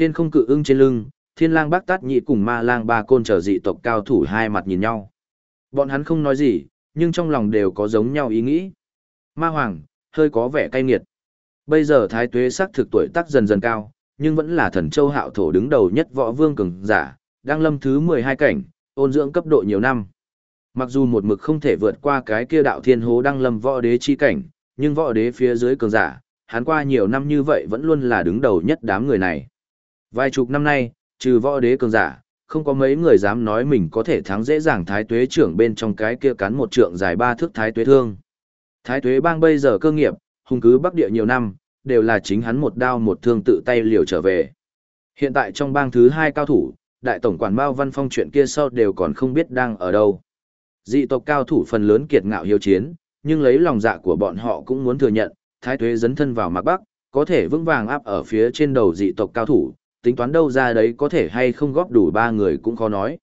Trên không cự ưng trên lưng, thiên lang bác tát nhị cùng ma lang ba côn trở dị tộc cao thủ hai mặt nhìn nhau. Bọn hắn không nói gì, nhưng trong lòng đều có giống nhau ý nghĩ. Ma hoàng, hơi có vẻ cay nghiệt. Bây giờ thái tuế sắc thực tuổi tác dần dần cao, nhưng vẫn là thần châu hạo thổ đứng đầu nhất võ vương cường giả, đang lâm thứ 12 cảnh, ôn dưỡng cấp độ nhiều năm. Mặc dù một mực không thể vượt qua cái kia đạo thiên hố đang lâm võ đế chi cảnh, nhưng võ đế phía dưới cường giả, hắn qua nhiều năm như vậy vẫn luôn là đứng đầu nhất đám người này. Vài chục năm nay, trừ võ đế cường giả, không có mấy người dám nói mình có thể thắng dễ dàng thái tuế trưởng bên trong cái kia cắn một trượng dài ba thước thái tuế thương. Thái tuế bang bây giờ cơ nghiệp, hung cứ bắc địa nhiều năm, đều là chính hắn một đao một thương tự tay liều trở về. Hiện tại trong bang thứ hai cao thủ, đại tổng quản Mao Văn Phong chuyện kia sau đều còn không biết đang ở đâu. Dị tộc cao thủ phần lớn kiệt ngạo hiếu chiến, nhưng lấy lòng dạ của bọn họ cũng muốn thừa nhận, thái tuế dấn thân vào mạc bắc, có thể vững vàng áp ở phía trên đầu dị tộc cao thủ, tính toán đâu ra đấy có thể hay không góp đủ ba người cũng khó nói.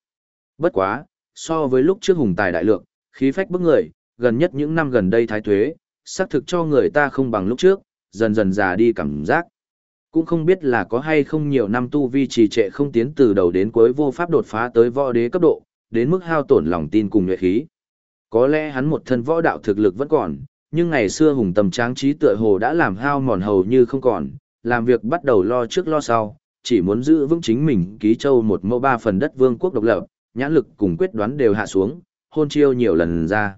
Bất quá, so với lúc trước hùng tài đại lượng, khí phách bức người, gần nhất những năm gần đây thái tuế, xác thực cho người ta không bằng lúc trước, dần dần già đi cảm giác. Cũng không biết là có hay không nhiều năm tu vi trì trệ không tiến từ đầu đến cuối vô pháp đột phá tới võ đế cấp độ, đến mức hao tổn lòng tin cùng nhuệ khí. Có lẽ hắn một thân võ đạo thực lực vẫn còn, nhưng ngày xưa hùng tầm tráng trí tựa hồ đã làm hao mòn hầu như không còn, làm việc bắt đầu lo trước lo sau, chỉ muốn giữ vững chính mình ký châu một mẫu ba phần đất vương quốc độc lập, nhãn lực cùng quyết đoán đều hạ xuống, hôn chiêu nhiều lần ra.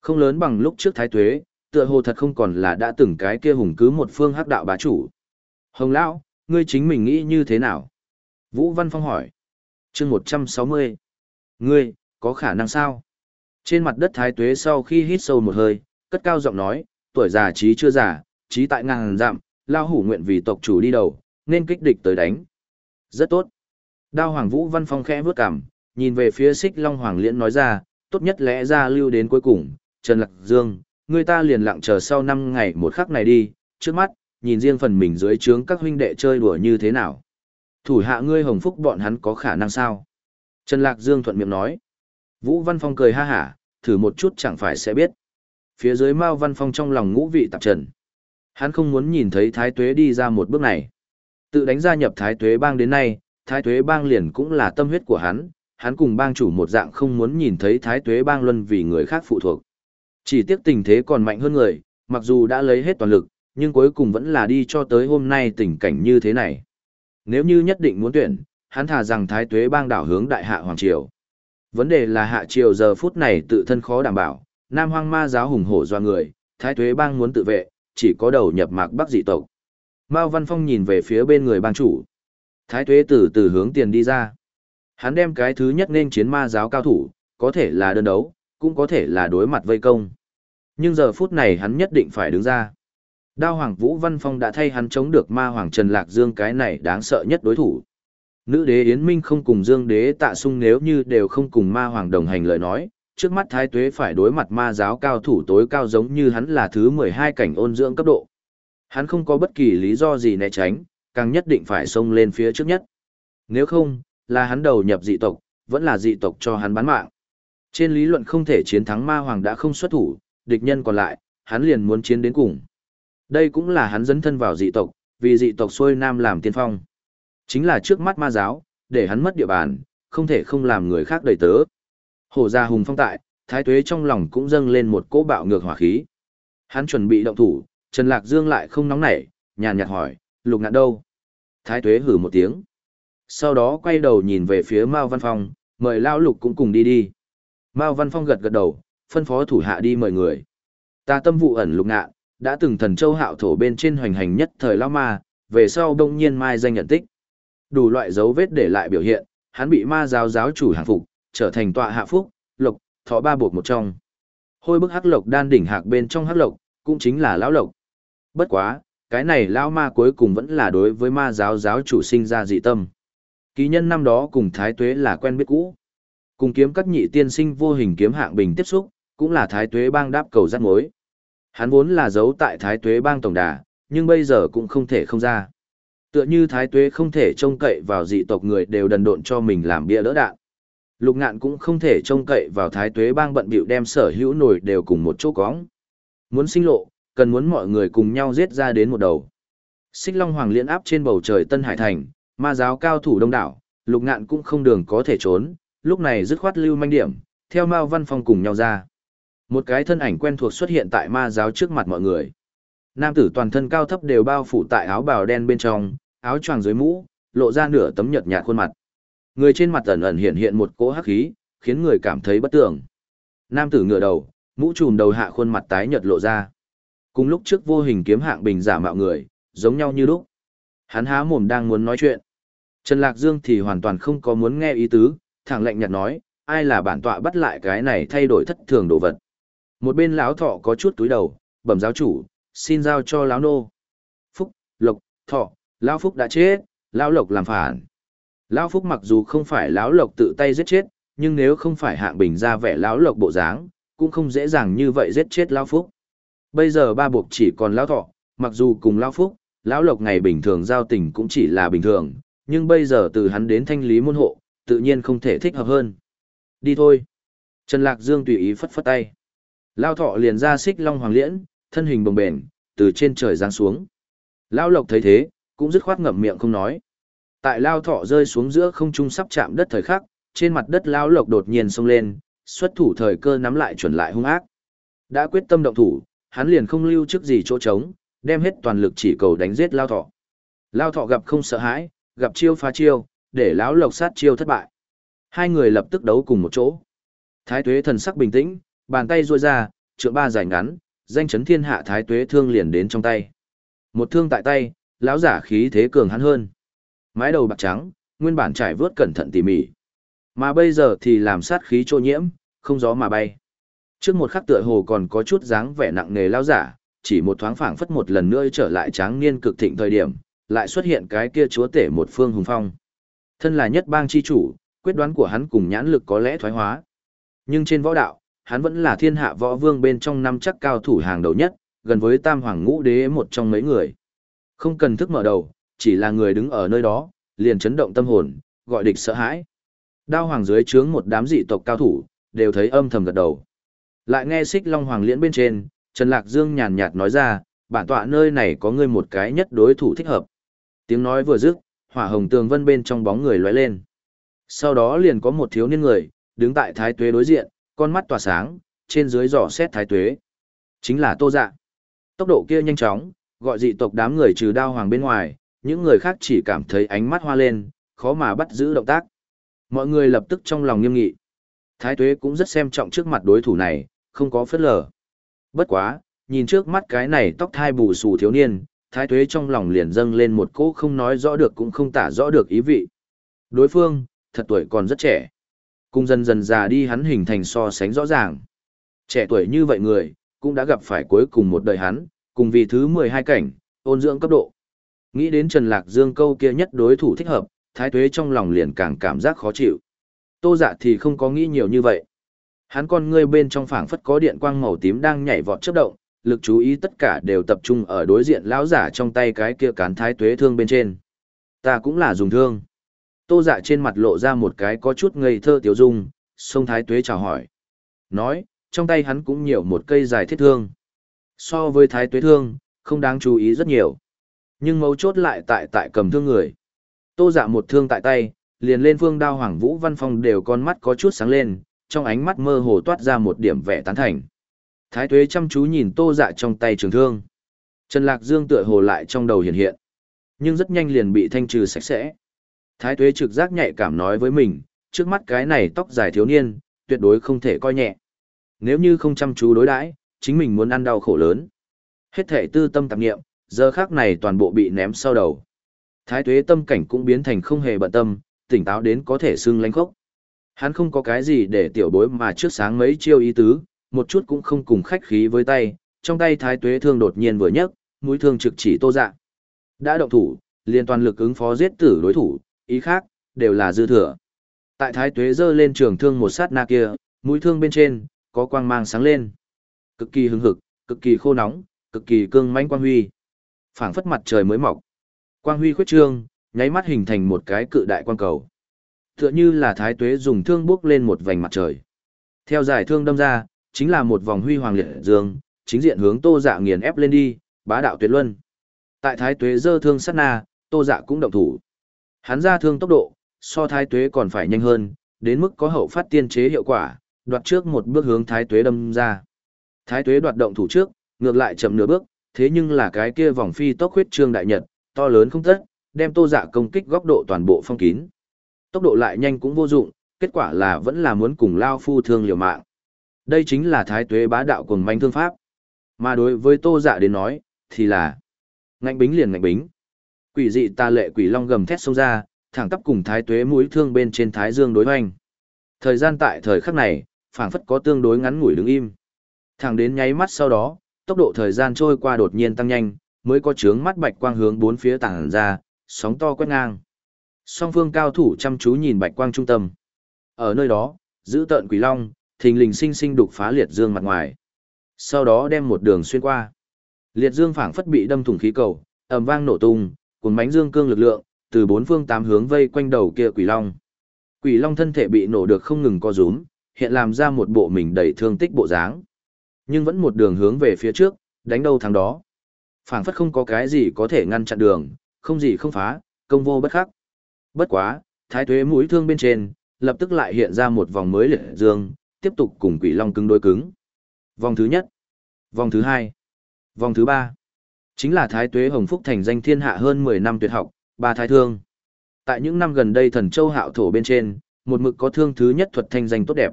Không lớn bằng lúc trước thái tuế, tựa hồ thật không còn là đã từng cái kia hùng cứ một phương hắc đạo bá chủ. Hồng Lão, ngươi chính mình nghĩ như thế nào? Vũ Văn Phong hỏi. chương 160. Ngươi, có khả năng sao? Trên mặt đất thái tuế sau khi hít sâu một hơi, cất cao giọng nói, tuổi già trí chưa già, trí tại ngàn dặm, lao hủ nguyện vì tộc chủ đi đầu, nên kích địch tới đánh. Rất tốt. Đao Hoàng Vũ Văn Phong khẽ vướt cằm, nhìn về phía xích Long Hoàng Liễn nói ra, tốt nhất lẽ ra lưu đến cuối cùng, Trần Lạc Dương, người ta liền lặng chờ sau 5 ngày một khắc này đi, trước mắt, nhìn riêng phần mình dưới trướng các huynh đệ chơi đùa như thế nào. Thủ hạ ngươi hồng phúc bọn hắn có khả năng sao? Trần Lạc Dương thuận miệng nói. Vũ Văn Phong cười ha hả, thử một chút chẳng phải sẽ biết. Phía dưới Mao Văn Phong trong lòng ngũ vị tạp trần. Hắn không muốn nhìn thấy Thái Tuế đi ra một bước này. Tự đánh gia nhập Thái Tuế bang đến nay, Thái Tuế bang liền cũng là tâm huyết của hắn, hắn cùng bang chủ một dạng không muốn nhìn thấy Thái Tuế bang luân vì người khác phụ thuộc. Chỉ tiếc tình thế còn mạnh hơn người, mặc dù đã lấy hết toàn lực, nhưng cuối cùng vẫn là đi cho tới hôm nay tình cảnh như thế này. Nếu như nhất định muốn tuyển, hắn thà rằng Thái Tuế bang đảo hướng Đại Hạ Hoàng Triều. Vấn đề là Hạ Triều giờ phút này tự thân khó đảm bảo, Nam Hoang Ma giáo hùng hổ doa người, Thái Tuế bang muốn tự vệ, chỉ có đầu nhập mạc bắc dị tộc. Mao Văn Phong nhìn về phía bên người bang chủ. Thái Tuế từ từ hướng tiền đi ra. Hắn đem cái thứ nhất nên chiến ma giáo cao thủ, có thể là đơn đấu, cũng có thể là đối mặt vây công. Nhưng giờ phút này hắn nhất định phải đứng ra. Đao Hoàng Vũ Văn Phong đã thay hắn chống được ma Hoàng Trần Lạc Dương cái này đáng sợ nhất đối thủ. Nữ đế Yến Minh không cùng Dương đế tạ sung nếu như đều không cùng ma Hoàng đồng hành lời nói, trước mắt Thái Tuế phải đối mặt ma giáo cao thủ tối cao giống như hắn là thứ 12 cảnh ôn dưỡng cấp độ. Hắn không có bất kỳ lý do gì né tránh, càng nhất định phải xông lên phía trước nhất. Nếu không, là hắn đầu nhập dị tộc, vẫn là dị tộc cho hắn bán mạng. Trên lý luận không thể chiến thắng ma hoàng đã không xuất thủ, địch nhân còn lại, hắn liền muốn chiến đến cùng. Đây cũng là hắn dẫn thân vào dị tộc, vì dị tộc xuôi nam làm tiên phong. Chính là trước mắt ma giáo, để hắn mất địa bàn, không thể không làm người khác đầy tớ. Hổ gia hùng phong tại, thái tuế trong lòng cũng dâng lên một cỗ bạo ngược hỏa khí. Hắn chuẩn bị động thủ, Trần Lạc Dương lại không nóng nảy, nhàn nhạt hỏi, lục ngạn đâu? Thái tuế hử một tiếng. Sau đó quay đầu nhìn về phía Mao Văn Phong, mời Lao Lục cũng cùng đi đi. Mao Văn Phong gật gật đầu, phân phó thủ hạ đi mời người. Ta tâm vụ ẩn lục ngạn, đã từng thần châu hạo thổ bên trên hoành hành nhất thời Lao Ma, về sau đông nhiên mai danh nhận tích. Đủ loại dấu vết để lại biểu hiện, hắn bị ma giáo giáo chủ hàng phục, trở thành tọa hạ phúc, lộc, thọ ba buộc một trong. Hôi bức hắc lộc đan đỉnh hạc bên trong hắc lộc, cũng chính là lão lộc. Bất quá, cái này lão ma cuối cùng vẫn là đối với ma giáo giáo chủ sinh ra dị tâm. Ký nhân năm đó cùng thái tuế là quen biết cũ. Cùng kiếm các nhị tiên sinh vô hình kiếm hạng bình tiếp xúc, cũng là thái tuế bang đáp cầu rắc mối. Hắn vốn là giấu tại thái tuế bang tổng đà, nhưng bây giờ cũng không thể không ra. Tựa như thái tuế không thể trông cậy vào dị tộc người đều đần độn cho mình làm bia đỡ đạn. Lục ngạn cũng không thể trông cậy vào thái tuế bang bận bịu đem sở hữu nổi đều cùng một chỗ cóng. Muốn sinh lộ, cần muốn mọi người cùng nhau giết ra đến một đầu. Xích Long Hoàng liên áp trên bầu trời Tân Hải Thành, Ma giáo cao thủ đông đảo, lục ngạn cũng không đường có thể trốn, lúc này dứt khoát lưu manh điểm, theo Mao Văn Phong cùng nhau ra. Một cái thân ảnh quen thuộc xuất hiện tại ma giáo trước mặt mọi người. Nam tử toàn thân cao thấp đều bao phủ tại áo bào đen bên trong, áo choàng dưới mũ, lộ ra nửa tấm nhợt nhạt khuôn mặt. Người trên mặt ẩn ẩn hiện hiện một cỗ hắc khí, khiến người cảm thấy bất tưởng. Nam tử ngửa đầu, mũ trùm đầu hạ khuôn mặt tái nhợt lộ ra. Cùng lúc trước vô hình kiếm hạng bình giả mạo người, giống nhau như lúc. Hắn há mồm đang muốn nói chuyện. Trần Lạc Dương thì hoàn toàn không có muốn nghe ý tứ, thẳng lệnh nhạt nói, ai là bản tọa bắt lại cái này thay đổi thất thường đồ vật. Một bên lão thọ có chút túi đầu, bẩm giáo chủ, xin giao cho lão nô. Phúc, Lộc, Thọ, lão Phúc đã chết, lão Lộc làm phản. Lão Phúc mặc dù không phải lão Lộc tự tay giết chết, nhưng nếu không phải hạng bình ra vẻ lão Lộc bộ dáng, cũng không dễ dàng như vậy giết chết lão Phúc. Bây giờ ba buộc chỉ còn lão Thọ, mặc dù cùng lão Phúc, lão Lộc ngày bình thường giao tình cũng chỉ là bình thường, nhưng bây giờ từ hắn đến thanh lý môn hộ, tự nhiên không thể thích hợp hơn. Đi thôi. Trần Lạc Dương tùy ý phất phất tay. Lao thọ liền ra xích long hoàng liễn, thân hình bồng bềnh, từ trên trời giáng xuống. Lao lộc thấy thế, cũng dứt khoát ngậm miệng không nói. Tại Lao thọ rơi xuống giữa không trung sắp chạm đất thời khắc, trên mặt đất Lao lộc đột nhiên xông lên, xuất thủ thời cơ nắm lại chuẩn lại hung ác. Đã quyết tâm động thủ, hắn liền không lưu trước gì chỗ trống, đem hết toàn lực chỉ cầu đánh giết Lao thọ. Lao thọ gặp không sợ hãi, gặp chiêu phá chiêu, để lão lộc sát chiêu thất bại. Hai người lập tức đấu cùng một chỗ. Thái tuế thần sắc bình tĩnh, bàn tay ruôi ra, trượng ba dài ngắn, danh chấn thiên hạ thái tuế thương liền đến trong tay. Một thương tại tay, lão giả khí thế cường hắn hơn. Mái đầu bạc trắng, nguyên bản trải vớt cẩn thận tỉ mỉ. Mà bây giờ thì làm sát khí trô nhiễm, không gió mà bay. Trước một khắc tựa hồ còn có chút dáng vẻ nặng nề lão giả, chỉ một thoáng phảng phất một lần nữa trở lại tráng niên cực thịnh thời điểm, lại xuất hiện cái kia chúa tể một phương hùng phong. Thân là nhất bang chi chủ, quyết đoán của hắn cùng nhãn lực có lẽ thoái hóa. Nhưng trên võ đạo, hắn vẫn là thiên hạ võ vương bên trong năm chắc cao thủ hàng đầu nhất, gần với tam hoàng ngũ đế một trong mấy người. Không cần thức mở đầu, chỉ là người đứng ở nơi đó, liền chấn động tâm hồn, gọi địch sợ hãi. Đao hoàng dưới trướng một đám dị tộc cao thủ, đều thấy âm thầm gật đầu. Lại nghe xích long hoàng liễn bên trên, Trần Lạc Dương nhàn nhạt nói ra, bản tọa nơi này có ngươi một cái nhất đối thủ thích hợp. Tiếng nói vừa dứt, hỏa hồng tường vân bên trong bóng người lóe lên. Sau đó liền có một thiếu niên người, đứng tại thái tuế đối diện, con mắt tỏa sáng, trên dưới dò xét thái tuế. Chính là tô dạ. Tốc độ kia nhanh chóng, gọi dị tộc đám người trừ đao hoàng bên ngoài, những người khác chỉ cảm thấy ánh mắt hoa lên, khó mà bắt giữ động tác. Mọi người lập tức trong lòng nghiêm nghị. Thái tuế cũng rất xem trọng trước mặt đối thủ này, không có phớt lờ. Bất quá, nhìn trước mắt cái này tóc thai bù xù thiếu niên, thái tuế trong lòng liền dâng lên một cỗ không nói rõ được cũng không tả rõ được ý vị. Đối phương, thật tuổi còn rất trẻ. Cùng dần dần già đi hắn hình thành so sánh rõ ràng. Trẻ tuổi như vậy người, cũng đã gặp phải cuối cùng một đời hắn, cùng vì thứ 12 cảnh, ôn dưỡng cấp độ. Nghĩ đến Trần Lạc Dương câu kia nhất đối thủ thích hợp, thái tuế trong lòng liền càng cảm giác khó chịu. Tô dạ thì không có nghĩ nhiều như vậy. Hắn con ngươi bên trong phảng phất có điện quang màu tím đang nhảy vọt chớp động, lực chú ý tất cả đều tập trung ở đối diện lão giả trong tay cái kia cán thái tuế thương bên trên. Ta cũng là dùng thương. Tô dạ trên mặt lộ ra một cái có chút ngây thơ tiểu dung, sông thái tuế chào hỏi. Nói, trong tay hắn cũng nhiều một cây dài thiết thương. So với thái tuế thương, không đáng chú ý rất nhiều. Nhưng mấu chốt lại tại tại cầm thương người. Tô dạ một thương tại tay, liền lên phương đao hoàng vũ văn phong đều con mắt có chút sáng lên, trong ánh mắt mơ hồ toát ra một điểm vẻ tán thành. Thái tuế chăm chú nhìn tô dạ trong tay trường thương. Trần Lạc Dương tựa hồ lại trong đầu hiện hiện. Nhưng rất nhanh liền bị thanh trừ sạch sẽ. Thái tuế trực giác nhạy cảm nói với mình, trước mắt cái này tóc dài thiếu niên, tuyệt đối không thể coi nhẹ. Nếu như không chăm chú đối đãi, chính mình muốn ăn đau khổ lớn. Hết thể tư tâm tạp nghiệm, giờ khác này toàn bộ bị ném sau đầu. Thái tuế tâm cảnh cũng biến thành không hề bận tâm, tỉnh táo đến có thể xưng lánh khốc. Hắn không có cái gì để tiểu bối mà trước sáng mấy chiêu ý tứ, một chút cũng không cùng khách khí với tay, trong tay thái tuế thương đột nhiên vừa nhấc, mũi thương trực chỉ tô dạ. Đã động thủ, liền toàn lực ứng phó giết tử đối thủ, ý khác, đều là dư thừa. Tại thái tuế giơ lên trường thương một sát na kia, mũi thương bên trên, có quang mang sáng lên. Cực kỳ hứng hực, cực kỳ khô nóng, cực kỳ cương mãnh quang huy. phảng phất mặt trời mới mọc. Quang huy khuyết trương, nháy mắt hình thành một cái cự đại quang cầu. Tựa như là thái tuế dùng thương bước lên một vành mặt trời. Theo giải thương đâm ra, chính là một vòng huy hoàng liệt dương, chính diện hướng Tô Dạ nghiền ép lên đi, bá đạo tuyệt luân. Tại Thái Tuế dơ thương sát na, Tô Dạ cũng động thủ. Hắn ra thương tốc độ, so thái tuế còn phải nhanh hơn, đến mức có hậu phát tiên chế hiệu quả, đoạt trước một bước hướng thái tuế đâm ra. Thái tuế đoạt động thủ trước, ngược lại chậm nửa bước, thế nhưng là cái kia vòng phi tốc huyết trương đại nhật, to lớn không tất, đem tô dạ công kích góc độ toàn bộ phong kín. Tốc độ lại nhanh cũng vô dụng, kết quả là vẫn là muốn cùng lao phu thương liều mạng. Đây chính là thái tuế bá đạo cùng manh thương pháp. Mà đối với tô dạ đến nói, thì là ngạnh bính liền ngạnh bính. Quỷ dị ta lệ quỷ long gầm thét xông ra, thẳng tắp cùng thái tuế mũi thương bên trên thái dương đối hoành. Thời gian tại thời khắc này, phảng phất có tương đối ngắn ngủi đứng im. Thẳng đến nháy mắt sau đó, tốc độ thời gian trôi qua đột nhiên tăng nhanh, mới có chướng mắt bạch quang hướng bốn phía tản ra, sóng to quét ngang. Song phương cao thủ chăm chú nhìn bạch quang trung tâm. Ở nơi đó, giữ tợn quỷ long, thình lình sinh sinh đục phá liệt dương mặt ngoài. Sau đó đem một đường xuyên qua. Liệt dương phảng phất bị đâm thủng khí cầu, ầm vang nổ tung, cuốn bánh dương cương lực lượng, từ bốn phương tám hướng vây quanh đầu kia quỷ long. Quỷ long thân thể bị nổ được không ngừng co rúm, hiện làm ra một bộ mình đầy thương tích bộ dáng. Nhưng vẫn một đường hướng về phía trước, đánh đâu thắng đó. phảng phất không có cái gì có thể ngăn chặn đường, không gì không phá, công vô bất khắc. Bất quá, thái tuế mũi thương bên trên, lập tức lại hiện ra một vòng mới liệt dương, tiếp tục cùng quỷ long cứng đối cứng. Vòng thứ nhất, vòng thứ hai, vòng thứ ba. Chính là thái tuế hồng phúc thành danh thiên hạ hơn 10 năm tuyệt học, ba thái thương. Tại những năm gần đây thần châu hạo thổ bên trên, một mực có thương thứ nhất thuật thanh danh tốt đẹp.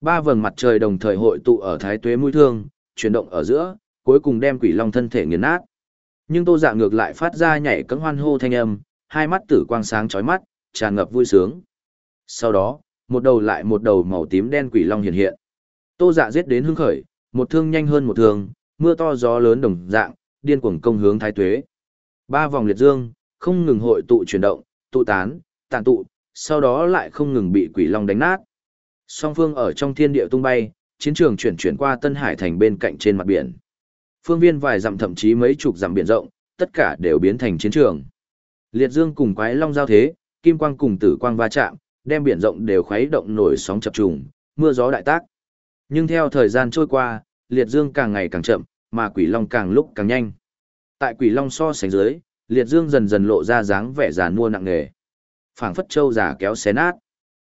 Ba vầng mặt trời đồng thời hội tụ ở thái tuế mũi thương, chuyển động ở giữa, cuối cùng đem quỷ long thân thể nghiền nát. Nhưng Tô Dạ ngược lại phát ra nhảy cẫng hoan hô thanh âm, hai mắt tử quang sáng chói mắt, tràn ngập vui sướng. Sau đó, một đầu lại một đầu màu tím đen quỷ long hiện hiện. Tô Dạ giết đến hưng khởi, một thương nhanh hơn một thương, mưa to gió lớn đồng dạng, điên cuồng công hướng thái tuế. Ba vòng liệt dương, không ngừng hội tụ chuyển động, tụ tán, tàn tụ, sau đó lại không ngừng bị quỷ long đánh nát. Song phương ở trong thiên địa tung bay, chiến trường chuyển chuyển qua Tân Hải thành bên cạnh trên mặt biển. Phương viên vài dặm thậm chí mấy chục dặm biển rộng, tất cả đều biến thành chiến trường. Liệt dương cùng quái long giao thế, kim quang cùng tử quang va chạm, đem biển rộng đều khuấy động nổi sóng chập trùng, mưa gió đại tác. Nhưng theo thời gian trôi qua, liệt dương càng ngày càng chậm, mà quỷ long càng lúc càng nhanh. Tại quỷ long so sánh dưới, liệt dương dần dần lộ ra dáng vẻ già nua nặng nề. Phảng phất châu giả kéo xé nát.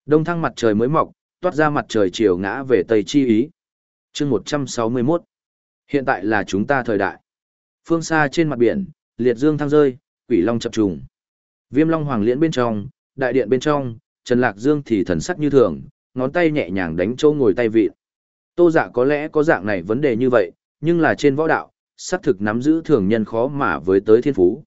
Đông thăng mặt trời mới mọc, toát ra mặt trời chiều ngã về tây chi ý. Chương 161. Hiện tại là chúng ta thời đại. Phương xa trên mặt biển, liệt dương thăng rơi, quỷ long chập trùng. Viêm long hoàng liễn bên trong, đại điện bên trong, Trần Lạc Dương thì thần sắc như thường, ngón tay nhẹ nhàng đánh chỗ ngồi tay vị. Tô dạ có lẽ có dạng này vấn đề như vậy, nhưng là trên võ đạo, xác thực nắm giữ thường nhân khó mà với tới thiên phú.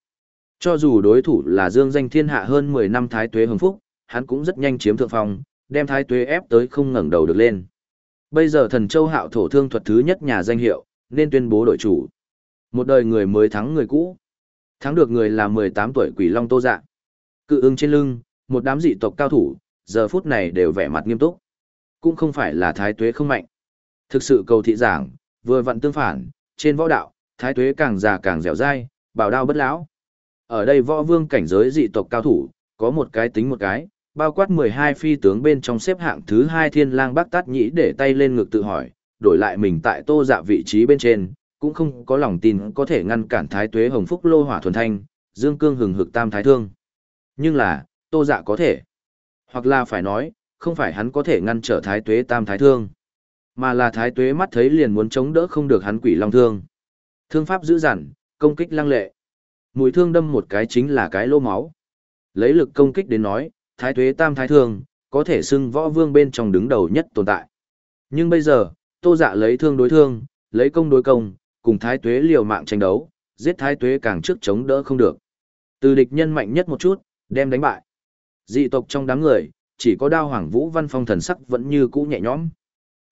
Cho dù đối thủ là Dương danh thiên hạ hơn 10 năm thái tuế hưng phúc, hắn cũng rất nhanh chiếm thượng phong, đem thái tuế ép tới không ngẩng đầu được lên. Bây giờ thần châu hạo thổ thương thuật thứ nhất nhà danh hiệu, nên tuyên bố đổi chủ. Một đời người mới thắng người cũ. Thắng được người là 18 tuổi quỷ long tô dạ. Cự ưng trên lưng, một đám dị tộc cao thủ, giờ phút này đều vẻ mặt nghiêm túc. Cũng không phải là thái tuế không mạnh. Thực sự cầu thị giảng, vừa vặn tương phản, trên võ đạo, thái tuế càng già càng dẻo dai, bảo đao bất lão. Ở đây võ vương cảnh giới dị tộc cao thủ, có một cái tính một cái, bao quát 12 phi tướng bên trong xếp hạng thứ hai thiên lang bác tát nhĩ để tay lên ngực tự hỏi, đổi lại mình tại tô dạ vị trí bên trên, cũng không có lòng tin có thể ngăn cản thái tuế hồng phúc lô hỏa thuần thanh, dương cương hừng hực tam thái thương. Nhưng là, tô dạ có thể. Hoặc là phải nói, không phải hắn có thể ngăn trở thái tuế tam thái thương, mà là thái tuế mắt thấy liền muốn chống đỡ không được hắn quỷ long thương. Thương pháp dữ dằn, công kích lăng lệ. Mũi thương đâm một cái chính là cái lô máu. Lấy lực công kích đến nói, thái tuế tam thái thương, có thể xưng võ vương bên trong đứng đầu nhất tồn tại. Nhưng bây giờ, tô dạ lấy thương đối thương, lấy công đối công, cùng thái tuế liều mạng tranh đấu, giết thái tuế càng trước chống đỡ không được. Từ địch nhân mạnh nhất một chút, đem đánh bại. Dị tộc trong đám người, chỉ có đao hoàng vũ văn phong thần sắc vẫn như cũ nhẹ nhõm.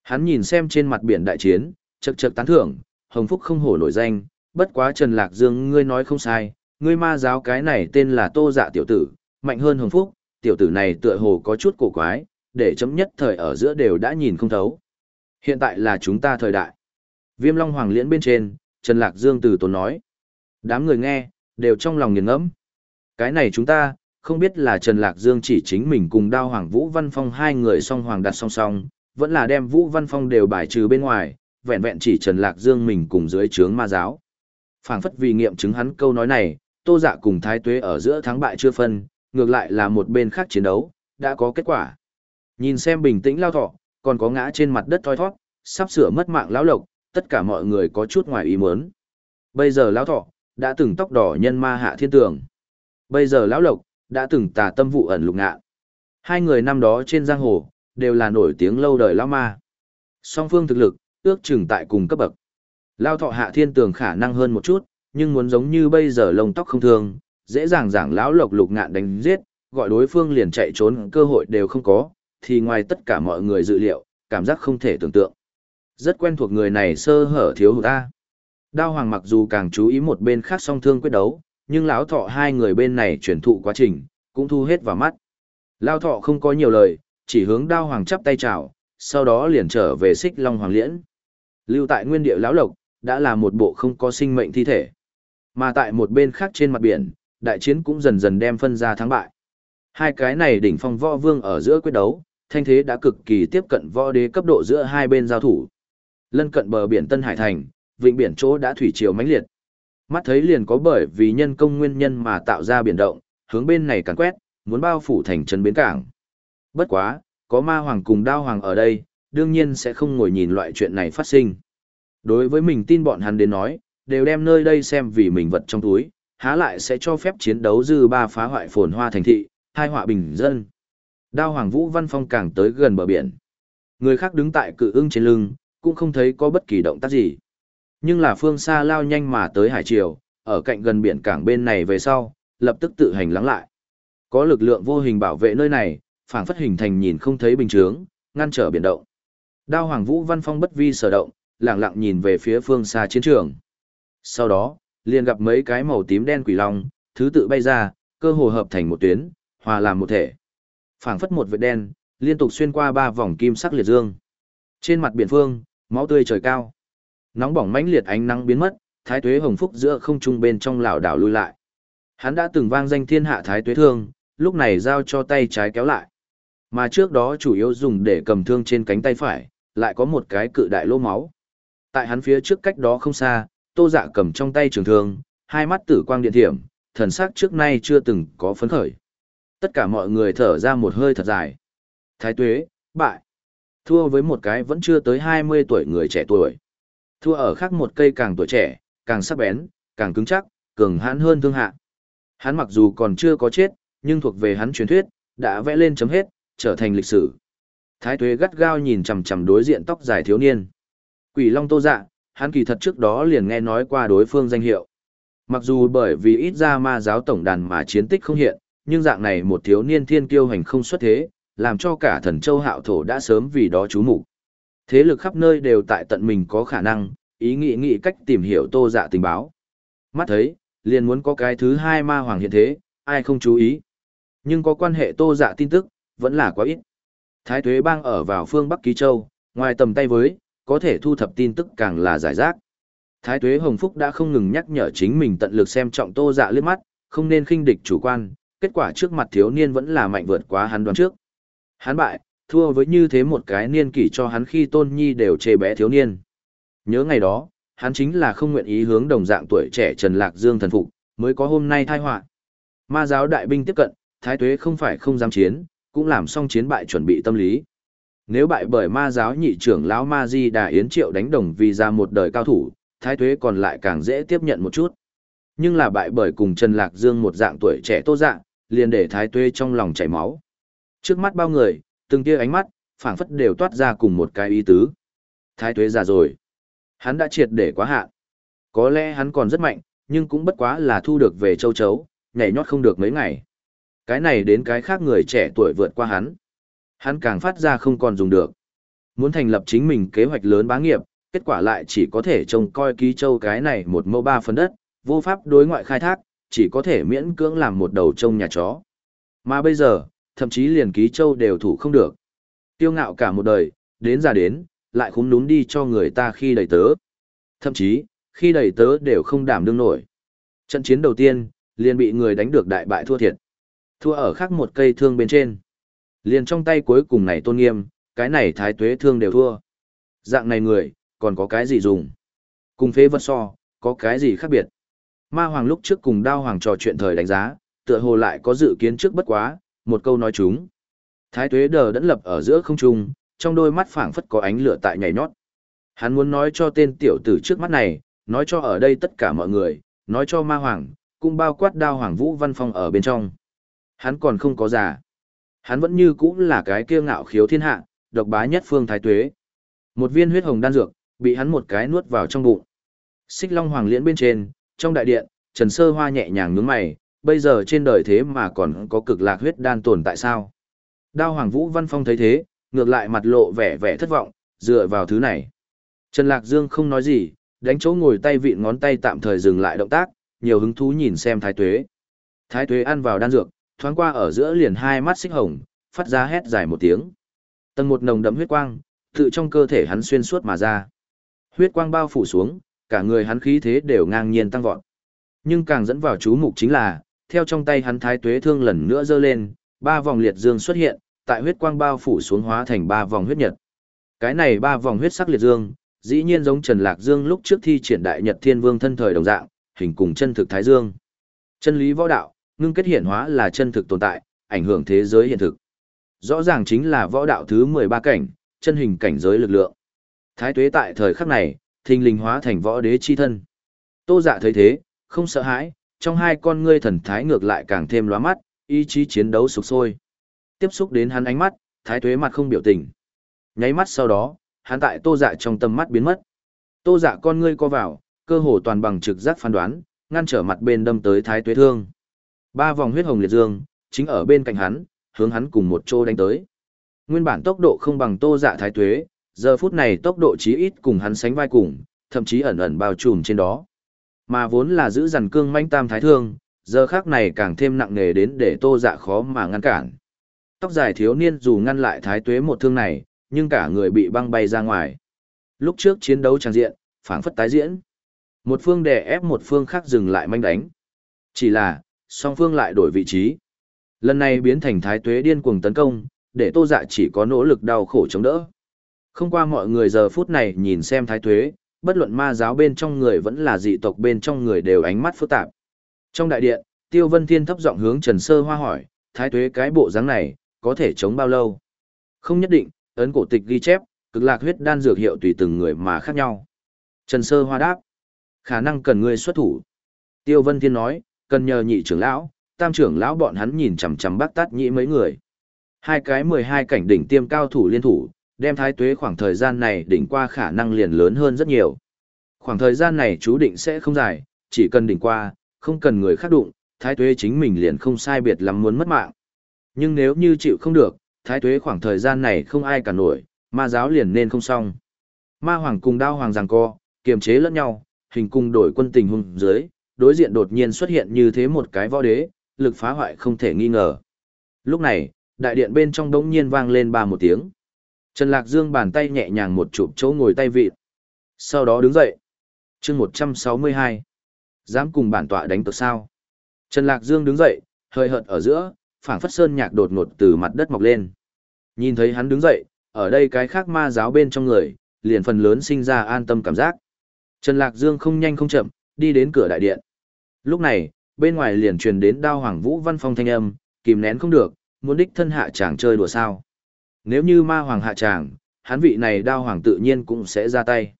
Hắn nhìn xem trên mặt biển đại chiến, chật chật tán thưởng, hồng phúc không hổ nổi danh, bất quá Trần Lạc Dương ngươi nói không sai, ngươi ma giáo cái này tên là tô dạ tiểu tử, mạnh hơn hồng phúc, tiểu tử này tựa hồ có chút cổ quái, để chấm nhất thời ở giữa đều đã nhìn không thấu. Hiện tại là chúng ta thời đại. Viêm Long Hoàng liễn bên trên, Trần Lạc Dương từ tốn nói. Đám người nghe, đều trong lòng nghiền ngẫm. Cái này chúng ta, không biết là Trần Lạc Dương chỉ chính mình cùng đao Hoàng Vũ Văn Phong hai người song hoàng đặt song song, vẫn là đem Vũ Văn Phong đều bài trừ bên ngoài, vẹn vẹn chỉ Trần Lạc Dương mình cùng dưới trướng ma giáo. phảng phất vì nghiệm chứng hắn câu nói này, tô dạ cùng thái tuế ở giữa thắng bại chưa phân, ngược lại là một bên khác chiến đấu, đã có kết quả. Nhìn xem bình tĩnh lao thọ, còn có ngã trên mặt đất thoi thoát, sắp sửa mất mạng lão lộc, tất cả mọi người có chút ngoài ý muốn. Bây giờ lão thọ, đã từng tóc đỏ nhân ma hạ thiên tường. Bây giờ lão lộc, đã từng tà tâm vụ ẩn lục ngạ. Hai người năm đó trên giang hồ, đều là nổi tiếng lâu đời lão ma. Song phương thực lực, ước chừng tại cùng cấp bậc. Lao thọ hạ thiên tường khả năng hơn một chút, nhưng muốn giống như bây giờ lông tóc không thường, dễ dàng giảng lão lộc lục ngạn đánh giết, gọi đối phương liền chạy trốn cơ hội đều không có, thì ngoài tất cả mọi người dự liệu, cảm giác không thể tưởng tượng. Rất quen thuộc người này sơ hở thiếu hụt ta. Đao Hoàng mặc dù càng chú ý một bên khác song thương quyết đấu, nhưng lão thọ hai người bên này chuyển thụ quá trình, cũng thu hết vào mắt. Lao thọ không có nhiều lời, chỉ hướng đao hoàng chắp tay chào, sau đó liền trở về xích long hoàng liễn. Lưu tại nguyên địa lão lộc, đã là một bộ không có sinh mệnh thi thể. Mà tại một bên khác trên mặt biển, đại chiến cũng dần dần đem phân ra thắng bại. Hai cái này đỉnh phong võ vương ở giữa quyết đấu, thanh thế đã cực kỳ tiếp cận võ đế cấp độ giữa hai bên giao thủ. Lân cận bờ biển Tân Hải Thành, vịnh biển chỗ đã thủy triều mãnh liệt. Mắt thấy liền có bởi vì nhân công nguyên nhân mà tạo ra biển động, hướng bên này càn quét, muốn bao phủ thành trấn bến cảng. Bất quá, có ma hoàng cùng đao hoàng ở đây, đương nhiên sẽ không ngồi nhìn loại chuyện này phát sinh. Đối với mình tin bọn hắn đến nói, đều đem nơi đây xem vì mình vật trong túi, há lại sẽ cho phép chiến đấu dư ba phá hoại phồn hoa thành thị, hai họa bình dân. Đao Hoàng Vũ Văn Phong càng tới gần bờ biển. Người khác đứng tại cự ưng trên lưng, cũng không thấy có bất kỳ động tác gì. Nhưng là phương xa lao nhanh mà tới hải triều, ở cạnh gần biển cảng bên này về sau, lập tức tự hành lắng lại. Có lực lượng vô hình bảo vệ nơi này, phảng phất hình thành nhìn không thấy bình chướng, ngăn trở biển động. Đao Hoàng Vũ Văn Phong bất vi sở động, lặng lặng nhìn về phía phương xa chiến trường. Sau đó, liền gặp mấy cái màu tím đen quỷ long, thứ tự bay ra, cơ hồ hợp thành một tuyến, hòa làm một thể. Phảng phất một vệt đen, liên tục xuyên qua ba vòng kim sắc liệt dương. Trên mặt biển phương, máu tươi trời cao. Nóng bỏng mãnh liệt ánh nắng biến mất, thái tuế hồng phúc giữa không trung bên trong lảo đảo lui lại. Hắn đã từng vang danh thiên hạ thái tuế thương, lúc này giao cho tay trái kéo lại. Mà trước đó chủ yếu dùng để cầm thương trên cánh tay phải, lại có một cái cự đại lỗ máu. Tại hắn phía trước cách đó không xa, tô dạ cầm trong tay trường thương, hai mắt tử quang điện thiểm, thần sắc trước nay chưa từng có phấn khởi. Tất cả mọi người thở ra một hơi thật dài. Thái tuế, bại. Thua với một cái vẫn chưa tới 20 tuổi người trẻ tuổi. Thua ở khác một cây càng tuổi trẻ, càng sắc bén, càng cứng chắc, cường hãn hơn thương hạ. Hắn mặc dù còn chưa có chết, nhưng thuộc về hắn truyền thuyết, đã vẽ lên chấm hết, trở thành lịch sử. Thái tuế gắt gao nhìn chằm chằm đối diện tóc dài thiếu niên. Quỷ Long Tô Dạ, hắn kỳ thật trước đó liền nghe nói qua đối phương danh hiệu. Mặc dù bởi vì ít ra ma giáo tổng đàn mà chiến tích không hiện, nhưng dạng này một thiếu niên thiên kiêu hành không xuất thế, làm cho cả thần châu hạo thổ đã sớm vì đó chú mục Thế lực khắp nơi đều tại tận mình có khả năng, ý nghĩ nghĩ cách tìm hiểu tô dạ tình báo. Mắt thấy, liền muốn có cái thứ hai ma hoàng hiện thế, ai không chú ý. Nhưng có quan hệ tô dạ tin tức, vẫn là quá ít. Thái tuế bang ở vào phương Bắc Ký Châu, ngoài tầm tay với, có thể thu thập tin tức càng là giải rác. Thái tuế Hồng Phúc đã không ngừng nhắc nhở chính mình tận lực xem trọng tô dạ liếc mắt, không nên khinh địch chủ quan, kết quả trước mặt thiếu niên vẫn là mạnh vượt quá hắn đoán trước. Hắn bại, thua với như thế một cái niên kỷ cho hắn khi tôn nhi đều chê bé thiếu niên. Nhớ ngày đó, hắn chính là không nguyện ý hướng đồng dạng tuổi trẻ Trần Lạc Dương thần phục, mới có hôm nay thai họa. Ma giáo đại binh tiếp cận, thái tuế không phải không dám chiến, cũng làm xong chiến bại chuẩn bị tâm lý. Nếu bại bởi ma giáo nhị trưởng lão Ma Di Đà Yến Triệu đánh đồng vì ra một đời cao thủ, thái tuế còn lại càng dễ tiếp nhận một chút. Nhưng là bại bởi cùng Trần Lạc Dương một dạng tuổi trẻ tô dạng, liền để thái tuế trong lòng chảy máu. Trước mắt bao người, từng tia ánh mắt, phảng phất đều toát ra cùng một cái ý tứ. Thái tuế già rồi. Hắn đã triệt để quá hạn. Có lẽ hắn còn rất mạnh, nhưng cũng bất quá là thu được về châu chấu, nhảy nhót không được mấy ngày. Cái này đến cái khác người trẻ tuổi vượt qua hắn. Hắn càng phát ra không còn dùng được. Muốn thành lập chính mình kế hoạch lớn bá nghiệp, kết quả lại chỉ có thể trông coi ký châu cái này một mẫu ba phần đất, vô pháp đối ngoại khai thác, chỉ có thể miễn cưỡng làm một đầu trông nhà chó. Mà bây giờ, thậm chí liền ký châu đều thủ không được. Tiêu ngạo cả một đời, đến già đến, lại khúng núm đi cho người ta khi đầy tớ. Thậm chí, khi đầy tớ đều không đảm đương nổi. Trận chiến đầu tiên, liền bị người đánh được đại bại thua thiệt. Thua ở khác một cây thương bên trên. Liền trong tay cuối cùng này tôn nghiêm, cái này thái tuế thương đều thua. Dạng này người, còn có cái gì dùng? Cùng phế vật so, có cái gì khác biệt? Ma Hoàng lúc trước cùng Đao Hoàng trò chuyện thời đánh giá, tựa hồ lại có dự kiến trước bất quá, một câu nói chúng. Thái tuế đờ đẫn lập ở giữa không trung, trong đôi mắt phảng phất có ánh lửa tại nhảy nhót. Hắn muốn nói cho tên tiểu tử trước mắt này, nói cho ở đây tất cả mọi người, nói cho ma hoàng, cũng bao quát đao hoàng vũ văn phong ở bên trong. Hắn còn không có già. Hắn vẫn như cũ là cái kia ngạo khiếu thiên hạ, độc bá nhất phương thái tuế. Một viên huyết hồng đan dược, bị hắn một cái nuốt vào trong bụng. Xích long hoàng liễn bên trên, trong đại điện, Trần Sơ Hoa nhẹ nhàng nhướng mày, bây giờ trên đời thế mà còn có cực lạc huyết đan tồn tại sao? Đao Hoàng Vũ Văn Phong thấy thế, ngược lại mặt lộ vẻ vẻ thất vọng, dựa vào thứ này. Trần Lạc Dương không nói gì, đánh chỗ ngồi tay vịn ngón tay tạm thời dừng lại động tác, nhiều hứng thú nhìn xem Thái Tuế. Thái Tuế ăn vào đan dược, thoáng qua ở giữa liền hai mắt xích hồng, phát ra hét dài một tiếng. Tầng một nồng đậm huyết quang, tự trong cơ thể hắn xuyên suốt mà ra. Huyết quang bao phủ xuống, cả người hắn khí thế đều ngang nhiên tăng vọt. Nhưng càng dẫn vào chú mục chính là, theo trong tay hắn thái tuế thương lần nữa giơ lên, ba vòng liệt dương xuất hiện, tại huyết quang bao phủ xuống hóa thành ba vòng huyết nhật. Cái này ba vòng huyết sắc liệt dương, dĩ nhiên giống Trần Lạc Dương lúc trước thi triển đại nhật thiên vương thân thời đồng dạng, hình cùng chân thực thái dương. Chân lý võ đạo, ngưng kết hiện hóa là chân thực tồn tại, ảnh hưởng thế giới hiện thực. Rõ ràng chính là võ đạo thứ 13 cảnh, chân hình cảnh giới lực lượng. Thái tuế tại thời khắc này, thình lình hóa thành võ đế chi thân. Tô dạ thấy thế, không sợ hãi, trong hai con ngươi thần thái ngược lại càng thêm lóa mắt, ý chí chiến đấu sục sôi. Tiếp xúc đến hắn ánh mắt, thái tuế mặt không biểu tình. Nháy mắt sau đó, hắn tại tô dạ trong tầm mắt biến mất. Tô dạ con ngươi co vào, cơ hồ toàn bằng trực giác phán đoán, ngăn trở mặt bên đâm tới thái tuế thương. Ba vòng huyết hồng liệt dương, chính ở bên cạnh hắn, hướng hắn cùng một chỗ đánh tới. Nguyên bản tốc độ không bằng tô dạ thái tuế, giờ phút này tốc độ chí ít cùng hắn sánh vai cùng, thậm chí ẩn ẩn bao trùm trên đó. Mà vốn là giữ dằn cương manh tam thái thương, giờ khác này càng thêm nặng nề đến để tô dạ khó mà ngăn cản. Tóc dài thiếu niên dù ngăn lại thái tuế một thương này, nhưng cả người bị băng bay ra ngoài. Lúc trước chiến đấu tràn diện, phảng phất tái diễn. Một phương đè ép một phương khác dừng lại manh đánh. Chỉ là, song phương lại đổi vị trí. Lần này biến thành thái tuế điên cuồng tấn công, để tô dạ chỉ có nỗ lực đau khổ chống đỡ. Không qua mọi người giờ phút này nhìn xem thái tuế, bất luận ma giáo bên trong người vẫn là dị tộc bên trong người đều ánh mắt phức tạp. Trong đại điện, Tiêu Vân Thiên thấp giọng hướng Trần Sơ Hoa hỏi, thái tuế cái bộ dáng này, có thể chống bao lâu? Không nhất định, ấn cổ tịch ghi chép, cực lạc huyết đan dược hiệu tùy từng người mà khác nhau. Trần Sơ Hoa đáp, khả năng cần ngươi xuất thủ. Tiêu Vân Thiên nói, cần nhờ nhị trưởng lão, tam trưởng lão bọn hắn nhìn chằm chằm bác tát nhị mấy người. Hai cái 12 cảnh đỉnh tiêm cao thủ liên thủ, đem thái tuế khoảng thời gian này đỉnh qua khả năng liền lớn hơn rất nhiều. Khoảng thời gian này chú định sẽ không dài, chỉ cần đỉnh qua, không cần người khác đụng, thái tuế chính mình liền không sai biệt lắm muốn mất mạng. Nhưng nếu như chịu không được, thái tuế khoảng thời gian này không ai cả nổi, ma giáo liền nên không xong. Ma hoàng cùng đao hoàng giằng co, kiềm chế lẫn nhau, hình cung đổi quân tình hung dưới, đối diện đột nhiên xuất hiện như thế một cái võ đế, lực phá hoại không thể nghi ngờ. Lúc này, đại điện bên trong đống nhiên vang lên ba một tiếng. Trần Lạc Dương bàn tay nhẹ nhàng một chụp chỗ ngồi tay vịt. Sau đó đứng dậy. chương 162. Dám cùng bản tọa đánh tược sao. Trần Lạc Dương đứng dậy, hơi hợt ở giữa, phảng phất sơn nhạc đột ngột từ mặt đất mọc lên. Nhìn thấy hắn đứng dậy, ở đây cái khác ma giáo bên trong người, liền phần lớn sinh ra an tâm cảm giác. Trần Lạc Dương không nhanh không chậm, đi đến cửa đại điện. Lúc này, bên ngoài liền truyền đến đao hoàng vũ văn phong thanh âm, kìm nén không được, muốn đích thân hạ chàng chơi đùa sao. Nếu như ma hoàng hạ tràng, hắn vị này đao hoàng tự nhiên cũng sẽ ra tay.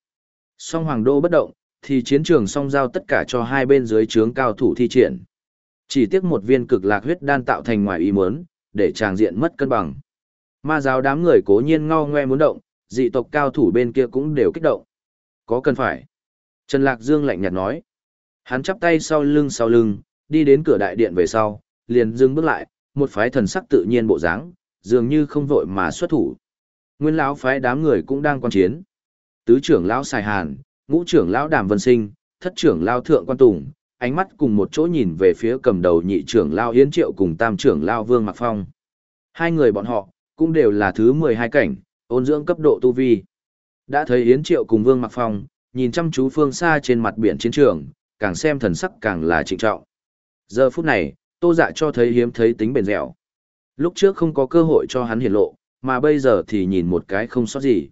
Song hoàng đô bất động, thì chiến trường song giao tất cả cho hai bên dưới trướng cao thủ thi triển. Chỉ tiếc một viên cực lạc huyết đan tạo thành ngoài ý muốn, để tràng diện mất cân bằng. Ma giáo đám người cố nhiên ngao ngoe muốn động, dị tộc cao thủ bên kia cũng đều kích động. Có cần phải? Trần Lạc Dương lạnh nhạt nói. Hắn chắp tay sau lưng sau lưng, đi đến cửa đại điện về sau, liền dừng bước lại, một phái thần sắc tự nhiên bộ dáng, dường như không vội mà xuất thủ. Nguyên lão phái đám người cũng đang quan chiến. Tứ trưởng lão Sài Hàn, ngũ trưởng lão Đàm Vân Sinh, thất trưởng lão Thượng Quan Tùng, ánh mắt cùng một chỗ nhìn về phía cầm đầu nhị trưởng lão Yến Triệu cùng tam trưởng lão Vương Mạc Phong. Hai người bọn họ cũng đều là thứ 12 cảnh, ôn dưỡng cấp độ tu vi. Đã thấy Yến Triệu cùng Vương Mạc Phong, nhìn chăm chú phương xa trên mặt biển chiến trường, càng xem thần sắc càng là trịnh trọng. Giờ phút này, Tô Dạ cho thấy hiếm thấy tính bền dẻo. Lúc trước không có cơ hội cho hắn hiển lộ, mà bây giờ thì nhìn một cái không sót gì.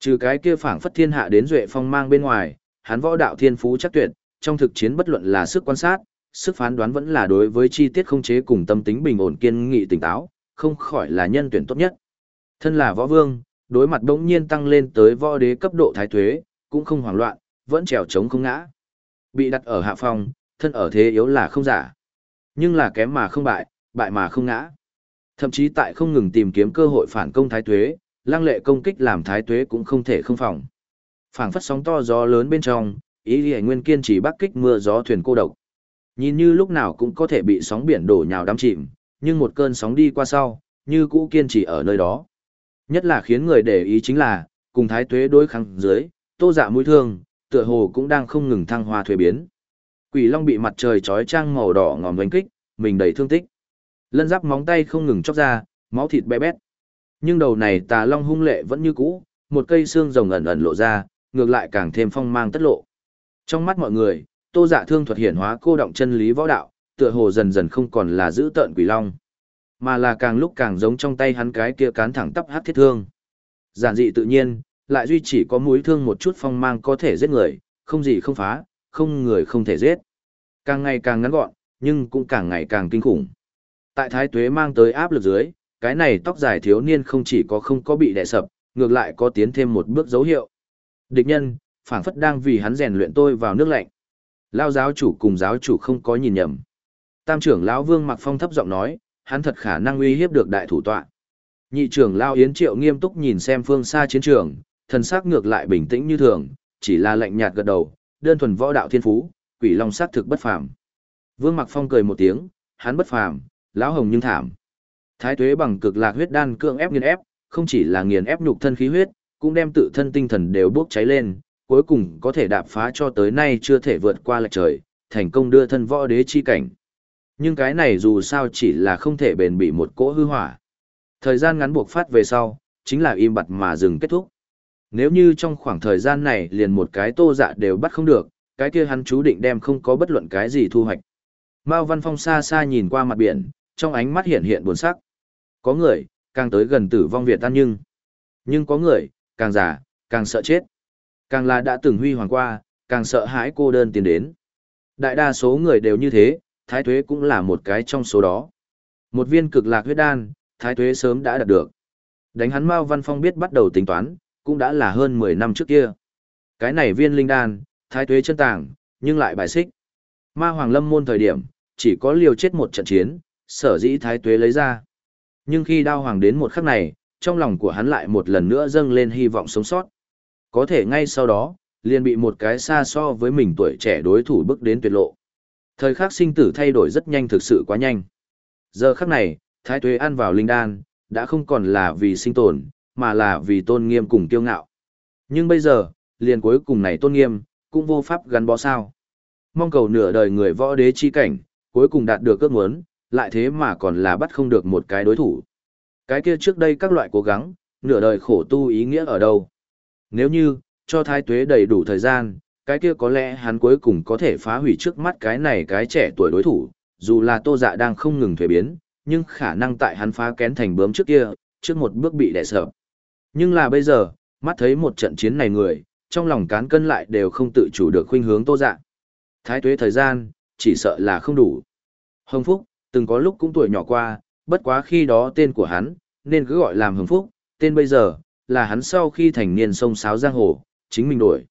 Trừ cái kia phảng phất thiên hạ đến duệ phong mang bên ngoài, hắn võ đạo thiên phú chắc tuyệt, trong thực chiến bất luận là sức quan sát, sức phán đoán vẫn là đối với chi tiết không chế cùng tâm tính bình ổn kiên nghị tỉnh táo, không khỏi là nhân tuyển tốt nhất. Thân là võ vương, đối mặt đống nhiên tăng lên tới võ đế cấp độ thái tuế, cũng không hoảng loạn, vẫn trèo chống không ngã. Bị đặt ở hạ phong, thân ở thế yếu là không giả. Nhưng là kém mà không bại, bại mà không ngã. Thậm chí tại không ngừng tìm kiếm cơ hội phản công thái tuế, lăng lệ công kích làm thái tuế cũng không thể không phòng. Phảng phất sóng to gió lớn bên trong, ý lý nguyên kiên trì bắc kích mưa gió thuyền cô độc. Nhìn như lúc nào cũng có thể bị sóng biển đổ nhào đắm chìm, nhưng một cơn sóng đi qua sau, như cũ kiên trì ở nơi đó. Nhất là khiến người để ý chính là, cùng thái tuế đối kháng dưới, tô dạ mũi thương, tựa hồ cũng đang không ngừng thăng hoa thuế biến. Quỷ long bị mặt trời trói trang màu đỏ ngòm đánh kích, mình đầy thương tích. Lân giáp móng tay không ngừng chóc ra, máu thịt bé bét. Nhưng đầu này tà long hung lệ vẫn như cũ, một cây xương rồng ẩn ẩn lộ ra, ngược lại càng thêm phong mang tất lộ. Trong mắt mọi người, tô dạ thương thuật hiển hóa cô động chân lý võ đạo, tựa hồ dần dần không còn là giữ tợn quỷ long, mà là càng lúc càng giống trong tay hắn cái kia cán thẳng tắp hát thiết thương. Giản dị tự nhiên, lại duy chỉ có mũi thương một chút phong mang có thể giết người, không gì không phá, không người không thể giết. Càng ngày càng ngắn gọn, nhưng cũng càng ngày càng kinh khủng. Tại thái tuế mang tới áp lực dưới, cái này tóc dài thiếu niên không chỉ có không có bị đè sập, ngược lại có tiến thêm một bước dấu hiệu. Địch nhân, phảng phất đang vì hắn rèn luyện tôi vào nước lạnh. Lao giáo chủ cùng giáo chủ không có nhìn nhầm. Tam trưởng lão Vương Mặc Phong thấp giọng nói, hắn thật khả năng uy hiếp được đại thủ tọa. Nhị trưởng lão Yến Triệu nghiêm túc nhìn xem phương xa chiến trường, thần sắc ngược lại bình tĩnh như thường, chỉ là lạnh nhạt gật đầu, đơn thuần võ đạo thiên phú, quỷ long sát thực bất phàm. Vương Mặc Phong cười một tiếng, hắn bất phàm, lão hồng nhưng thảm. Thái tuế bằng cực lạc huyết đan cưỡng ép nghiền ép, không chỉ là nghiền ép nhục thân khí huyết, cũng đem tự thân tinh thần đều bốc cháy lên, cuối cùng có thể đạp phá cho tới nay chưa thể vượt qua lệch trời, thành công đưa thân võ đế chi cảnh. Nhưng cái này dù sao chỉ là không thể bền bị một cỗ hư hỏa. Thời gian ngắn buộc phát về sau, chính là im bặt mà dừng kết thúc. Nếu như trong khoảng thời gian này liền một cái tô dạ đều bắt không được, cái kia hắn chú định đem không có bất luận cái gì thu hoạch. Mao Văn Phong xa xa nhìn qua mặt biển, trong ánh mắt hiện hiện buồn sắc. Có người, càng tới gần tử vong Việt tan nhưng. Nhưng có người, càng già, càng sợ chết. Càng là đã từng huy hoàng qua, càng sợ hãi cô đơn tiến đến. Đại đa số người đều như thế, thái thuế cũng là một cái trong số đó. Một viên cực lạc huyết đan, thái thuế sớm đã đạt được. Đánh hắn Mao Văn Phong biết bắt đầu tính toán, cũng đã là hơn 10 năm trước kia. Cái này viên linh đan, thái thuế chân tàng, nhưng lại bài xích. Ma Hoàng Lâm môn thời điểm, chỉ có liều chết một trận chiến, sở dĩ thái tuế lấy ra. Nhưng khi đao hoàng đến một khắc này, trong lòng của hắn lại một lần nữa dâng lên hy vọng sống sót. Có thể ngay sau đó, liền bị một cái xa so với mình tuổi trẻ đối thủ bước đến tuyệt lộ. Thời khắc sinh tử thay đổi rất nhanh thực sự quá nhanh. Giờ khắc này, thái tuế ăn vào linh đan, đã không còn là vì sinh tồn, mà là vì tôn nghiêm cùng kiêu ngạo. Nhưng bây giờ, liền cuối cùng này tôn nghiêm, cũng vô pháp gắn bó sao. Mong cầu nửa đời người võ đế chi cảnh, cuối cùng đạt được ước muốn, lại thế mà còn là bắt không được một cái đối thủ. Cái kia trước đây các loại cố gắng, nửa đời khổ tu ý nghĩa ở đâu? Nếu như, cho thái tuế đầy đủ thời gian, cái kia có lẽ hắn cuối cùng có thể phá hủy trước mắt cái này cái trẻ tuổi đối thủ, dù là tô dạ đang không ngừng thuế biến, nhưng khả năng tại hắn phá kén thành bướm trước kia, trước một bước bị đè sợ. Nhưng là bây giờ, mắt thấy một trận chiến này người, trong lòng cán cân lại đều không tự chủ được khuynh hướng tô dạ. Thái tuế thời gian, chỉ sợ là không đủ. Hồng Phúc, từng có lúc cũng tuổi nhỏ qua, bất quá khi đó tên của hắn, nên cứ gọi làm Hồng Phúc, tên bây giờ, là hắn sau khi thành niên sông sáo giang hồ, chính mình đổi.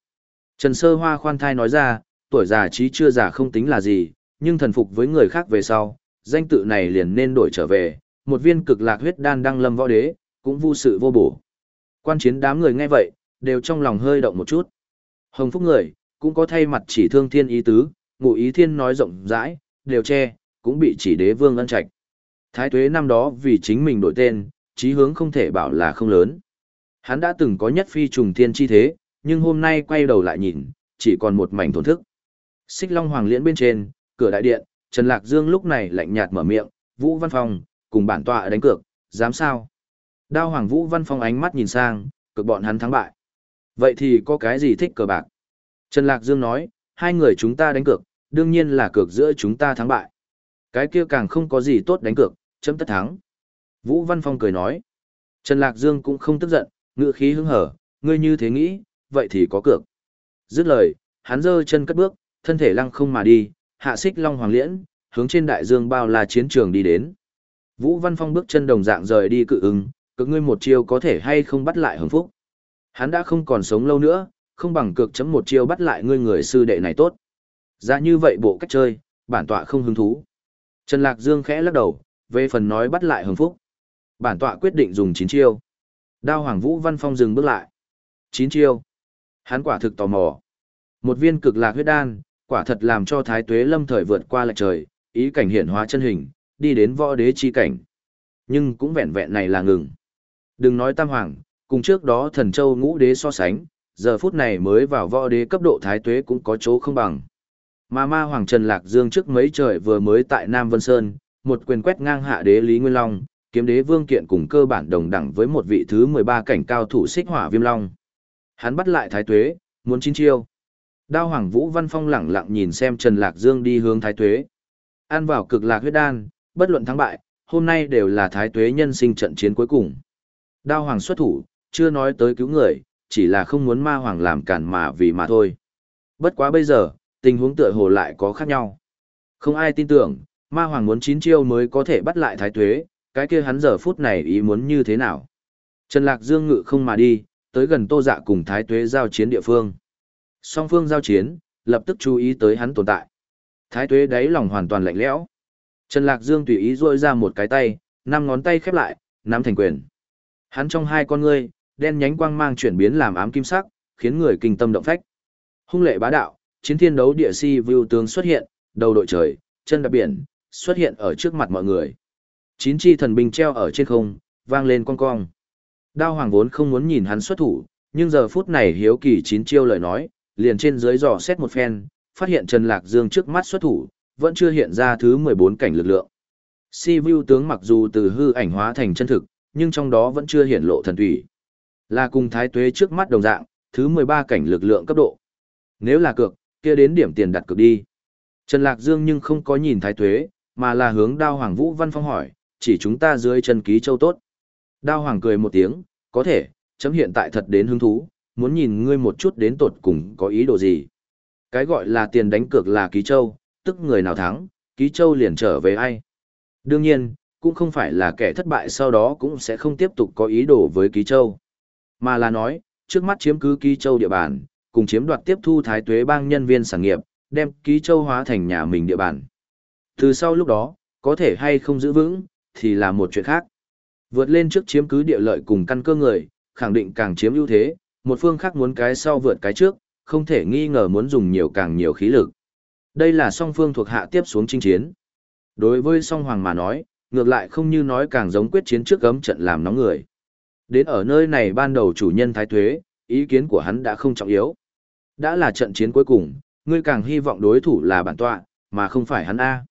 Trần Sơ Hoa khoan thai nói ra, tuổi già trí chưa già không tính là gì, nhưng thần phục với người khác về sau, danh tự này liền nên đổi trở về, một viên cực lạc huyết đan đăng lâm võ đế, cũng vô sự vô bổ. Quan chiến đám người nghe vậy, đều trong lòng hơi động một chút. Hồng Phúc người, cũng có thay mặt chỉ thương thiên ý tứ, ngụ ý thiên nói rộng rãi, đều che, cũng bị chỉ đế vương ân trạch. Thái tuế năm đó vì chính mình đổi tên, chí hướng không thể bảo là không lớn. Hắn đã từng có nhất phi trùng thiên chi thế, nhưng hôm nay quay đầu lại nhìn, chỉ còn một mảnh thổn thức. Xích Long Hoàng liễn bên trên, cửa đại điện, Trần Lạc Dương lúc này lạnh nhạt mở miệng, Vũ Văn Phong, cùng bản tọa đánh cược, dám sao? Đao Hoàng Vũ Văn Phong ánh mắt nhìn sang, cực bọn hắn thắng bại. Vậy thì có cái gì thích cờ bạc? Trần Lạc Dương nói, hai người chúng ta đánh cược, đương nhiên là cược giữa chúng ta thắng bại. Cái kia càng không có gì tốt đánh cược, chấm tất thắng. Vũ Văn Phong cười nói. Trần Lạc Dương cũng không tức giận, ngựa khí hứng hở, ngươi như thế nghĩ, vậy thì có cược. Dứt lời, hắn giơ chân cất bước, thân thể lăng không mà đi, hạ xích long hoàng liễn, hướng trên đại dương bao la chiến trường đi đến. Vũ Văn Phong bước chân đồng dạng rời đi cự ứng, cực ngươi một chiêu có thể hay không bắt lại hưng phúc. Hắn đã không còn sống lâu nữa, không bằng cực chấm một chiêu bắt lại ngươi người sư đệ này tốt. Ra như vậy bộ cách chơi, bản tọa không hứng thú. Trần Lạc Dương khẽ lắc đầu, về phần nói bắt lại hưng phúc. Bản tọa quyết định dùng chín chiêu. Đao Hoàng Vũ Văn Phong dừng bước lại. Chín chiêu. Hắn quả thực tò mò. Một viên cực lạc huyết đan, quả thật làm cho Thái Tuế Lâm thời vượt qua lệch trời, ý cảnh hiện hóa chân hình, đi đến võ đế chi cảnh. Nhưng cũng vẹn vẹn này là ngừng. Đừng nói tam hoàng, cùng trước đó thần châu ngũ đế so sánh, giờ phút này mới vào võ đế cấp độ thái tuế cũng có chỗ không bằng. Mà ma hoàng Trần Lạc Dương trước mấy trời vừa mới tại Nam Vân Sơn, một quyền quét ngang hạ đế Lý Nguyên Long, kiếm đế vương kiện cùng cơ bản đồng đẳng với một vị thứ 13 cảnh cao thủ xích hỏa viêm long. Hắn bắt lại thái tuế, muốn chín chiêu. Đao hoàng Vũ Văn Phong lẳng lặng nhìn xem Trần Lạc Dương đi hướng thái tuế. an vào cực lạc huyết đan, bất luận thắng bại, hôm nay đều là thái tuế nhân sinh trận chiến cuối cùng. Đao hoàng xuất thủ, chưa nói tới cứu người, chỉ là không muốn ma hoàng làm cản mà vì mà thôi. Bất quá bây giờ, tình huống tựa hồ lại có khác nhau. Không ai tin tưởng, ma hoàng muốn chín chiêu mới có thể bắt lại thái tuế, cái kia hắn giờ phút này ý muốn như thế nào. Trần Lạc Dương ngự không mà đi, tới gần tô dạ cùng thái tuế giao chiến địa phương. Song phương giao chiến, lập tức chú ý tới hắn tồn tại. Thái tuế đáy lòng hoàn toàn lạnh lẽo. Trần Lạc Dương tùy ý rôi ra một cái tay, năm ngón tay khép lại, nắm thành quyền. Hắn trong hai con ngươi, đen nhánh quang mang chuyển biến làm ám kim sắc, khiến người kinh tâm động phách. Hung lệ bá đạo, chiến thiên đấu địa si vưu tướng xuất hiện, đầu đội trời, chân đạp biển, xuất hiện ở trước mặt mọi người. Chín chi thần binh treo ở trên không, vang lên cong cong. Đao hoàng vốn không muốn nhìn hắn xuất thủ, nhưng giờ phút này hiếu kỳ chín chiêu lời nói, liền trên dưới dò xét một phen, phát hiện Trần Lạc Dương trước mắt xuất thủ, vẫn chưa hiện ra thứ 14 cảnh lực lượng. Si Vu tướng mặc dù từ hư ảnh hóa thành chân thực, nhưng trong đó vẫn chưa hiện lộ thần thủy. Là cùng thái tuế trước mắt đồng dạng, thứ 13 cảnh lực lượng cấp độ. Nếu là cược, kia đến điểm tiền đặt cược đi. Trần Lạc Dương nhưng không có nhìn thái tuế, mà là hướng đao hoàng Vũ Văn Phong hỏi, chỉ chúng ta dưới chân ký châu tốt. Đao hoàng cười một tiếng, có thể, chấm hiện tại thật đến hứng thú, muốn nhìn ngươi một chút đến tột cùng có ý đồ gì. Cái gọi là tiền đánh cược là ký châu, tức người nào thắng, ký châu liền trở về ai. Đương nhiên, cũng không phải là kẻ thất bại sau đó cũng sẽ không tiếp tục có ý đồ với ký châu. Mà là nói, trước mắt chiếm cứ ký châu địa bàn, cùng chiếm đoạt tiếp thu thái tuế bang nhân viên sản nghiệp, đem ký châu hóa thành nhà mình địa bàn. Từ sau lúc đó, có thể hay không giữ vững, thì là một chuyện khác. Vượt lên trước chiếm cứ địa lợi cùng căn cơ người, khẳng định càng chiếm ưu thế, một phương khác muốn cái sau vượt cái trước, không thể nghi ngờ muốn dùng nhiều càng nhiều khí lực. Đây là song phương thuộc hạ tiếp xuống chinh chiến. Đối với song hoàng mà nói, ngược lại không như nói càng giống quyết chiến trước gấm trận làm nóng người. Đến ở nơi này ban đầu chủ nhân thái thuế, ý kiến của hắn đã không trọng yếu. Đã là trận chiến cuối cùng, ngươi càng hy vọng đối thủ là bản tọa, mà không phải hắn A.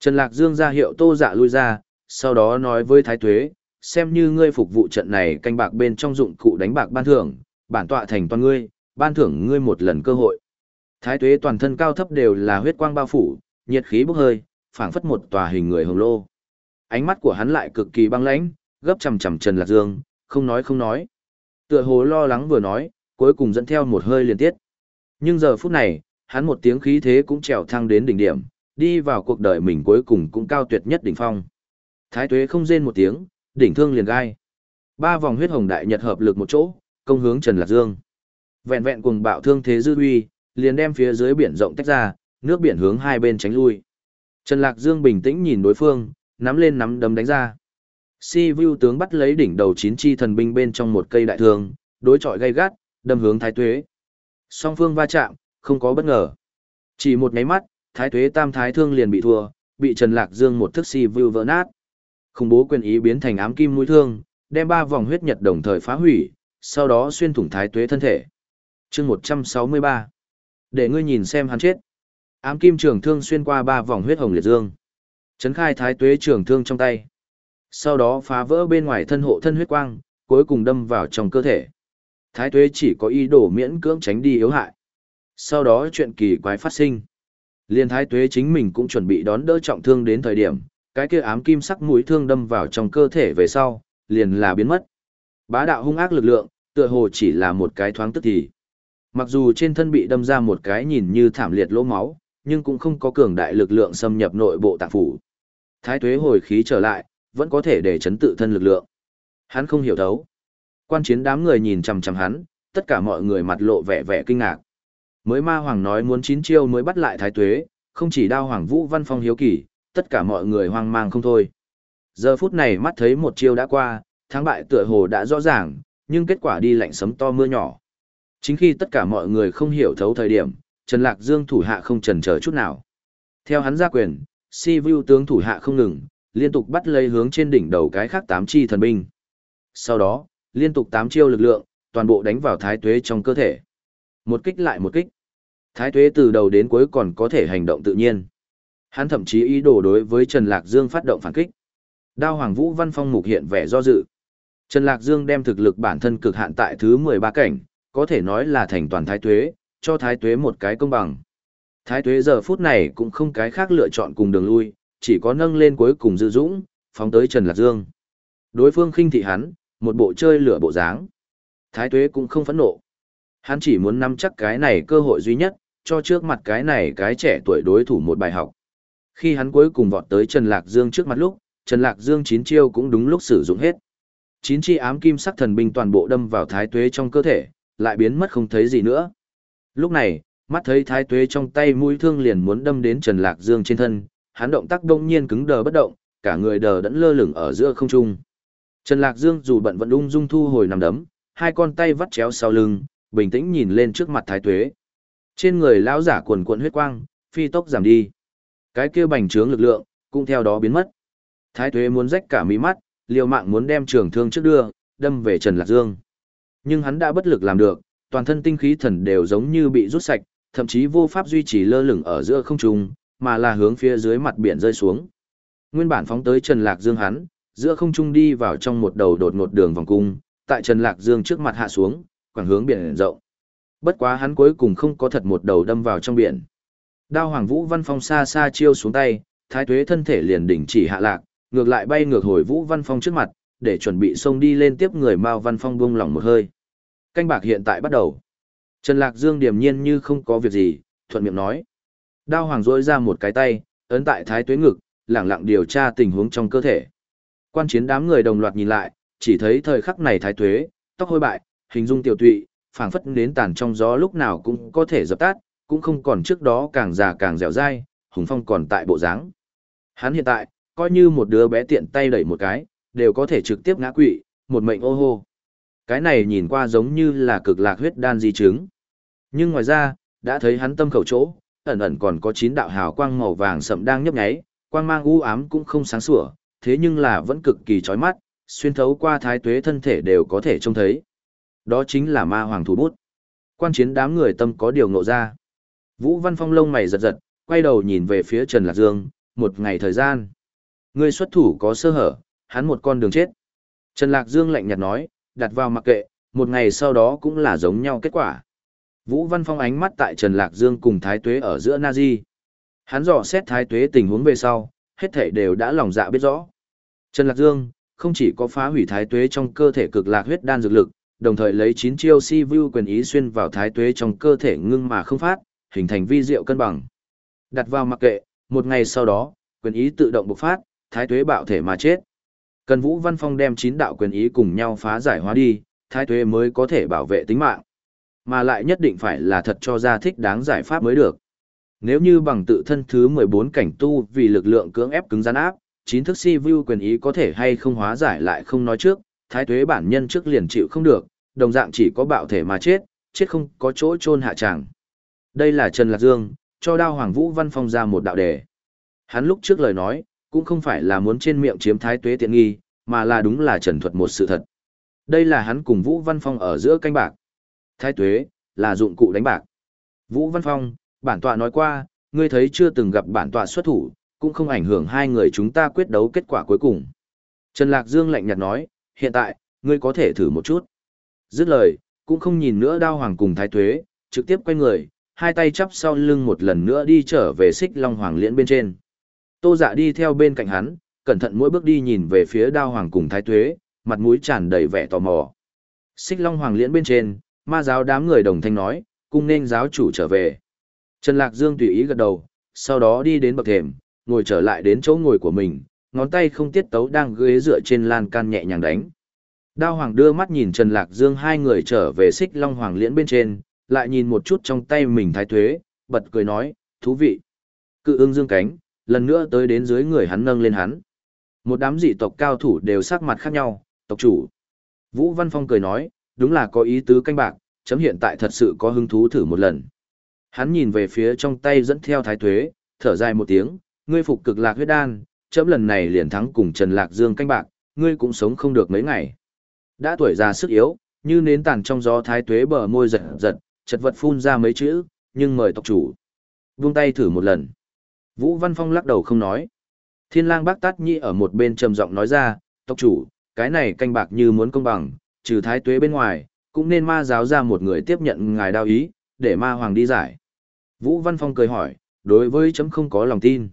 Trần Lạc Dương ra hiệu tô dạ lui ra, sau đó nói với thái thuế, xem như ngươi phục vụ trận này canh bạc bên trong dụng cụ đánh bạc ban thưởng, bản tọa thành toàn ngươi, ban thưởng ngươi một lần cơ hội. Thái tuế toàn thân cao thấp đều là huyết quang bao phủ, nhiệt khí bốc hơi, phảng phất một tòa hình người hồng lô. Ánh mắt của hắn lại cực kỳ băng lãnh, gấp chằm chằm Trần Lạc Dương, không nói không nói. Tựa hồ lo lắng vừa nói, cuối cùng dẫn theo một hơi liên tiết. Nhưng giờ phút này, hắn một tiếng khí thế cũng trèo thăng đến đỉnh điểm, đi vào cuộc đời mình cuối cùng cũng cao tuyệt nhất đỉnh phong. Thái tuế không rên một tiếng, đỉnh thương liền gai. Ba vòng huyết hồng đại nhật hợp lực một chỗ, công hướng Trần Lạc Dương. Vẹn vẹn cùng bạo thương thế dư huy liền đem phía dưới biển rộng tách ra, nước biển hướng hai bên tránh lui. Trần Lạc Dương bình tĩnh nhìn đối phương, nắm lên nắm đấm đánh ra. Si Vu tướng bắt lấy đỉnh đầu chín chi thần binh bên trong một cây đại thương, đối chọi gay gắt, đâm hướng Thái Tuế. Song phương va chạm, không có bất ngờ. Chỉ một nháy mắt, Thái Tuế tam thái thương liền bị thua, bị Trần Lạc Dương một thức Si Vu vỡ nát. Khủng bố quyền ý biến thành ám kim mũi thương, đem ba vòng huyết nhật đồng thời phá hủy, sau đó xuyên thủng Thái Tuế thân thể. Chương 163 để ngươi nhìn xem hắn chết. Ám kim trường thương xuyên qua ba vòng huyết hồng liệt dương. Trấn khai thái tuế trường thương trong tay. Sau đó phá vỡ bên ngoài thân hộ thân huyết quang, cuối cùng đâm vào trong cơ thể. Thái tuế chỉ có ý đồ miễn cưỡng tránh đi yếu hại. Sau đó chuyện kỳ quái phát sinh. Liên thái tuế chính mình cũng chuẩn bị đón đỡ trọng thương đến thời điểm, cái kia ám kim sắc mũi thương đâm vào trong cơ thể về sau, liền là biến mất. Bá đạo hung ác lực lượng, tựa hồ chỉ là một cái thoáng tức thì. Mặc dù trên thân bị đâm ra một cái nhìn như thảm liệt lỗ máu, nhưng cũng không có cường đại lực lượng xâm nhập nội bộ tạng phủ. Thái tuế hồi khí trở lại, vẫn có thể để chấn tự thân lực lượng. Hắn không hiểu thấu. Quan chiến đám người nhìn chằm chằm hắn, tất cả mọi người mặt lộ vẻ vẻ kinh ngạc. Mới ma hoàng nói muốn chín chiêu mới bắt lại thái tuế, không chỉ đao hoàng vũ văn phong hiếu kỳ, tất cả mọi người hoang mang không thôi. Giờ phút này mắt thấy một chiêu đã qua, thắng bại tựa hồ đã rõ ràng, nhưng kết quả đi lạnh sấm to mưa nhỏ. Chính khi tất cả mọi người không hiểu thấu thời điểm, Trần Lạc Dương thủ hạ không chần chờ chút nào. Theo hắn ra quyền, si vu tướng thủ hạ không ngừng, liên tục bắt lấy hướng trên đỉnh đầu cái khác tám chi thần binh. Sau đó, liên tục tám chiêu lực lượng, toàn bộ đánh vào thái tuế trong cơ thể. Một kích lại một kích. Thái tuế từ đầu đến cuối còn có thể hành động tự nhiên. Hắn thậm chí ý đồ đối với Trần Lạc Dương phát động phản kích. Đao Hoàng Vũ Văn Phong mục hiện vẻ do dự. Trần Lạc Dương đem thực lực bản thân cực hạn tại thứ 13 cảnh, có thể nói là thành toàn thái tuế, cho thái tuế một cái công bằng. Thái tuế giờ phút này cũng không cái khác lựa chọn cùng đường lui, chỉ có nâng lên cuối cùng dự dũng, phóng tới Trần Lạc Dương. Đối phương khinh thị hắn, một bộ chơi lửa bộ dáng. Thái tuế cũng không phẫn nộ. Hắn chỉ muốn nắm chắc cái này cơ hội duy nhất, cho trước mặt cái này cái trẻ tuổi đối thủ một bài học. Khi hắn cuối cùng vọt tới Trần Lạc Dương trước mặt lúc, Trần Lạc Dương chín chiêu cũng đúng lúc sử dụng hết. Chín chi ám kim sắc thần binh toàn bộ đâm vào thái tuế trong cơ thể, lại biến mất không thấy gì nữa. Lúc này, mắt thấy thái tuế trong tay mũi thương liền muốn đâm đến Trần Lạc Dương trên thân, hắn động tác đông nhiên cứng đờ bất động, cả người đờ đẫn lơ lửng ở giữa không trung. Trần Lạc Dương dù bận vẫn ung dung thu hồi nằm đấm, hai con tay vắt chéo sau lưng, bình tĩnh nhìn lên trước mặt thái tuế. Trên người lão giả quần cuộn huyết quang, phi tốc giảm đi. Cái kia bành trướng lực lượng, cũng theo đó biến mất. Thái tuế muốn rách cả mí mắt, liều mạng muốn đem trường thương trước đưa, đâm về Trần Lạc Dương. Nhưng hắn đã bất lực làm được, toàn thân tinh khí thần đều giống như bị rút sạch, thậm chí vô pháp duy trì lơ lửng ở giữa không trung, mà là hướng phía dưới mặt biển rơi xuống. Nguyên bản phóng tới Trần Lạc Dương hắn, giữa không trung đi vào trong một đầu đột ngột đường vòng cung, tại Trần Lạc Dương trước mặt hạ xuống, quảng hướng biển rộng. Bất quá hắn cuối cùng không có thật một đầu đâm vào trong biển. Đao Hoàng Vũ Văn Phong xa xa chiêu xuống tay, thái tuế thân thể liền đỉnh chỉ hạ lạc, ngược lại bay ngược hồi Vũ Văn Phong trước mặt, để chuẩn bị xông đi lên tiếp người Mao Văn Phong buông lỏng một hơi. Canh bạc hiện tại bắt đầu. Trần Lạc Dương điềm nhiên như không có việc gì, thuận miệng nói. Đao Hoàng rỗi ra một cái tay, ấn tại thái tuế ngực, lẳng lặng điều tra tình huống trong cơ thể. Quan chiến đám người đồng loạt nhìn lại, chỉ thấy thời khắc này thái tuế, tóc hôi bại, hình dung tiểu tụy, phảng phất nến tàn trong gió lúc nào cũng có thể dập tắt, cũng không còn trước đó càng già càng dẻo dai, hùng phong còn tại bộ dáng. Hắn hiện tại, coi như một đứa bé tiện tay đẩy một cái, đều có thể trực tiếp ngã quỵ, một mệnh ô hô. Cái này nhìn qua giống như là cực lạc huyết đan di chứng. Nhưng ngoài ra, đã thấy hắn tâm khẩu chỗ, ẩn ẩn còn có chín đạo hào quang màu vàng sậm đang nhấp nháy, quang mang u ám cũng không sáng sủa, thế nhưng là vẫn cực kỳ chói mắt, xuyên thấu qua thái tuế thân thể đều có thể trông thấy. Đó chính là ma hoàng thủ bút. Quan chiến đám người tâm có điều ngộ ra. Vũ Văn Phong lông mày giật giật, quay đầu nhìn về phía Trần Lạc Dương, một ngày thời gian. Người xuất thủ có sơ hở, hắn một con đường chết. Trần Lạc Dương lạnh nhạt nói, đặt vào mặc kệ, một ngày sau đó cũng là giống nhau kết quả. Vũ Văn Phong ánh mắt tại Trần Lạc Dương cùng Thái Tuế ở giữa Nazi. Hắn dò xét Thái Tuế tình huống về sau, hết thể đều đã lòng dạ biết rõ. Trần Lạc Dương, không chỉ có phá hủy Thái Tuế trong cơ thể cực lạc huyết đan dược lực, đồng thời lấy 9 chiêu si vu quyền ý xuyên vào Thái Tuế trong cơ thể ngưng mà không phát, hình thành vi diệu cân bằng. Đặt vào mặc kệ, một ngày sau đó, quyền ý tự động bộc phát, Thái Tuế bạo thể mà chết. Cần Vũ Văn Phong đem chín đạo quyền ý cùng nhau phá giải hóa đi, Thái Tuế mới có thể bảo vệ tính mạng. Mà lại nhất định phải là thật cho ra thích đáng giải pháp mới được. Nếu như bằng tự thân thứ 14 cảnh tu vì lực lượng cưỡng ép cứng rắn áp, chín thức si vu quyền ý có thể hay không hóa giải lại không nói trước, thái tuế bản nhân trước liền chịu không được, đồng dạng chỉ có bạo thể mà chết, chết không có chỗ chôn hạ tràng. Đây là Trần Lạc Dương, cho đao Hoàng Vũ Văn Phong ra một đạo đề. Hắn lúc trước lời nói, cũng không phải là muốn trên miệng chiếm thái tuế tiện nghi, mà là đúng là trần thuật một sự thật. Đây là hắn cùng Vũ Văn Phong ở giữa canh bạc. Thái tuế, là dụng cụ đánh bạc. Vũ Văn Phong, bản tọa nói qua, ngươi thấy chưa từng gặp bản tọa xuất thủ, cũng không ảnh hưởng hai người chúng ta quyết đấu kết quả cuối cùng. Trần Lạc Dương lạnh nhạt nói, hiện tại, ngươi có thể thử một chút. Dứt lời, cũng không nhìn nữa đao hoàng cùng thái tuế, trực tiếp quay người, hai tay chắp sau lưng một lần nữa đi trở về xích long hoàng liễn bên trên. Tô dạ đi theo bên cạnh hắn, cẩn thận mỗi bước đi nhìn về phía đao hoàng cùng thái tuế, mặt mũi tràn đầy vẻ tò mò. Xích long hoàng liễn bên trên, ma giáo đám người đồng thanh nói, cung nên giáo chủ trở về. Trần Lạc Dương tùy ý gật đầu, sau đó đi đến bậc thềm, ngồi trở lại đến chỗ ngồi của mình, ngón tay không tiết tấu đang ghế dựa trên lan can nhẹ nhàng đánh. Đao Hoàng đưa mắt nhìn Trần Lạc Dương hai người trở về xích long hoàng liễn bên trên, lại nhìn một chút trong tay mình thái thuế, bật cười nói, thú vị. Cự ưng dương cánh, lần nữa tới đến dưới người hắn nâng lên hắn. Một đám dị tộc cao thủ đều sắc mặt khác nhau, tộc chủ. Vũ Văn Phong cười nói, đúng là có ý tứ canh bạc, chấm hiện tại thật sự có hứng thú thử một lần. Hắn nhìn về phía trong tay dẫn theo thái thuế, thở dài một tiếng, ngươi phục cực lạc huyết đan, chấm lần này liền thắng cùng Trần Lạc Dương canh bạc, ngươi cũng sống không được mấy ngày. Đã tuổi già sức yếu, như nến tàn trong gió thái tuế bờ môi giật giật, chật vật phun ra mấy chữ, nhưng mời tộc chủ. Vung tay thử một lần. Vũ Văn Phong lắc đầu không nói. Thiên lang bác tát nhị ở một bên trầm giọng nói ra, tộc chủ, cái này canh bạc như muốn công bằng, trừ thái tuế bên ngoài, cũng nên ma giáo ra một người tiếp nhận ngài đao ý, để ma hoàng đi giải. Vũ Văn Phong cười hỏi, đối với chấm không có lòng tin.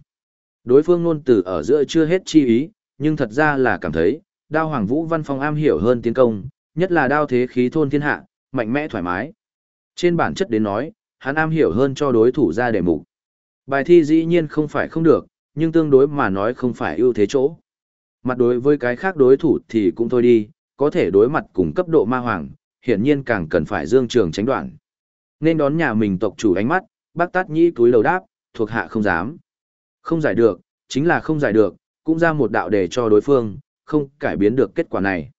Đối phương ngôn từ ở giữa chưa hết chi ý, nhưng thật ra là cảm thấy, đao hoàng Vũ Văn Phong am hiểu hơn tiến công, nhất là đao thế khí thôn thiên hạ, mạnh mẽ thoải mái. Trên bản chất đến nói, hắn am hiểu hơn cho đối thủ ra đề mục. Bài thi dĩ nhiên không phải không được, nhưng tương đối mà nói không phải ưu thế chỗ. Mặt đối với cái khác đối thủ thì cũng thôi đi, có thể đối mặt cùng cấp độ ma hoàng, hiển nhiên càng cần phải dương trường tránh đoạn. Nên đón nhà mình tộc chủ ánh mắt, bác tát nhĩ túi lầu đáp, thuộc hạ không dám. Không giải được, chính là không giải được, cũng ra một đạo để cho đối phương, không cải biến được kết quả này.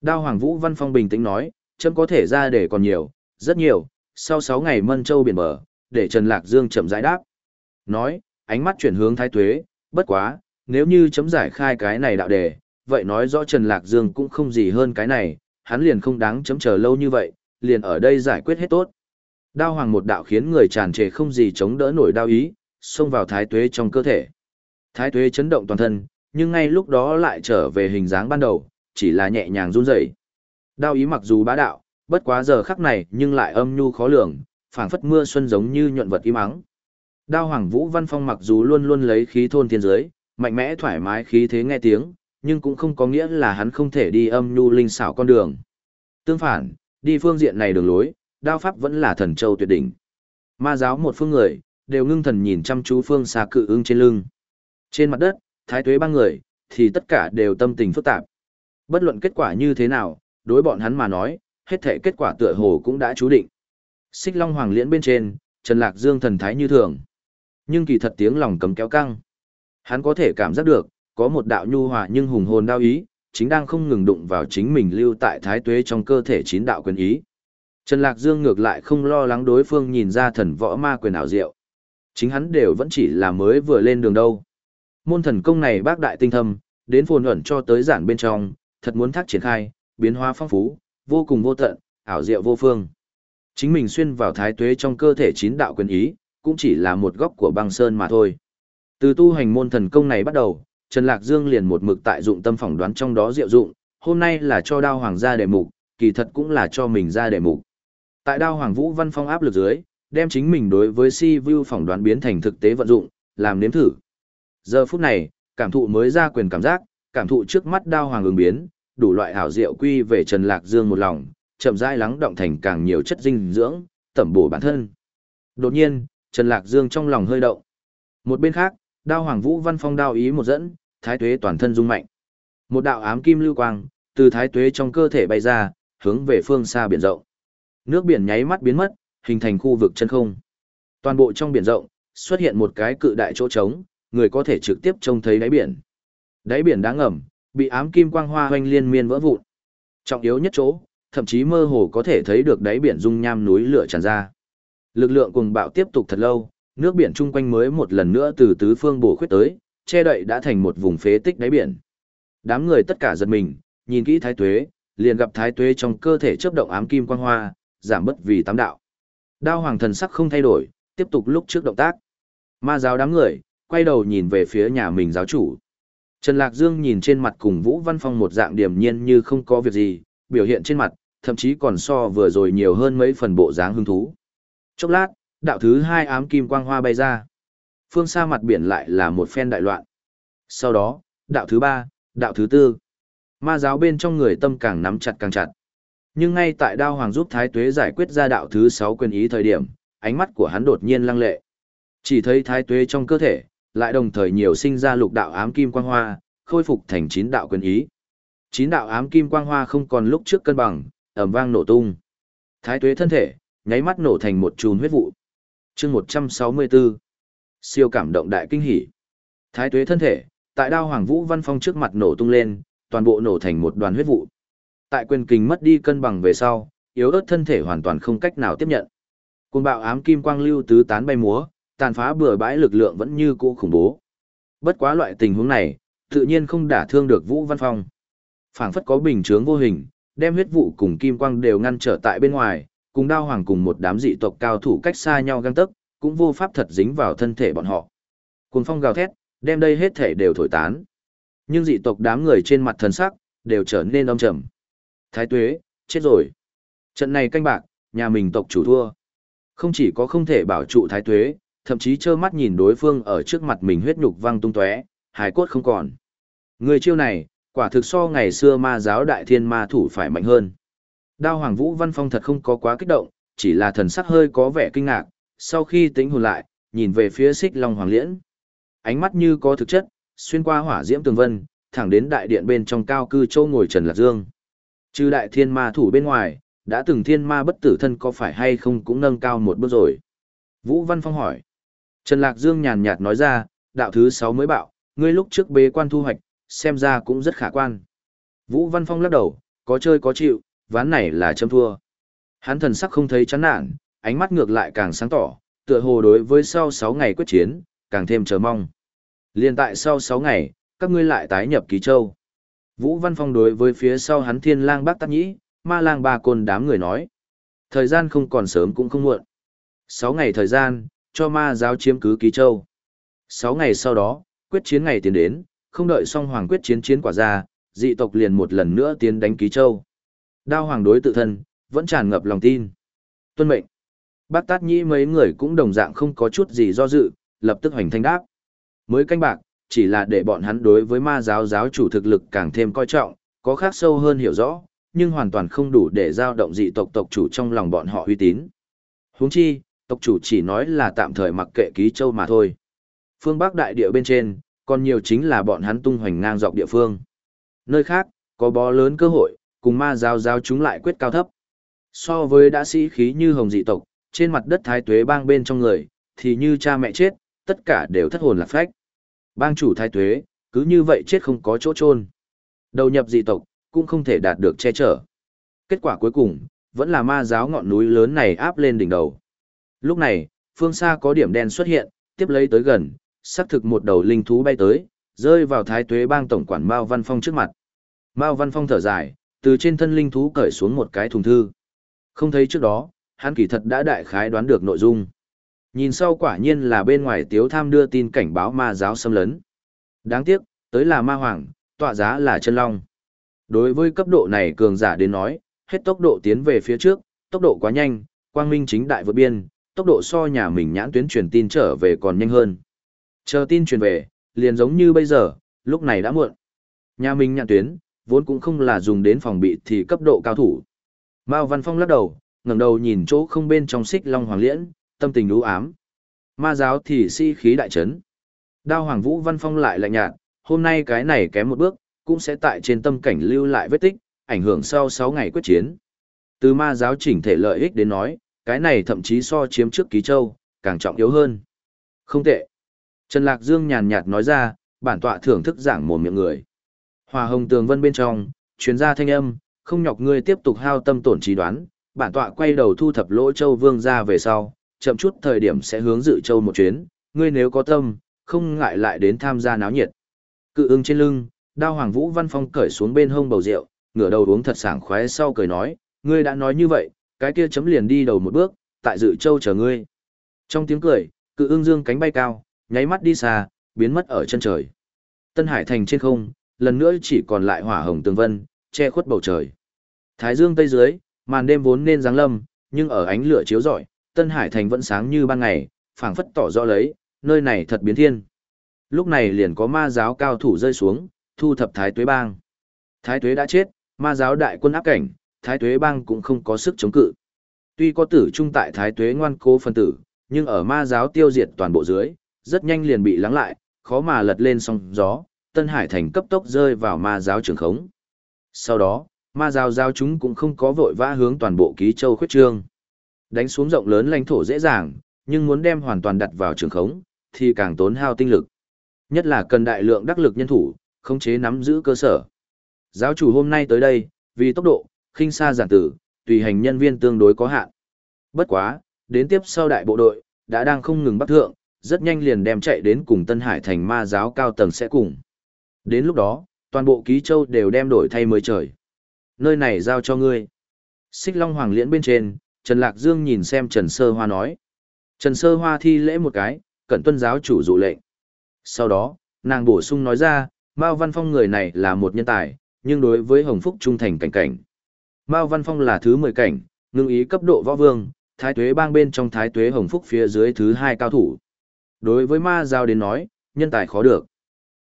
Đao Hoàng Vũ Văn Phong bình tĩnh nói, chấm có thể ra để còn nhiều, rất nhiều, sau 6 ngày mân châu biển bờ, để Trần Lạc Dương chậm giải đáp. Nói, ánh mắt chuyển hướng thái tuế, bất quá, nếu như chấm giải khai cái này đạo đề, vậy nói rõ Trần Lạc Dương cũng không gì hơn cái này, hắn liền không đáng chấm chờ lâu như vậy, liền ở đây giải quyết hết tốt. Đao hoàng một đạo khiến người tràn trề không gì chống đỡ nổi đao ý, xông vào thái tuế trong cơ thể. Thái tuế chấn động toàn thân, nhưng ngay lúc đó lại trở về hình dáng ban đầu, chỉ là nhẹ nhàng run rẩy. Đao ý mặc dù bá đạo, bất quá giờ khắc này nhưng lại âm nhu khó lường, phảng phất mưa xuân giống như nhuận vật im ắng. Đao Hoàng Vũ Văn Phong mặc dù luôn luôn lấy khí thôn thiên giới, mạnh mẽ thoải mái khí thế nghe tiếng, nhưng cũng không có nghĩa là hắn không thể đi âm nhu linh xảo con đường. Tương phản, đi phương diện này đường lối, đao pháp vẫn là thần châu tuyệt đỉnh. Ma giáo một phương người, đều ngưng thần nhìn chăm chú phương xa cự ưng trên lưng. Trên mặt đất, thái tuế ba người, thì tất cả đều tâm tình phức tạp. Bất luận kết quả như thế nào, đối bọn hắn mà nói, hết thể kết quả tựa hồ cũng đã chú định. Xích Long Hoàng liễn bên trên, Trần Lạc Dương thần thái như thường. Nhưng kỳ thật tiếng lòng cấm kéo căng. Hắn có thể cảm giác được, có một đạo nhu hòa nhưng hùng hồn đau ý, chính đang không ngừng đụng vào chính mình lưu tại thái tuế trong cơ thể chín đạo quyền ý. Trần Lạc Dương ngược lại không lo lắng đối phương nhìn ra thần võ ma quyền ảo diệu. Chính hắn đều vẫn chỉ là mới vừa lên đường đâu. Môn thần công này bác đại tinh thâm, đến phồn ẩn cho tới giản bên trong, thật muốn thác triển khai, biến hóa phong phú, vô cùng vô tận, ảo diệu vô phương. Chính mình xuyên vào thái tuế trong cơ thể chín đạo quyền ý, cũng chỉ là một góc của băng sơn mà thôi. Từ tu hành môn thần công này bắt đầu, Trần Lạc Dương liền một mực tại dụng tâm phỏng đoán trong đó diệu dụng, hôm nay là cho đao hoàng gia đề mục, kỳ thật cũng là cho mình ra đề mục. Tại đao hoàng vũ văn phong áp lực dưới, đem chính mình đối với si vu phỏng đoán biến thành thực tế vận dụng, làm nếm thử. Giờ phút này, cảm thụ mới ra quyền cảm giác, cảm thụ trước mắt đao hoàng ứng biến, đủ loại hảo diệu quy về Trần Lạc Dương một lòng, chậm rãi lắng động thành càng nhiều chất dinh dưỡng, tẩm bổ bản thân. Đột nhiên, Trần Lạc Dương trong lòng hơi động. Một bên khác, đao hoàng vũ văn phong đao ý một dẫn, thái tuế toàn thân rung mạnh. Một đạo ám kim lưu quang, từ thái tuế trong cơ thể bay ra, hướng về phương xa biển rộng. Nước biển nháy mắt biến mất, hình thành khu vực chân không. Toàn bộ trong biển rộng, xuất hiện một cái cự đại chỗ trống, người có thể trực tiếp trông thấy đáy biển. Đáy biển đáng ngầm, bị ám kim quang hoa hoanh liên miên vỡ vụn. Trọng yếu nhất chỗ, thậm chí mơ hồ có thể thấy được đáy biển dung nham núi lửa tràn ra. Lực lượng cùng bạo tiếp tục thật lâu, nước biển chung quanh mới một lần nữa từ tứ phương bổ khuyết tới, che đậy đã thành một vùng phế tích đáy biển. Đám người tất cả giật mình, nhìn kỹ thái tuế, liền gặp thái tuế trong cơ thể chớp động ám kim quang hoa, giảm bất vì tám đạo. Đao hoàng thần sắc không thay đổi, tiếp tục lúc trước động tác. Ma giáo đám người, quay đầu nhìn về phía nhà mình giáo chủ. Trần Lạc Dương nhìn trên mặt cùng Vũ Văn Phong một dạng điềm nhiên như không có việc gì, biểu hiện trên mặt, thậm chí còn so vừa rồi nhiều hơn mấy phần bộ dáng hứng thú. Chốc lát, đạo thứ hai ám kim quang hoa bay ra. Phương xa mặt biển lại là một phen đại loạn. Sau đó, đạo thứ ba, đạo thứ tư. Ma giáo bên trong người tâm càng nắm chặt càng chặt. Nhưng ngay tại đao hoàng giúp Thái Tuế giải quyết ra đạo thứ sáu quyền ý thời điểm, ánh mắt của hắn đột nhiên lăng lệ. Chỉ thấy thái tuế trong cơ thể, lại đồng thời nhiều sinh ra lục đạo ám kim quang hoa, khôi phục thành chín đạo quyền ý. Chín đạo ám kim quang hoa không còn lúc trước cân bằng, ầm vang nổ tung. Thái tuế thân thể, nháy mắt nổ thành một chùm huyết vụ. chương 164. Siêu cảm động đại kinh hỉ. Thái tuế thân thể, tại đao hoàng vũ văn phong trước mặt nổ tung lên, toàn bộ nổ thành một đoàn huyết vụ. Tại quyền kình mất đi cân bằng về sau, yếu ớt thân thể hoàn toàn không cách nào tiếp nhận. Cùng bạo ám kim quang lưu tứ tán bay múa, tàn phá bừa bãi lực lượng vẫn như cũ khủng bố. Bất quá loại tình huống này, tự nhiên không đả thương được Vũ Văn Phong. Phảng phất có bình chướng vô hình, đem huyết vụ cùng kim quang đều ngăn trở tại bên ngoài, cùng đao hoàng cùng một đám dị tộc cao thủ cách xa nhau găng tấc, cũng vô pháp thật dính vào thân thể bọn họ. Cuồng phong gào thét, đem đây hết thể đều thổi tán. Nhưng dị tộc đám người trên mặt thần sắc, đều trở nên âm trầm. Thái tuế, chết rồi. Trận này canh bạc, nhà mình tộc chủ thua. Không chỉ có không thể bảo trụ thái tuế, thậm chí trơ mắt nhìn đối phương ở trước mặt mình huyết nhục văng tung tóe, hài cốt không còn. Người chiêu này, quả thực so ngày xưa ma giáo đại thiên ma thủ phải mạnh hơn. Đao Hoàng Vũ Văn Phong thật không có quá kích động, chỉ là thần sắc hơi có vẻ kinh ngạc, sau khi tính hồn lại, nhìn về phía xích Long Hoàng Liễn. Ánh mắt như có thực chất, xuyên qua hỏa diễm tường vân, thẳng đến đại điện bên trong cao cư châu ngồi Trần Lạc Dương. Trừ đại thiên ma thủ bên ngoài, đã từng thiên ma bất tử thân có phải hay không cũng nâng cao một bước rồi. Vũ Văn Phong hỏi. Trần Lạc Dương nhàn nhạt nói ra, đạo thứ 6 mới bạo, ngươi lúc trước bế quan thu hoạch, xem ra cũng rất khả quan. Vũ Văn Phong lắc đầu, có chơi có chịu, ván này là châm thua. Hắn thần sắc không thấy chán nản, ánh mắt ngược lại càng sáng tỏ, tựa hồ đối với sau 6 ngày quyết chiến, càng thêm chờ mong. Liên tại sau 6 ngày, các ngươi lại tái nhập ký châu. Vũ Văn Phong đối với phía sau hắn thiên lang bác tắc nhĩ, ma lang ba côn đám người nói. Thời gian không còn sớm cũng không muộn. sáu ngày thời gian, cho ma giáo chiếm cứ ký châu. Sáu ngày sau đó, quyết chiến ngày tiến đến, không đợi Song hoàng quyết chiến chiến quả ra, dị tộc liền một lần nữa tiến đánh ký châu. Đao hoàng đối tự thân, vẫn tràn ngập lòng tin. Tuân mệnh. Bác Tát Nhĩ mấy người cũng đồng dạng không có chút gì do dự, lập tức hoành thanh đáp. Mới canh bạc, chỉ là để bọn hắn đối với ma giáo giáo chủ thực lực càng thêm coi trọng, có khác sâu hơn hiểu rõ, nhưng hoàn toàn không đủ để giao động dị tộc tộc chủ trong lòng bọn họ uy tín. Huống chi, tộc chủ chỉ nói là tạm thời mặc kệ ký châu mà thôi. Phương Bắc đại địa bên trên, còn nhiều chính là bọn hắn tung hoành ngang dọc địa phương. Nơi khác, có bó lớn cơ hội, cùng ma giáo giáo chúng lại quyết cao thấp. So với đã sĩ khí như hồng dị tộc, trên mặt đất thái tuế bang bên trong người, thì như cha mẹ chết, tất cả đều thất hồn lạc phách. Bang chủ thái tuế, cứ như vậy chết không có chỗ chôn Đầu nhập dị tộc, cũng không thể đạt được che chở. Kết quả cuối cùng, vẫn là ma giáo ngọn núi lớn này áp lên đỉnh đầu. Lúc này, phương xa có điểm đen xuất hiện, tiếp lấy tới gần, sắc thực một đầu linh thú bay tới, rơi vào thái tuế bang tổng quản Mao Văn Phong trước mặt. Mao Văn Phong thở dài, từ trên thân linh thú cởi xuống một cái thùng thư. Không thấy trước đó, hắn kỳ thật đã đại khái đoán được nội dung. Nhìn sau quả nhiên là bên ngoài tiếu tham đưa tin cảnh báo ma giáo xâm lấn. Đáng tiếc, tới là ma hoàng, tọa giá là chân long. Đối với cấp độ này cường giả đến nói, hết tốc độ tiến về phía trước, tốc độ quá nhanh, quang minh chính đại vượt biên, tốc độ so nhà mình nhãn tuyến truyền tin trở về còn nhanh hơn. Chờ tin truyền về, liền giống như bây giờ, lúc này đã muộn. Nhà mình nhãn tuyến, vốn cũng không là dùng đến phòng bị thì cấp độ cao thủ. Mao Văn Phong lắc đầu, ngẩng đầu nhìn chỗ không bên trong xích long hoàng liễn, tâm tình u ám. Ma giáo thì si khí đại chấn. Đao Hoàng Vũ Văn Phong lại lạnh nhạt, hôm nay cái này kém một bước, cũng sẽ tại trên tâm cảnh lưu lại vết tích, ảnh hưởng sau 6 ngày quyết chiến. Từ ma giáo chỉnh thể lợi ích đến nói, cái này thậm chí so chiếm trước ký châu, càng trọng yếu hơn. Không tệ. Trần Lạc Dương nhàn nhạt nói ra, bản tọa thưởng thức giảng mồm miệng người. Hòa hồng tường vân bên trong, chuyên gia thanh âm, không nhọc ngươi tiếp tục hao tâm tổn trí đoán, bản tọa quay đầu thu thập lỗ châu vương ra về sau, chậm chút thời điểm sẽ hướng dự châu một chuyến, ngươi nếu có tâm, không ngại lại đến tham gia náo nhiệt. Cự ưng trên lưng, đao hoàng vũ văn phong cởi xuống bên hông bầu rượu, ngửa đầu uống thật sảng khoái sau cười nói, ngươi đã nói như vậy, cái kia chấm liền đi đầu một bước, tại dự châu chờ ngươi. Trong tiếng cười, cự ưng dương cánh bay cao, nháy mắt đi xa, biến mất ở chân trời. Tân Hải thành trên không, lần nữa chỉ còn lại hỏa hồng tường vân, che khuất bầu trời. Thái dương tây dưới, màn đêm vốn nên giáng lâm, nhưng ở ánh lửa chiếu rọi, Tân Hải thành vẫn sáng như ban ngày, phảng phất tỏ rõ lấy, nơi này thật biến thiên. Lúc này liền có ma giáo cao thủ rơi xuống, thu thập Thái Tuế Bang. Thái Tuế đã chết, ma giáo đại quân áp cảnh, Thái Tuế Bang cũng không có sức chống cự. Tuy có tử trung tại Thái Tuế ngoan cố phân tử, Nhưng ở ma giáo tiêu diệt toàn bộ dưới, rất nhanh liền bị lắng lại, khó mà lật lên sóng gió, Tân Hải Thành cấp tốc rơi vào ma giáo trường khống. Sau đó, ma giáo giáo chúng cũng không có vội vã hướng toàn bộ ký châu khuyết trương. Đánh xuống rộng lớn lãnh thổ dễ dàng, nhưng muốn đem hoàn toàn đặt vào trường khống, thì càng tốn hao tinh lực. Nhất là cần đại lượng đắc lực nhân thủ, khống chế nắm giữ cơ sở. Giáo chủ hôm nay tới đây, vì tốc độ, khinh xa giản tử, tùy hành nhân viên tương đối có hạn. Bất quá, đến tiếp sau đại bộ đội, đã đang không ngừng bắt thượng, rất nhanh liền đem chạy đến cùng Tân Hải thành ma giáo cao tầng sẽ cùng. Đến lúc đó, toàn bộ ký châu đều đem đổi thay mới trời. Nơi này giao cho ngươi. Xích Long Hoàng liễn bên trên, Trần Lạc Dương nhìn xem Trần Sơ Hoa nói. Trần Sơ Hoa thi lễ một cái, cẩn tuân giáo chủ dụ lệnh. Sau đó, nàng bổ sung nói ra, Mao Văn Phong người này là một nhân tài, nhưng đối với Hồng Phúc trung thành cảnh cảnh. Mao Văn Phong là thứ 10 cảnh, ngưng ý cấp độ võ vương, thái tuế bang bên trong thái tuế Hồng Phúc phía dưới thứ hai cao thủ. Đối với ma giao đến nói, nhân tài khó được.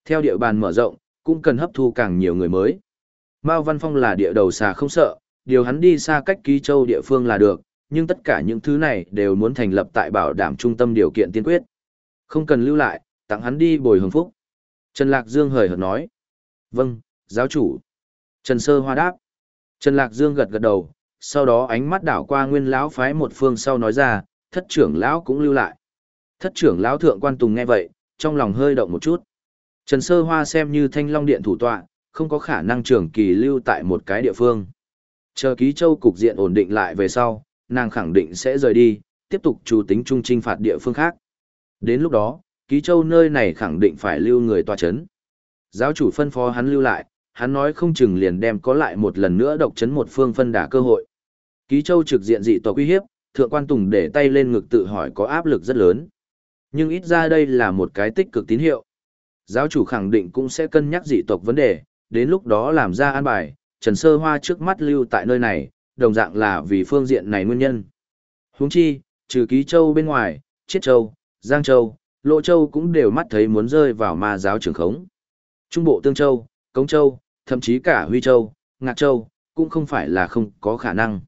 Theo địa bàn mở rộng, cũng cần hấp thu càng nhiều người mới. Mao Văn Phong là địa đầu xà không sợ, điều hắn đi xa cách ký châu địa phương là được, nhưng tất cả những thứ này đều muốn thành lập tại bảo đảm trung tâm điều kiện tiên quyết. Không cần lưu lại, tặng hắn đi bồi hưởng phúc. Trần Lạc Dương hời hợt nói. Vâng, giáo chủ. Trần Sơ Hoa đáp. Trần Lạc Dương gật gật đầu, sau đó ánh mắt đảo qua nguyên lão phái một phương sau nói ra, thất trưởng lão cũng lưu lại. Thất trưởng lão thượng quan tùng nghe vậy, trong lòng hơi động một chút. Trần Sơ Hoa xem như thanh long điện thủ tọa, không có khả năng trưởng kỳ lưu tại một cái địa phương. Chờ ký châu cục diện ổn định lại về sau, nàng khẳng định sẽ rời đi, tiếp tục chủ tính trung trinh phạt địa phương khác. Đến lúc đó, ký châu nơi này khẳng định phải lưu người tòa chấn. Giáo chủ phân phó hắn lưu lại, hắn nói không chừng liền đem có lại một lần nữa độc chấn một phương phân đả cơ hội. Ký châu trực diện dị tộc uy hiếp, thượng quan tùng để tay lên ngực tự hỏi có áp lực rất lớn. Nhưng ít ra đây là một cái tích cực tín hiệu. Giáo chủ khẳng định cũng sẽ cân nhắc dị tộc vấn đề, đến lúc đó làm ra an bài, Trần Sơ Hoa trước mắt lưu tại nơi này, đồng dạng là vì phương diện này nguyên nhân. Huống chi, trừ Ký Châu bên ngoài, Chiết Châu, Giang Châu, Lộ Châu cũng đều mắt thấy muốn rơi vào ma giáo trường khống. Trung bộ Tương Châu, Cống Châu, thậm chí cả Huy Châu, Ngạc Châu, cũng không phải là không có khả năng.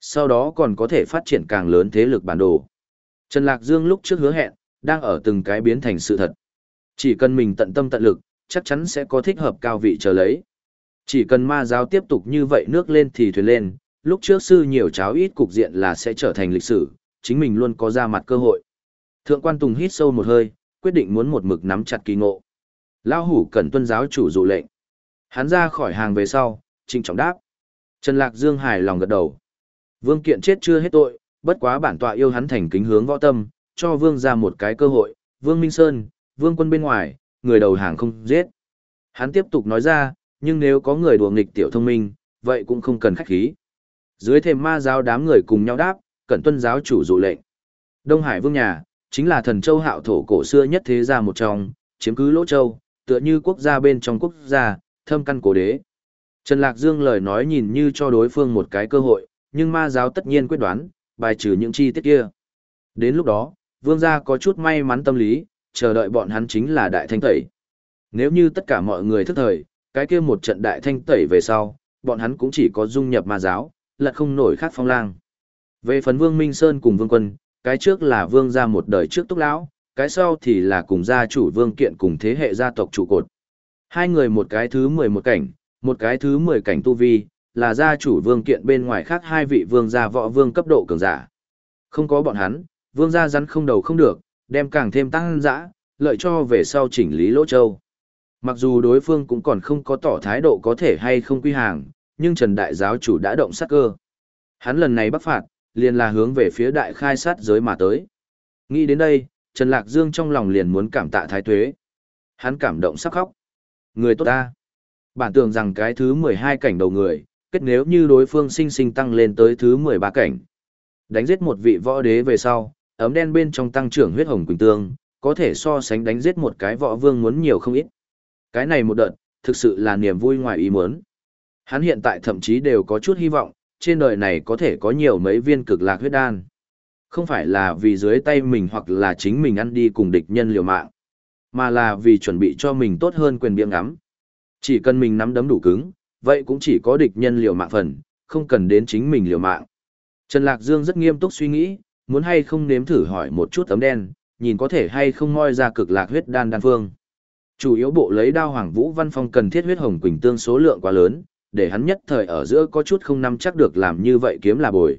Sau đó còn có thể phát triển càng lớn thế lực bản đồ. Trần Lạc Dương lúc trước hứa hẹn, đang ở từng cái biến thành sự thật. Chỉ cần mình tận tâm tận lực, chắc chắn sẽ có thích hợp cao vị chờ lấy. Chỉ cần ma giáo tiếp tục như vậy nước lên thì thuyền lên, lúc trước sư nhiều cháo ít cục diện là sẽ trở thành lịch sử, chính mình luôn có ra mặt cơ hội. Thượng quan Tùng hít sâu một hơi, quyết định muốn một mực nắm chặt kỳ ngộ. Lao hủ cần tuân giáo chủ dụ lệnh. Hắn ra khỏi hàng về sau, trịnh trọng đáp. Trần Lạc Dương hài lòng gật đầu. Vương kiện chết chưa hết tội, bất quá bản tọa yêu hắn thành kính hướng võ tâm, cho vương ra một cái cơ hội. Vương Minh Sơn, vương quân bên ngoài, người đầu hàng không giết. Hắn tiếp tục nói ra, nhưng nếu có người đùa nghịch tiểu thông minh, vậy cũng không cần khách khí. Dưới thềm ma giáo đám người cùng nhau đáp, cẩn tuân giáo chủ dụ lệnh. Đông Hải vương nhà, chính là thần châu hạo thổ cổ xưa nhất thế gia một trong, chiếm cứ lỗ châu, tựa như quốc gia bên trong quốc gia, thâm căn cổ đế. Trần Lạc Dương lời nói nhìn như cho đối phương một cái cơ hội, nhưng ma giáo tất nhiên quyết đoán, bài trừ những chi tiết kia. Đến lúc đó, vương gia có chút may mắn tâm lý, chờ đợi bọn hắn chính là đại thanh tẩy. Nếu như tất cả mọi người thức thời, cái kia một trận đại thanh tẩy về sau, bọn hắn cũng chỉ có dung nhập ma giáo, lật không nổi khác phong lang. Về phần Vương Minh Sơn cùng Vương Quân, cái trước là Vương gia một đời trước túc lão, cái sau thì là cùng gia chủ Vương Kiện cùng thế hệ gia tộc trụ cột. Hai người một cái thứ mười một cảnh, một cái thứ mười cảnh tu vi, là gia chủ Vương Kiện bên ngoài khác hai vị vương gia võ vương cấp độ cường giả. Không có bọn hắn, vương gia rắn không đầu không được, đem càng thêm tăng dã, lợi cho về sau chỉnh lý lỗ châu. Mặc dù đối phương cũng còn không có tỏ thái độ có thể hay không quy hàng, nhưng Trần Đại Giáo chủ đã động sát cơ. Hắn lần này bắc phạt, liền là hướng về phía đại khai sát giới mà tới. Nghĩ đến đây, Trần Lạc Dương trong lòng liền muốn cảm tạ thái tuế. Hắn cảm động sắp khóc. Người tốt ta. Bản tưởng rằng cái thứ 12 cảnh đầu người, kết nếu như đối phương sinh sinh tăng lên tới thứ 13 cảnh. Đánh giết một vị võ đế về sau, ấm đen bên trong tăng trưởng huyết hồng quỳnh tương, có thể so sánh đánh giết một cái võ vương muốn nhiều không ít. Cái này một đợt, thực sự là niềm vui ngoài ý muốn. Hắn hiện tại thậm chí đều có chút hy vọng, trên đời này có thể có nhiều mấy viên cực lạc huyết đan. Không phải là vì dưới tay mình hoặc là chính mình ăn đi cùng địch nhân liều mạng, mà là vì chuẩn bị cho mình tốt hơn quyền biếng ngắm. Chỉ cần mình nắm đấm đủ cứng, vậy cũng chỉ có địch nhân liều mạng phần, không cần đến chính mình liều mạng. Trần Lạc Dương rất nghiêm túc suy nghĩ, muốn hay không nếm thử hỏi một chút tấm đen, nhìn có thể hay không moi ra cực lạc huyết đan đan phương. Chủ yếu bộ lấy đao Hoàng Vũ Văn Phong cần thiết huyết hồng quỳnh tương số lượng quá lớn, để hắn nhất thời ở giữa có chút không nắm chắc được làm như vậy kiếm là bồi.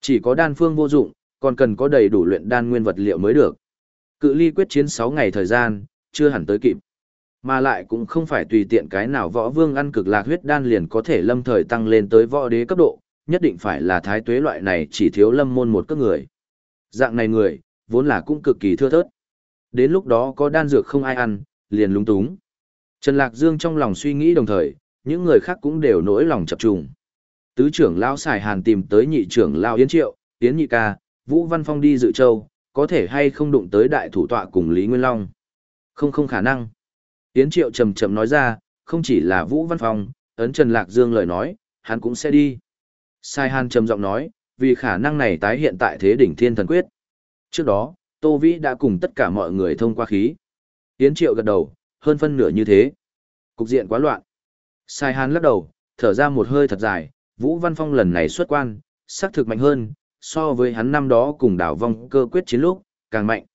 Chỉ có đan phương vô dụng, còn cần có đầy đủ luyện đan nguyên vật liệu mới được. Cự ly quyết chiến 6 ngày thời gian, chưa hẳn tới kịp. Mà lại cũng không phải tùy tiện cái nào võ vương ăn cực lạc huyết đan liền có thể lâm thời tăng lên tới võ đế cấp độ, nhất định phải là thái tuế loại này chỉ thiếu lâm môn một cấp người. Dạng này người, vốn là cũng cực kỳ thưa thớt. Đến lúc đó có đan dược không ai ăn, liền lúng túng. Trần Lạc Dương trong lòng suy nghĩ đồng thời, những người khác cũng đều nỗi lòng chập trùng. Tứ trưởng Lao xài Hàn tìm tới nhị trưởng Lao Yến Triệu, Yến Nhị Ca, Vũ Văn Phong đi dự châu, có thể hay không đụng tới đại thủ tọa cùng Lý Nguyên Long. Không không khả năng. Yến Triệu trầm trầm nói ra, không chỉ là Vũ Văn Phong, ấn Trần Lạc Dương lời nói, hắn cũng sẽ đi. Sai Hàn trầm giọng nói, vì khả năng này tái hiện tại thế đỉnh thiên thần quyết. Trước đó, Tô Vĩ đã cùng tất cả mọi người thông qua khí. Yến Triệu gật đầu, hơn phân nửa như thế. Cục diện quá loạn. Sai Hàn lắc đầu, thở ra một hơi thật dài, Vũ Văn Phong lần này xuất quan, xác thực mạnh hơn, so với hắn năm đó cùng đảo vong cơ quyết chiến lúc, càng mạnh.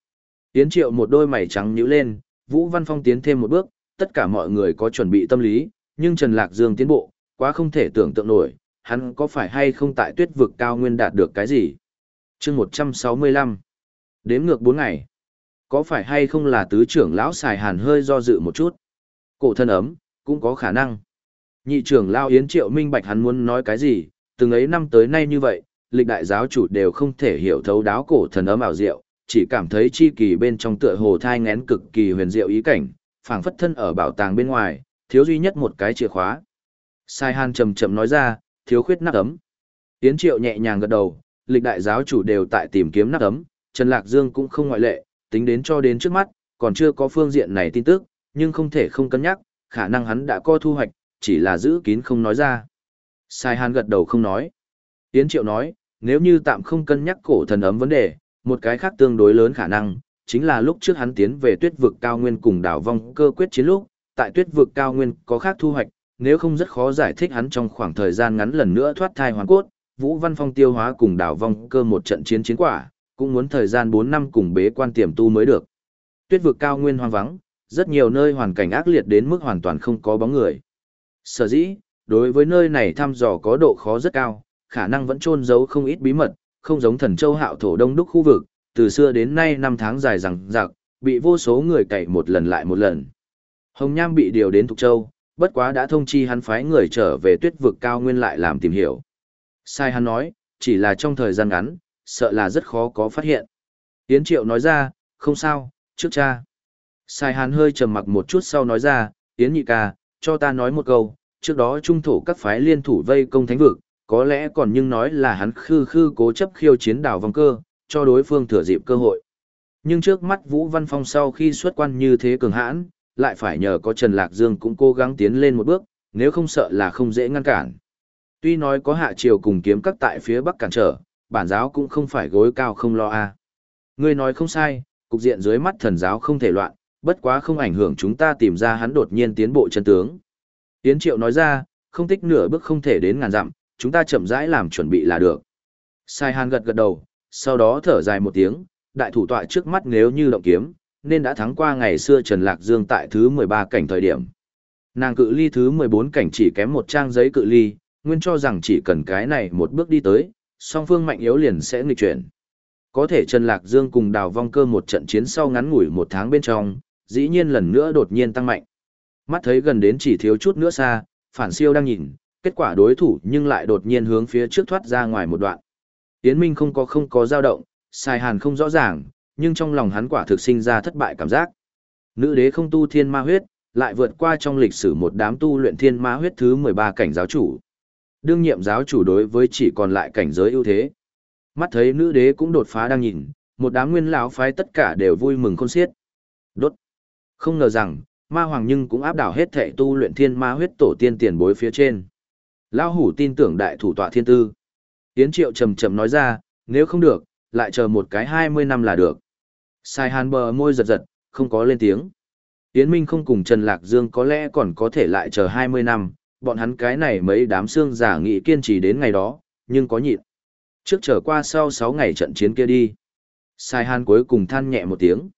Tiến Triệu một đôi mày trắng nhíu lên, Vũ Văn Phong tiến thêm một bước, tất cả mọi người có chuẩn bị tâm lý, nhưng Trần Lạc Dương tiến bộ, quá không thể tưởng tượng nổi, hắn có phải hay không tại tuyết vực cao nguyên đạt được cái gì. chương 165, đếm ngược 4 ngày, có phải hay không là tứ trưởng lão xài hàn hơi do dự một chút. Cổ thân ấm, cũng có khả năng. Nhị trưởng lao Yến Triệu minh bạch hắn muốn nói cái gì, từng ấy năm tới nay như vậy, lịch đại giáo chủ đều không thể hiểu thấu đáo cổ thần ấm ảo diệu, chỉ cảm thấy chi kỳ bên trong tựa hồ thai ngén cực kỳ huyền diệu ý cảnh, phảng phất thân ở bảo tàng bên ngoài, thiếu duy nhất một cái chìa khóa. Sai Han trầm trầm nói ra, thiếu khuyết nắp ấm. Yến Triệu nhẹ nhàng gật đầu, lịch đại giáo chủ đều tại tìm kiếm nắp ấm, Trần Lạc Dương cũng không ngoại lệ, tính đến cho đến trước mắt, còn chưa có phương diện này tin tức, nhưng không thể không cân nhắc, khả năng hắn đã có thu hoạch, chỉ là giữ kín không nói ra. Sai Hàn gật đầu không nói. Yến Triệu nói, nếu như tạm không cân nhắc cổ thần ấm vấn đề, một cái khác tương đối lớn khả năng, chính là lúc trước hắn tiến về tuyết vực cao nguyên cùng đảo vong cơ quyết chiến lúc, tại tuyết vực cao nguyên có khác thu hoạch, nếu không rất khó giải thích hắn trong khoảng thời gian ngắn lần nữa thoát thai hoàn cốt, Vũ Văn Phong tiêu hóa cùng đảo vong cơ một trận chiến chiến quả, cũng muốn thời gian 4 năm cùng bế quan tiềm tu mới được. Tuyết vực cao nguyên hoang vắng, rất nhiều nơi hoàn cảnh ác liệt đến mức hoàn toàn không có bóng người. Sở dĩ, đối với nơi này thăm dò có độ khó rất cao, khả năng vẫn trôn giấu không ít bí mật, không giống thần châu hạo thổ đông đúc khu vực, từ xưa đến nay năm tháng dài rằng rạc, bị vô số người cậy một lần lại một lần. Hồng Nham bị điều đến Thục Châu, bất quá đã thông chi hắn phái người trở về tuyết vực cao nguyên lại làm tìm hiểu. Sai hắn nói, chỉ là trong thời gian ngắn, sợ là rất khó có phát hiện. Tiến Triệu nói ra, không sao, trước cha. Sai hắn hơi trầm mặc một chút sau nói ra, Tiến nhị ca, cho ta nói một câu, trước đó trung thổ các phái liên thủ vây công thánh vực, có lẽ còn nhưng nói là hắn khư khư cố chấp khiêu chiến đảo vòng cơ, cho đối phương thừa dịp cơ hội. Nhưng trước mắt Vũ Văn Phong sau khi xuất quan như thế cường hãn, lại phải nhờ có Trần Lạc Dương cũng cố gắng tiến lên một bước, nếu không sợ là không dễ ngăn cản. Tuy nói có hạ triều cùng kiếm các tại phía bắc cản trở, bản giáo cũng không phải gối cao không lo a. À. Ngươi nói không sai, cục diện dưới mắt thần giáo không thể loạn, bất quá không ảnh hưởng chúng ta tìm ra hắn đột nhiên tiến bộ chân tướng. Tiến Triệu nói ra, không tích nửa bước không thể đến ngàn dặm, chúng ta chậm rãi làm chuẩn bị là được. Sai Hàn gật gật đầu, sau đó thở dài một tiếng, đại thủ tọa trước mắt nếu như động kiếm, nên đã thắng qua ngày xưa Trần Lạc Dương tại thứ 13 cảnh thời điểm. Nàng cự ly thứ 14 cảnh chỉ kém một trang giấy cự ly, nguyên cho rằng chỉ cần cái này một bước đi tới, song phương mạnh yếu liền sẽ nghịch chuyển. Có thể Trần Lạc Dương cùng đào vong cơ một trận chiến sau ngắn ngủi một tháng bên trong, dĩ nhiên lần nữa đột nhiên tăng mạnh. Mắt thấy gần đến chỉ thiếu chút nữa xa, phản siêu đang nhìn, kết quả đối thủ nhưng lại đột nhiên hướng phía trước thoát ra ngoài một đoạn. Yến Minh không có không có dao động, sai hàn không rõ ràng, nhưng trong lòng hắn quả thực sinh ra thất bại cảm giác. Nữ đế không tu thiên ma huyết, lại vượt qua trong lịch sử một đám tu luyện thiên ma huyết thứ 13 cảnh giáo chủ. Đương nhiệm giáo chủ đối với chỉ còn lại cảnh giới ưu thế. Mắt thấy nữ đế cũng đột phá đang nhìn, một đám nguyên lão phái tất cả đều vui mừng khôn xiết. Đốt. Không ngờ rằng, ma hoàng nhưng cũng áp đảo hết thệ tu luyện thiên ma huyết tổ tiên tiền bối phía trên. Lão hủ tin tưởng đại thủ tọa thiên tư. Yến Triệu trầm trầm nói ra, nếu không được, lại chờ một cái 20 năm là được. Sai hàn bờ môi giật giật, không có lên tiếng. Yến Minh không cùng Trần Lạc Dương có lẽ còn có thể lại chờ 20 năm, bọn hắn cái này mấy đám xương giả nghị kiên trì đến ngày đó, nhưng có nhịn. Trước trở qua sau 6 ngày trận chiến kia đi. Sai Hàn cuối cùng than nhẹ một tiếng.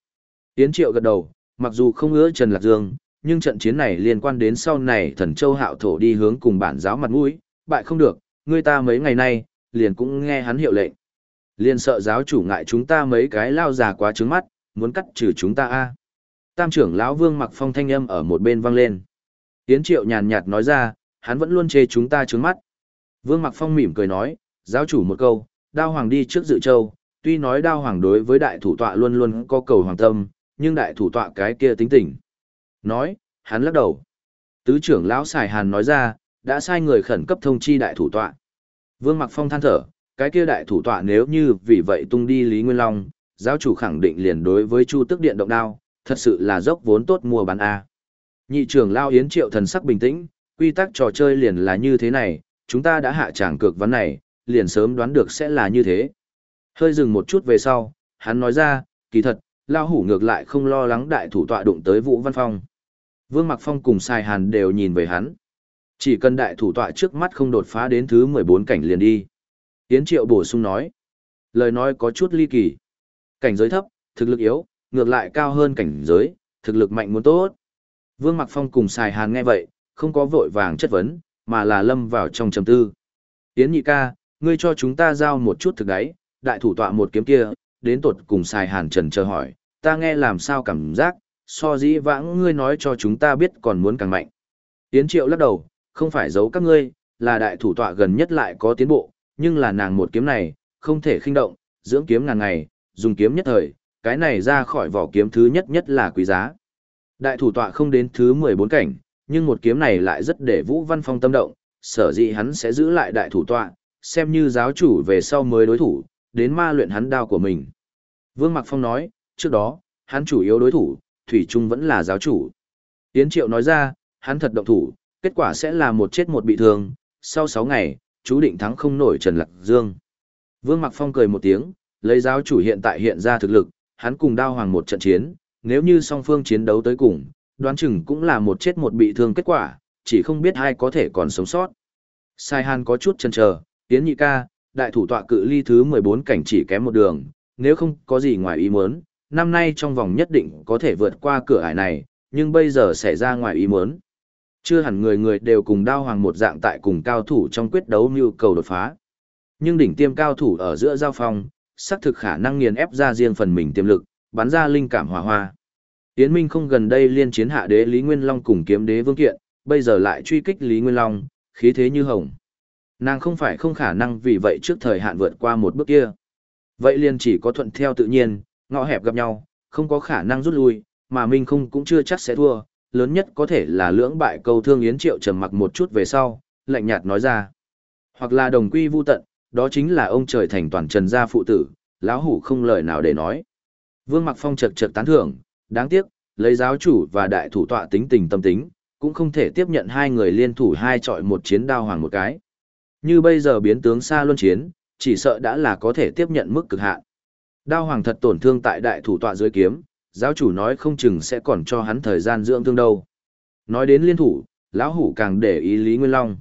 Yến Triệu gật đầu, mặc dù không ưa Trần Lạc Dương, nhưng trận chiến này liên quan đến sau này thần châu hạo thổ đi hướng cùng bản giáo mặt mũi, bại không được, người ta mấy ngày nay, liền cũng nghe hắn hiệu lệnh. Liền sợ giáo chủ ngại chúng ta mấy cái lao già quá trứng mắt, muốn cắt trừ chúng ta a. Tam trưởng lão Vương Mặc Phong thanh âm ở một bên vang lên. Yến Triệu nhàn nhạt nói ra, hắn vẫn luôn chê chúng ta trứng mắt. Vương Mặc Phong mỉm cười nói, giáo chủ một câu, đao hoàng đi trước dự châu, tuy nói đao hoàng đối với đại thủ tọa luôn luôn có cầu hoàng tâm, nhưng đại thủ tọa cái kia tính tình. Nói, hắn lắc đầu. Tứ trưởng lão xài Hàn nói ra, đã sai người khẩn cấp thông chi đại thủ tọa. Vương Mặc Phong than thở, cái kia đại thủ tọa nếu như vì vậy tung đi Lý Nguyên Long, giáo chủ khẳng định liền đối với Chu Tức Điện động đao, thật sự là dốc vốn tốt mua bán a. Nhị trưởng lão Yến Triệu thần sắc bình tĩnh, quy tắc trò chơi liền là như thế này, chúng ta đã hạ tràng cược vấn này, liền sớm đoán được sẽ là như thế. Hơi dừng một chút về sau, hắn nói ra, kỳ thật, lao hủ ngược lại không lo lắng đại thủ tọa đụng tới Vũ Văn Phong. Vương Mặc Phong cùng Sai Hàn đều nhìn về hắn. Chỉ cần đại thủ tọa trước mắt không đột phá đến thứ 14 cảnh liền đi. Yến Triệu bổ sung nói. Lời nói có chút ly kỳ. Cảnh giới thấp, thực lực yếu, ngược lại cao hơn cảnh giới, thực lực mạnh muốn tốt. Vương Mặc Phong cùng Sài Hàn nghe vậy, không có vội vàng chất vấn, mà là lâm vào trong trầm tư. Yến nhị ca, ngươi cho chúng ta giao một chút thực đấy, đại thủ tọa một kiếm kia, đến tột cùng xài Hàn trần chờ hỏi, ta nghe làm sao cảm giác, so dĩ vãng ngươi nói cho chúng ta biết còn muốn càng mạnh. Yến Triệu lắc đầu, không phải giấu các ngươi, là đại thủ tọa gần nhất lại có tiến bộ, nhưng là nàng một kiếm này, không thể khinh động, dưỡng kiếm ngàn ngày, dùng kiếm nhất thời, cái này ra khỏi vỏ kiếm thứ nhất nhất là quý giá. Đại thủ tọa không đến thứ 14 cảnh, nhưng một kiếm này lại rất để Vũ Văn Phong tâm động, sở dĩ hắn sẽ giữ lại đại thủ tọa, xem như giáo chủ về sau mới đối thủ, đến ma luyện hắn đao của mình. Vương Mạc Phong nói, trước đó, hắn chủ yếu đối thủ, Thủy Trung vẫn là giáo chủ. Tiến Triệu nói ra, hắn thật động thủ, kết quả sẽ là một chết một bị thương, sau 6 ngày, chú định thắng không nổi Trần Lạc Dương. Vương Mạc Phong cười một tiếng, lấy giáo chủ hiện tại hiện ra thực lực, hắn cùng đao hoàng một trận chiến, nếu như song phương chiến đấu tới cùng, đoán chừng cũng là một chết một bị thương kết quả, chỉ không biết ai có thể còn sống sót. Sai Hàn có chút chần chờ, tiến nhị ca, đại thủ tọa cự ly thứ 14 cảnh chỉ kém một đường, nếu không có gì ngoài ý muốn, năm nay trong vòng nhất định có thể vượt qua cửa ải này, nhưng bây giờ xảy ra ngoài ý muốn. Chưa hẳn người người đều cùng đao hoàng một dạng tại cùng cao thủ trong quyết đấu nhu cầu đột phá. Nhưng đỉnh tiêm cao thủ ở giữa giao phong, xác thực khả năng nghiền ép ra riêng phần mình tiềm lực, bắn ra linh cảm hỏa hoa. Yến Minh không gần đây liên chiến hạ đế Lý Nguyên Long cùng kiếm đế Vương Kiện, bây giờ lại truy kích Lý Nguyên Long, khí thế như hồng. Nàng không phải không khả năng vì vậy trước thời hạn vượt qua một bước kia. Vậy liền chỉ có thuận theo tự nhiên, ngõ hẹp gặp nhau, không có khả năng rút lui, mà Minh không cũng chưa chắc sẽ thua, lớn nhất có thể là lưỡng bại câu thương Yến Triệu trầm mặc một chút về sau, lạnh nhạt nói ra. Hoặc là đồng quy vu tận, đó chính là ông trời thành toàn trần gia phụ tử, lão hủ không lời nào để nói. Vương Mặc Phong chật chật tán thưởng, đáng tiếc, lấy giáo chủ và đại thủ tọa tính tình tâm tính, cũng không thể tiếp nhận hai người liên thủ hai trọi một chiến đao hoàng một cái. Như bây giờ biến tướng xa luân chiến, chỉ sợ đã là có thể tiếp nhận mức cực hạn. Đao hoàng thật tổn thương tại đại thủ tọa dưới kiếm, giáo chủ nói không chừng sẽ còn cho hắn thời gian dưỡng thương đâu. Nói đến liên thủ, lão hủ càng để ý Lý Nguyên Long.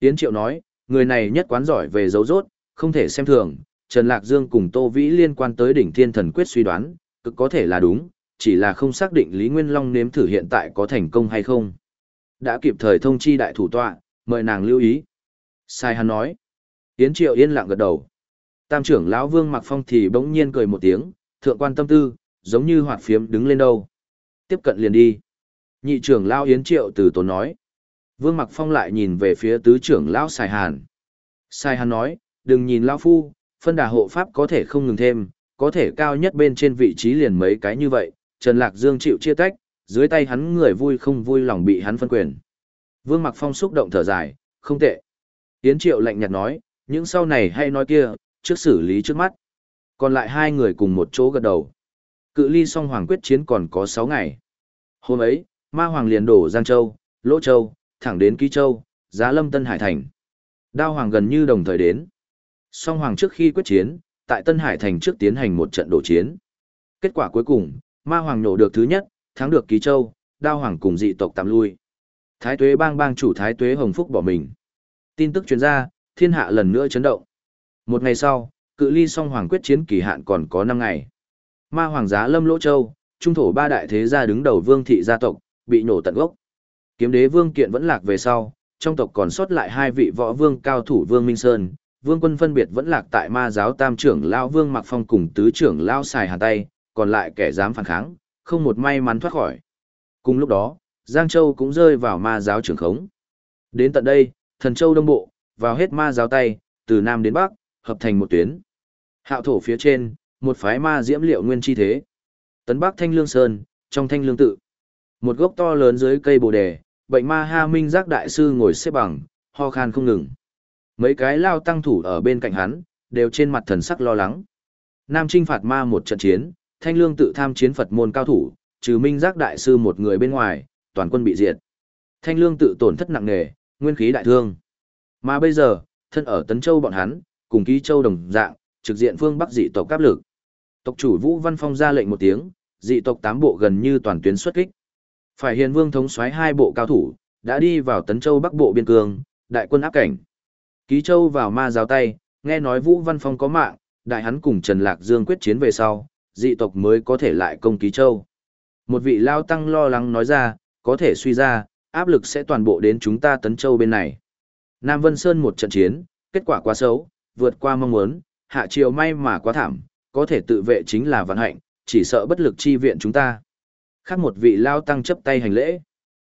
Tiến Triệu nói, người này nhất quán giỏi về dấu rốt, không thể xem thường, Trần Lạc Dương cùng Tô Vĩ liên quan tới đỉnh thiên thần quyết suy đoán, cực có thể là đúng, chỉ là không xác định Lý Nguyên Long nếm thử hiện tại có thành công hay không. Đã kịp thời thông chi đại thủ tọa, mời nàng lưu ý. Sai hắn nói. Yến Triệu yên lặng gật đầu. Tam trưởng lão Vương Mặc Phong thì bỗng nhiên cười một tiếng, thượng quan tâm tư, giống như hoạt phiếm đứng lên đâu. Tiếp cận liền đi. Nhị trưởng lão Yến Triệu từ tốn nói. Vương Mặc Phong lại nhìn về phía tứ trưởng lão Sai Hàn. Sai Hàn nói, đừng nhìn lão phu, phân đà hộ pháp có thể không ngừng thêm, có thể cao nhất bên trên vị trí liền mấy cái như vậy, Trần Lạc Dương chịu chia tách, dưới tay hắn người vui không vui lòng bị hắn phân quyền. Vương Mặc Phong xúc động thở dài, không tệ. Yến Triệu lạnh nhạt nói, những sau này hay nói kia, trước xử lý trước mắt. Còn lại hai người cùng một chỗ gật đầu. Cự ly song hoàng quyết chiến còn có 6 ngày. Hôm ấy, Ma Hoàng liền đổ Giang Châu, Lỗ Châu, thẳng đến Ký Châu, Giá Lâm Tân Hải Thành. Đao Hoàng gần như đồng thời đến. Song Hoàng trước khi quyết chiến, tại Tân Hải Thành trước tiến hành một trận đổ chiến. Kết quả cuối cùng, Ma Hoàng nổ được thứ nhất, thắng được Ký Châu, Đao Hoàng cùng dị tộc tạm lui. Thái Tuế bang bang chủ Thái Tuế Hồng Phúc bỏ mình. Tin tức truyền ra, thiên hạ lần nữa chấn động. Một ngày sau, cự ly song hoàng quyết chiến kỳ hạn còn có 5 ngày. Ma hoàng giá Lâm Lỗ Châu, trung thổ ba đại thế gia đứng đầu vương thị gia tộc, bị nổ tận gốc. Kiếm đế vương kiện vẫn lạc về sau, trong tộc còn sót lại hai vị võ vương cao thủ Vương Minh Sơn, Vương Quân phân biệt vẫn lạc tại ma giáo tam trưởng lão Vương Mặc Phong cùng tứ trưởng lão xài hàn tay, còn lại kẻ dám phản kháng, không một may mắn thoát khỏi. Cùng lúc đó, Giang Châu cũng rơi vào ma giáo trưởng khống. Đến tận đây, thần châu đông bộ, vào hết ma giáo tay, từ Nam đến Bắc, hợp thành một tuyến. Hạo thổ phía trên, một phái ma diễm liệu nguyên chi thế. Tấn Bắc Thanh Lương Sơn, trong Thanh Lương tự. Một gốc to lớn dưới cây bồ đề, bệnh ma ha minh giác đại sư ngồi xếp bằng, ho khan không ngừng. Mấy cái lao tăng thủ ở bên cạnh hắn, đều trên mặt thần sắc lo lắng. Nam Trinh phạt ma một trận chiến, Thanh Lương tự tham chiến Phật môn cao thủ, trừ minh giác đại sư một người bên ngoài, toàn quân bị diệt. Thanh Lương tự tổn thất nặng nề, nguyên khí đại thương. Mà bây giờ, thân ở Tấn Châu bọn hắn, cùng ký châu đồng dạng, trực diện phương Bắc dị tộc áp lực. Tộc chủ Vũ Văn Phong ra lệnh một tiếng, dị tộc tám bộ gần như toàn tuyến xuất kích. Phải Hiền Vương thống soái hai bộ cao thủ, đã đi vào Tấn Châu Bắc bộ biên cương, đại quân áp cảnh. Ký Châu vào ma giáo tay, nghe nói Vũ Văn Phong có mạng, đại hắn cùng Trần Lạc Dương quyết chiến về sau, dị tộc mới có thể lại công Ký Châu. Một vị lao tăng lo lắng nói ra, có thể suy ra, áp lực sẽ toàn bộ đến chúng ta Tấn Châu bên này. Nam Vân Sơn một trận chiến, kết quả quá xấu, vượt qua mong muốn, hạ triều may mà quá thảm, có thể tự vệ chính là vận hạnh, chỉ sợ bất lực chi viện chúng ta. Khác một vị lao tăng chấp tay hành lễ.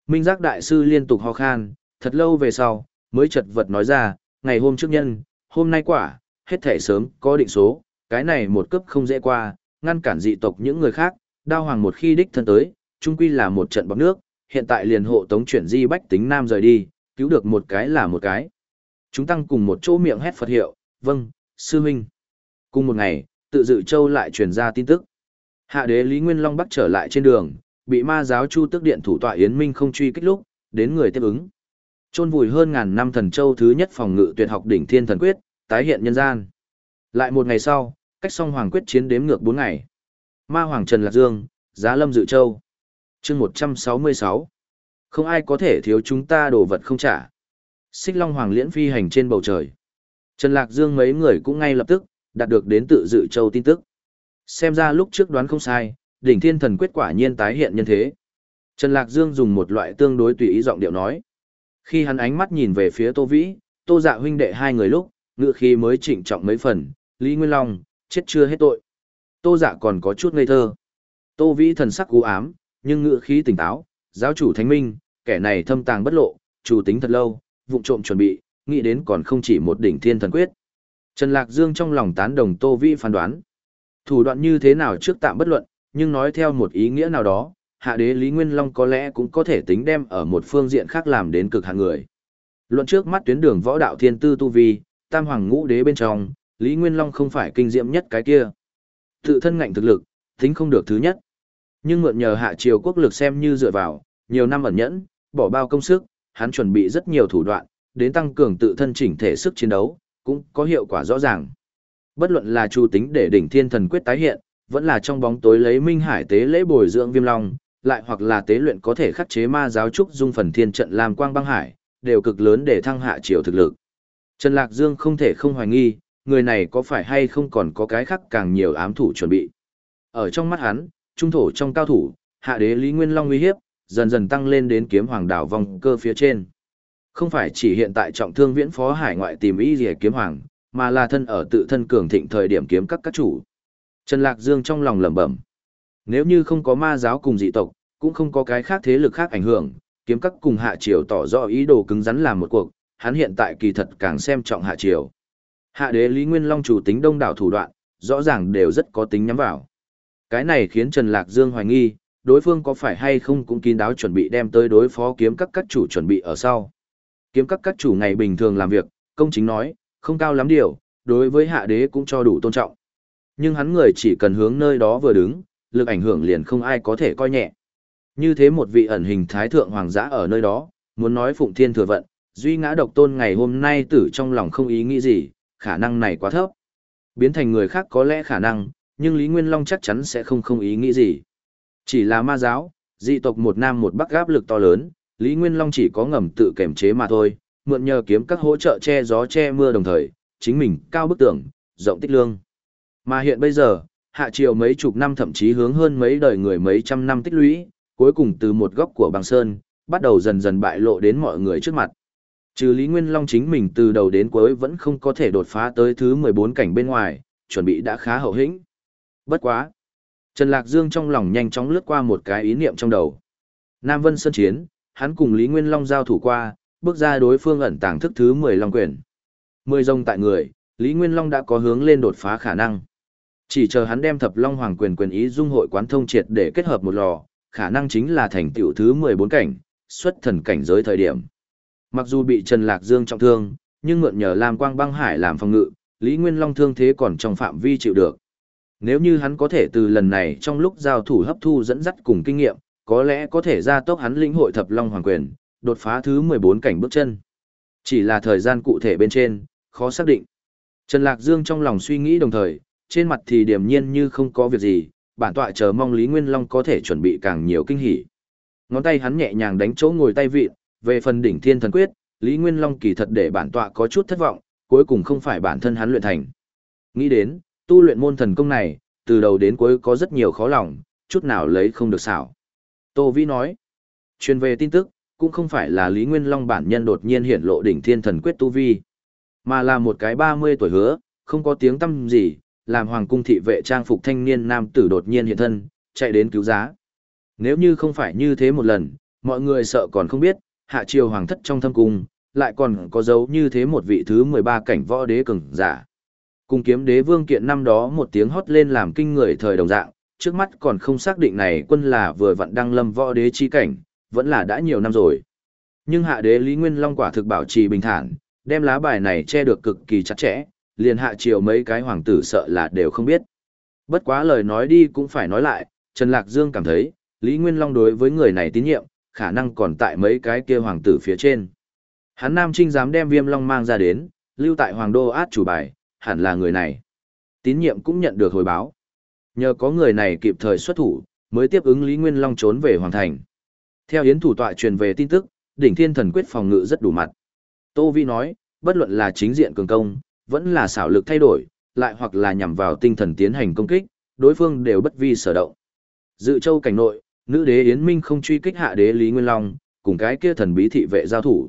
Minh giác đại sư liên tục ho khan, thật lâu về sau, mới chật vật nói ra, ngày hôm trước nhân, hôm nay quả, hết thể sớm, có định số, cái này một cấp không dễ qua, ngăn cản dị tộc những người khác, đao hoàng một khi đích thân tới, chung quy là một trận bọc nước, hiện tại liền hộ tống chuyển di bách tính nam rời đi, cứu được một cái là một cái. Chúng tăng cùng một chỗ miệng hét Phật hiệu, vâng, sư huynh. Cùng một ngày, tự dự châu lại truyền ra tin tức. Hạ đế Lý Nguyên Long bắt trở lại trên đường, bị ma giáo chu tức điện thủ tọa Yến Minh không truy kích lúc, đến người tiếp ứng. trôn vùi hơn ngàn năm thần châu thứ nhất phòng ngự tuyệt học đỉnh thiên thần quyết, tái hiện nhân gian. Lại một ngày sau, cách song hoàng quyết chiến đếm ngược 4 ngày. Ma hoàng Trần Lạc Dương, Giá Lâm Dự Châu chương 166. Không ai có thể thiếu chúng ta đồ vật không trả. Xích Long Hoàng liễn phi hành trên bầu trời. Trần Lạc Dương mấy người cũng ngay lập tức, đạt được đến tự dự châu tin tức. Xem ra lúc trước đoán không sai, đỉnh thiên thần quyết quả nhiên tái hiện nhân thế. Trần Lạc Dương dùng một loại tương đối tùy ý giọng điệu nói. Khi hắn ánh mắt nhìn về phía Tô Vĩ, Tô Dạ huynh đệ hai người lúc, ngựa khi mới chỉnh trọng mấy phần, Lý Nguyên Long, chết chưa hết tội. Tô Dạ còn có chút ngây thơ. Tô Vĩ thần sắc cú ám, nhưng ngựa khí tỉnh táo, giáo chủ thánh minh, kẻ này thâm tàng bất lộ, chủ tính thật lâu, vụng trộm chuẩn bị, nghĩ đến còn không chỉ một đỉnh thiên thần quyết. Trần Lạc Dương trong lòng tán đồng Tô Vĩ phán đoán. Thủ đoạn như thế nào trước tạm bất luận, nhưng nói theo một ý nghĩa nào đó, hạ đế Lý Nguyên Long có lẽ cũng có thể tính đem ở một phương diện khác làm đến cực hạn người. Luận trước mắt tuyến đường võ đạo thiên tư tu vi, tam hoàng ngũ đế bên trong, Lý Nguyên Long không phải kinh diệm nhất cái kia. Tự thân ngạnh thực lực, tính không được thứ nhất. Nhưng mượn nhờ hạ triều quốc lực xem như dựa vào, nhiều năm ẩn nhẫn, bỏ bao công sức, hắn chuẩn bị rất nhiều thủ đoạn, đến tăng cường tự thân chỉnh thể sức chiến đấu, cũng có hiệu quả rõ ràng. Bất luận là chu tính để đỉnh thiên thần quyết tái hiện, vẫn là trong bóng tối lấy minh hải tế lễ bồi dưỡng viêm long, lại hoặc là tế luyện có thể khắc chế ma giáo trúc dung phần thiên trận làm quang băng hải, đều cực lớn để thăng hạ triều thực lực. Trần Lạc Dương không thể không hoài nghi, người này có phải hay không còn có cái khác càng nhiều ám thủ chuẩn bị. Ở trong mắt hắn, trung thổ trong cao thủ, hạ đế Lý Nguyên Long uy hiếp, dần dần tăng lên đến kiếm hoàng đảo vòng cơ phía trên. Không phải chỉ hiện tại trọng thương viễn phó hải ngoại tìm ý gì kiếm hoàng, mà là thân ở tự thân cường thịnh thời điểm kiếm các các chủ. Trần Lạc Dương trong lòng lẩm bẩm. Nếu như không có ma giáo cùng dị tộc, cũng không có cái khác thế lực khác ảnh hưởng, kiếm các cùng hạ triều tỏ rõ ý đồ cứng rắn làm một cuộc, hắn hiện tại kỳ thật càng xem trọng hạ triều. Hạ đế Lý Nguyên Long chủ tính đông đảo thủ đoạn, rõ ràng đều rất có tính nhắm vào. Cái này khiến Trần Lạc Dương hoài nghi, đối phương có phải hay không cũng kín đáo chuẩn bị đem tới đối phó kiếm các các chủ chuẩn bị ở sau. Kiếm các các chủ ngày bình thường làm việc, công chính nói, không cao lắm điều, đối với hạ đế cũng cho đủ tôn trọng. Nhưng hắn người chỉ cần hướng nơi đó vừa đứng, lực ảnh hưởng liền không ai có thể coi nhẹ. Như thế một vị ẩn hình thái thượng hoàng giả ở nơi đó, muốn nói phụng thiên thừa vận, duy ngã độc tôn ngày hôm nay tử trong lòng không ý nghĩ gì, khả năng này quá thấp. Biến thành người khác có lẽ khả năng, nhưng Lý Nguyên Long chắc chắn sẽ không không ý nghĩ gì. Chỉ là ma giáo, dị tộc một nam một bắc gáp lực to lớn, Lý Nguyên Long chỉ có ngầm tự kiểm chế mà thôi, mượn nhờ kiếm các hỗ trợ che gió che mưa đồng thời, chính mình cao bức tưởng, rộng tích lương. Mà hiện bây giờ, hạ triều mấy chục năm thậm chí hướng hơn mấy đời người mấy trăm năm tích lũy, cuối cùng từ một góc của băng sơn, bắt đầu dần dần bại lộ đến mọi người trước mặt. Trừ Lý Nguyên Long chính mình từ đầu đến cuối vẫn không có thể đột phá tới thứ 14 cảnh bên ngoài, chuẩn bị đã khá hậu hĩnh. Bất quá. Trần Lạc Dương trong lòng nhanh chóng lướt qua một cái ý niệm trong đầu. Nam Vân Sơn Chiến, hắn cùng Lý Nguyên Long giao thủ qua, bước ra đối phương ẩn tàng thức thứ 10 Long Quyền. Mười rồng tại người, Lý Nguyên Long đã có hướng lên đột phá khả năng. Chỉ chờ hắn đem thập Long Hoàng quyền quyền ý dung hội quán thông triệt để kết hợp một lò, khả năng chính là thành tiểu thứ 14 cảnh, xuất thần cảnh giới thời điểm. Mặc dù bị Trần Lạc Dương trọng thương, nhưng mượn nhờ Lam Quang Băng Hải làm phòng ngự, Lý Nguyên Long thương thế còn trong phạm vi chịu được. Nếu như hắn có thể từ lần này trong lúc giao thủ hấp thu dẫn dắt cùng kinh nghiệm, có lẽ có thể ra tốc hắn lĩnh hội thập long hoàng quyền, đột phá thứ 14 cảnh bước chân. Chỉ là thời gian cụ thể bên trên, khó xác định. Trần Lạc Dương trong lòng suy nghĩ đồng thời, trên mặt thì điềm nhiên như không có việc gì, bản tọa chờ mong Lý Nguyên Long có thể chuẩn bị càng nhiều kinh hỉ. Ngón tay hắn nhẹ nhàng đánh chỗ ngồi tay vịn, về phần đỉnh thiên thần quyết, Lý Nguyên Long kỳ thật để bản tọa có chút thất vọng, cuối cùng không phải bản thân hắn luyện thành. Nghĩ đến, tu luyện môn thần công này, từ đầu đến cuối có rất nhiều khó lòng, chút nào lấy không được xảo. Tô Vĩ nói, truyền về tin tức, cũng không phải là Lý Nguyên Long bản nhân đột nhiên hiện lộ đỉnh thiên thần quyết tu vi, mà là một cái 30 tuổi hứa, không có tiếng tâm gì, làm hoàng cung thị vệ trang phục thanh niên nam tử đột nhiên hiện thân, chạy đến cứu giá. Nếu như không phải như thế một lần, mọi người sợ còn không biết, hạ triều hoàng thất trong thâm cung, lại còn có dấu như thế một vị thứ 13 cảnh võ đế cường giả. Cùng kiếm đế vương kiện năm đó một tiếng hót lên làm kinh người thời đồng dạng, trước mắt còn không xác định này quân là vừa vặn đăng lâm võ đế chi cảnh, vẫn là đã nhiều năm rồi. Nhưng hạ đế Lý Nguyên Long quả thực bảo trì bình thản, đem lá bài này che được cực kỳ chặt chẽ, liền hạ triều mấy cái hoàng tử sợ là đều không biết. Bất quá lời nói đi cũng phải nói lại, Trần Lạc Dương cảm thấy, Lý Nguyên Long đối với người này tín nhiệm, khả năng còn tại mấy cái kia hoàng tử phía trên. Hắn Nam Trinh dám đem viêm long mang ra đến, lưu tại hoàng đô át chủ bài, hẳn là người này. Tín nhiệm cũng nhận được hồi báo. Nhờ có người này kịp thời xuất thủ, mới tiếp ứng Lý Nguyên Long trốn về hoàng thành. Theo Yến thủ tọa truyền về tin tức, đỉnh thiên thần quyết phòng ngự rất đủ mặt. Tô Vi nói, bất luận là chính diện cường công, vẫn là xảo lực thay đổi, lại hoặc là nhằm vào tinh thần tiến hành công kích, đối phương đều bất vi sở động. Dự châu cảnh nội, nữ đế Yến Minh không truy kích hạ đế Lý Nguyên Long, cùng cái kia thần bí thị vệ giao thủ.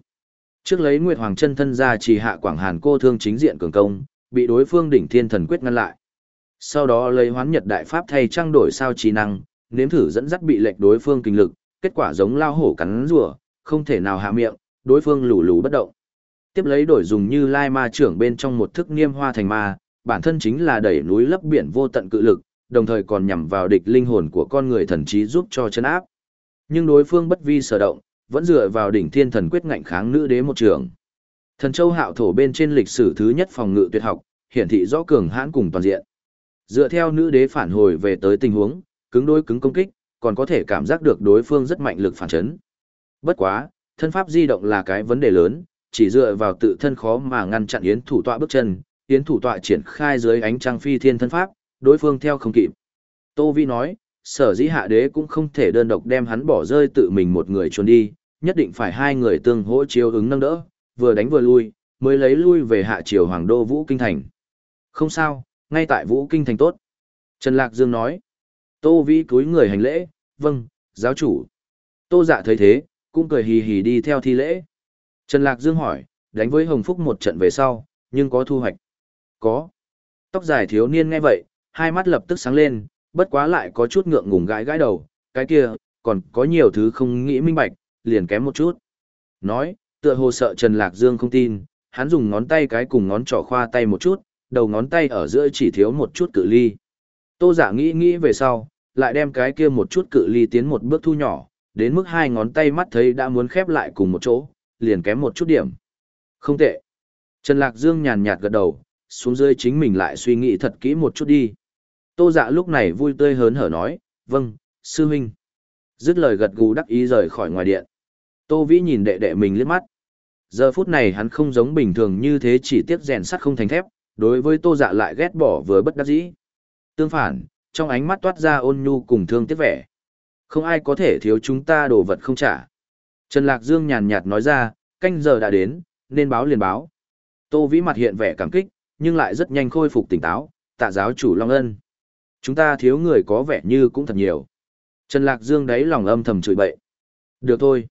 Trước lấy Nguyệt Hoàng chân thân ra chỉ hạ Quảng Hàn cô thương chính diện cường công, bị đối phương đỉnh thiên thần quyết ngăn lại. Sau đó lấy hoán nhật đại pháp thay trang đổi sao trí năng, nếm thử dẫn dắt bị lệch đối phương kinh lực, kết quả giống lao hổ cắn rùa, không thể nào hạ miệng, đối phương lù lù bất động. Tiếp lấy đổi dùng như lai ma trưởng bên trong một thức niêm hoa thành ma, bản thân chính là đẩy núi lấp biển vô tận cự lực, đồng thời còn nhằm vào địch linh hồn của con người thần trí giúp cho chân áp. Nhưng đối phương bất vi sở động, vẫn dựa vào đỉnh thiên thần quyết ngạnh kháng nữ đế một trường. Thần châu hạo thổ bên trên lịch sử thứ nhất phòng ngự tuyệt học, hiển thị rõ cường hãn cùng toàn diện. Dựa theo nữ đế phản hồi về tới tình huống, cứng đối cứng công kích, còn có thể cảm giác được đối phương rất mạnh lực phản chấn. Bất quá, thân pháp di động là cái vấn đề lớn, chỉ dựa vào tự thân khó mà ngăn chặn yến thủ tọa bước chân, yến thủ tọa triển khai dưới ánh trăng phi thiên thân pháp, đối phương theo không kịp. Tô Vi nói, sở dĩ hạ đế cũng không thể đơn độc đem hắn bỏ rơi tự mình một người trốn đi, nhất định phải hai người tương hỗ chiếu ứng nâng đỡ, vừa đánh vừa lui, mới lấy lui về hạ triều hoàng đô Vũ Kinh Thành. Không sao, ngay tại Vũ Kinh Thành tốt. Trần Lạc Dương nói. Tô Vĩ cúi người hành lễ, vâng, giáo chủ. Tô dạ thấy thế, cũng cười hì hì đi theo thi lễ. Trần Lạc Dương hỏi, đánh với Hồng Phúc một trận về sau, nhưng có thu hoạch. Có. Tóc dài thiếu niên nghe vậy, hai mắt lập tức sáng lên, bất quá lại có chút ngượng ngùng gãi gãi đầu, cái kia, còn có nhiều thứ không nghĩ minh bạch, liền kém một chút. Nói, tựa hồ sợ Trần Lạc Dương không tin, hắn dùng ngón tay cái cùng ngón trỏ khoa tay một chút, đầu ngón tay ở giữa chỉ thiếu một chút cự ly. Tô giả nghĩ nghĩ về sau, lại đem cái kia một chút cự ly tiến một bước thu nhỏ, đến mức hai ngón tay mắt thấy đã muốn khép lại cùng một chỗ, liền kém một chút điểm. Không tệ. Trần Lạc Dương nhàn nhạt gật đầu, xuống dưới chính mình lại suy nghĩ thật kỹ một chút đi. Tô dạ lúc này vui tươi hớn hở nói, vâng, sư huynh. Dứt lời gật gù đắc ý rời khỏi ngoài điện. Tô Vĩ nhìn đệ đệ mình liếc mắt. Giờ phút này hắn không giống bình thường như thế chỉ tiếc rèn sắt không thành thép, đối với tô dạ lại ghét bỏ vừa bất đắc dĩ. Tương phản, trong ánh mắt toát ra ôn nhu cùng thương tiếc vẻ. Không ai có thể thiếu chúng ta đồ vật không trả. Trần Lạc Dương nhàn nhạt nói ra, canh giờ đã đến, nên báo liền báo. Tô Vĩ mặt hiện vẻ cảm kích, nhưng lại rất nhanh khôi phục tỉnh táo, tạ giáo chủ Long Ân. Chúng ta thiếu người có vẻ như cũng thật nhiều. Trần Lạc Dương đáy lòng âm thầm chửi bậy. Được thôi.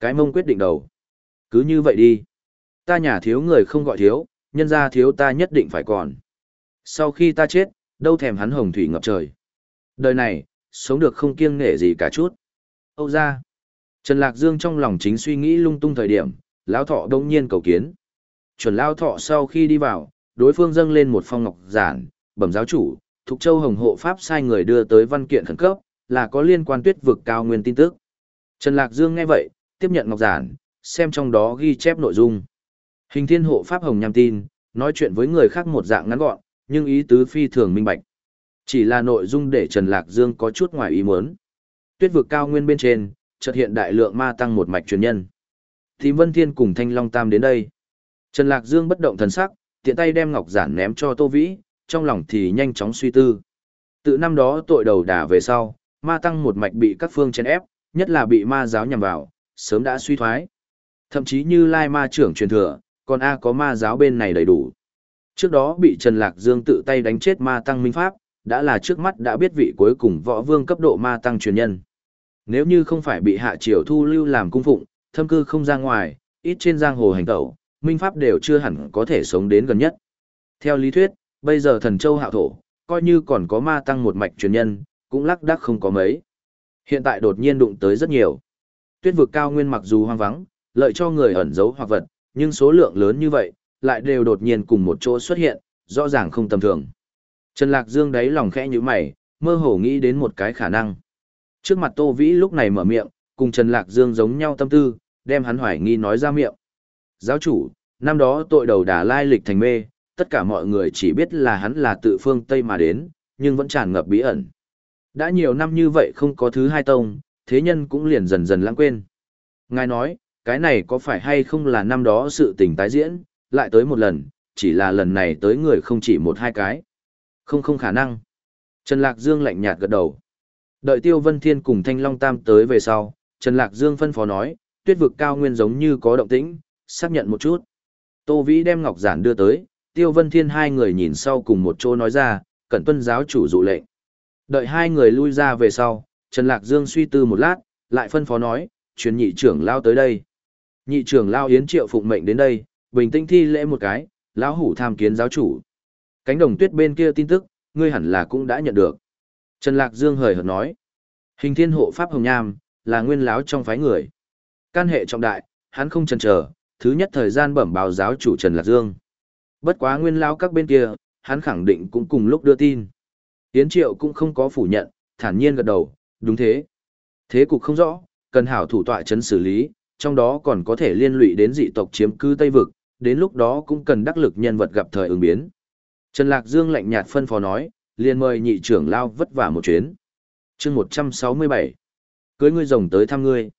Cái mông quyết định đầu. Cứ như vậy đi. Ta nhà thiếu người không gọi thiếu, nhân ra thiếu ta nhất định phải còn. Sau khi ta chết, đâu thèm hắn hồng thủy ngập trời. Đời này, sống được không kiêng nể gì cả chút. Âu ra. Trần Lạc Dương trong lòng chính suy nghĩ lung tung thời điểm, lão thọ đông nhiên cầu kiến. Chuẩn lao thọ sau khi đi vào, đối phương dâng lên một phong ngọc giản, bẩm giáo chủ, Thục Châu Hồng Hộ Pháp sai người đưa tới văn kiện khẩn cấp, là có liên quan tuyết vực cao nguyên tin tức. Trần Lạc Dương nghe vậy, tiếp nhận ngọc giản, xem trong đó ghi chép nội dung. Hình thiên hộ Pháp Hồng nhằm tin, nói chuyện với người khác một dạng ngắn gọn, nhưng ý tứ phi thường minh bạch. Chỉ là nội dung để Trần Lạc Dương có chút ngoài ý muốn. Tuyết vực cao nguyên bên trên, chợt hiện đại lượng ma tăng một mạch truyền nhân. Thì Vân Thiên cùng Thanh Long Tam đến đây. Trần Lạc Dương bất động thần sắc, tiện tay đem ngọc giản ném cho Tô Vĩ, trong lòng thì nhanh chóng suy tư. Từ năm đó tội đầu đà về sau, ma tăng một mạch bị các phương chèn ép, nhất là bị ma giáo nhằm vào, sớm đã suy thoái. Thậm chí như Lai ma trưởng truyền thừa, còn A có ma giáo bên này đầy đủ. Trước đó bị Trần Lạc Dương tự tay đánh chết ma tăng minh pháp, đã là trước mắt đã biết vị cuối cùng võ vương cấp độ ma tăng truyền nhân. Nếu như không phải bị hạ triều thu lưu làm cung phụng, thâm cư không ra ngoài, ít trên giang hồ hành tẩu, minh pháp đều chưa hẳn có thể sống đến gần nhất. Theo lý thuyết, bây giờ thần châu hạo thổ, coi như còn có ma tăng một mạch truyền nhân, cũng lắc đắc không có mấy. Hiện tại đột nhiên đụng tới rất nhiều. Tuyết vực cao nguyên mặc dù hoang vắng, lợi cho người ẩn giấu hoặc vật, nhưng số lượng lớn như vậy, lại đều đột nhiên cùng một chỗ xuất hiện, rõ ràng không tầm thường. Trần Lạc Dương đáy lòng khẽ như mày, mơ hồ nghĩ đến một cái khả năng. Trước mặt Tô Vĩ lúc này mở miệng, cùng Trần Lạc Dương giống nhau tâm tư, đem hắn hoài nghi nói ra miệng. Giáo chủ, năm đó tội đầu đà lai lịch thành mê, tất cả mọi người chỉ biết là hắn là tự phương Tây mà đến, nhưng vẫn tràn ngập bí ẩn. Đã nhiều năm như vậy không có thứ hai tông, thế nhân cũng liền dần dần lãng quên. Ngài nói, cái này có phải hay không là năm đó sự tình tái diễn, lại tới một lần, chỉ là lần này tới người không chỉ một hai cái. Không không khả năng. Trần Lạc Dương lạnh nhạt gật đầu. Đợi Tiêu Vân Thiên cùng Thanh Long Tam tới về sau, Trần Lạc Dương phân phó nói, tuyết vực cao nguyên giống như có động tĩnh, xác nhận một chút. Tô Vĩ đem ngọc giản đưa tới, Tiêu Vân Thiên hai người nhìn sau cùng một chỗ nói ra, cẩn tuân giáo chủ dụ lệnh. Đợi hai người lui ra về sau, Trần Lạc Dương suy tư một lát, lại phân phó nói, truyền nhị trưởng lao tới đây. Nhị trưởng lao Yến Triệu phụng mệnh đến đây, bình tĩnh thi lễ một cái, lão hủ tham kiến giáo chủ. Cánh đồng tuyết bên kia tin tức, ngươi hẳn là cũng đã nhận được. Trần Lạc Dương hời hợt nói, hình thiên hộ Pháp Hồng Nham, là nguyên lão trong phái người. Can hệ trọng đại, hắn không chần chờ, thứ nhất thời gian bẩm báo giáo chủ Trần Lạc Dương. Bất quá nguyên lão các bên kia, hắn khẳng định cũng cùng lúc đưa tin. Yến Triệu cũng không có phủ nhận, thản nhiên gật đầu, đúng thế. Thế cục không rõ, cần hảo thủ tọa chấn xử lý, trong đó còn có thể liên lụy đến dị tộc chiếm cư Tây Vực, đến lúc đó cũng cần đắc lực nhân vật gặp thời ứng biến. Trần Lạc Dương lạnh nhạt phân phó nói, liền mời nhị trưởng lao vất vả một chuyến. chương 167. Cưới ngươi rồng tới thăm ngươi.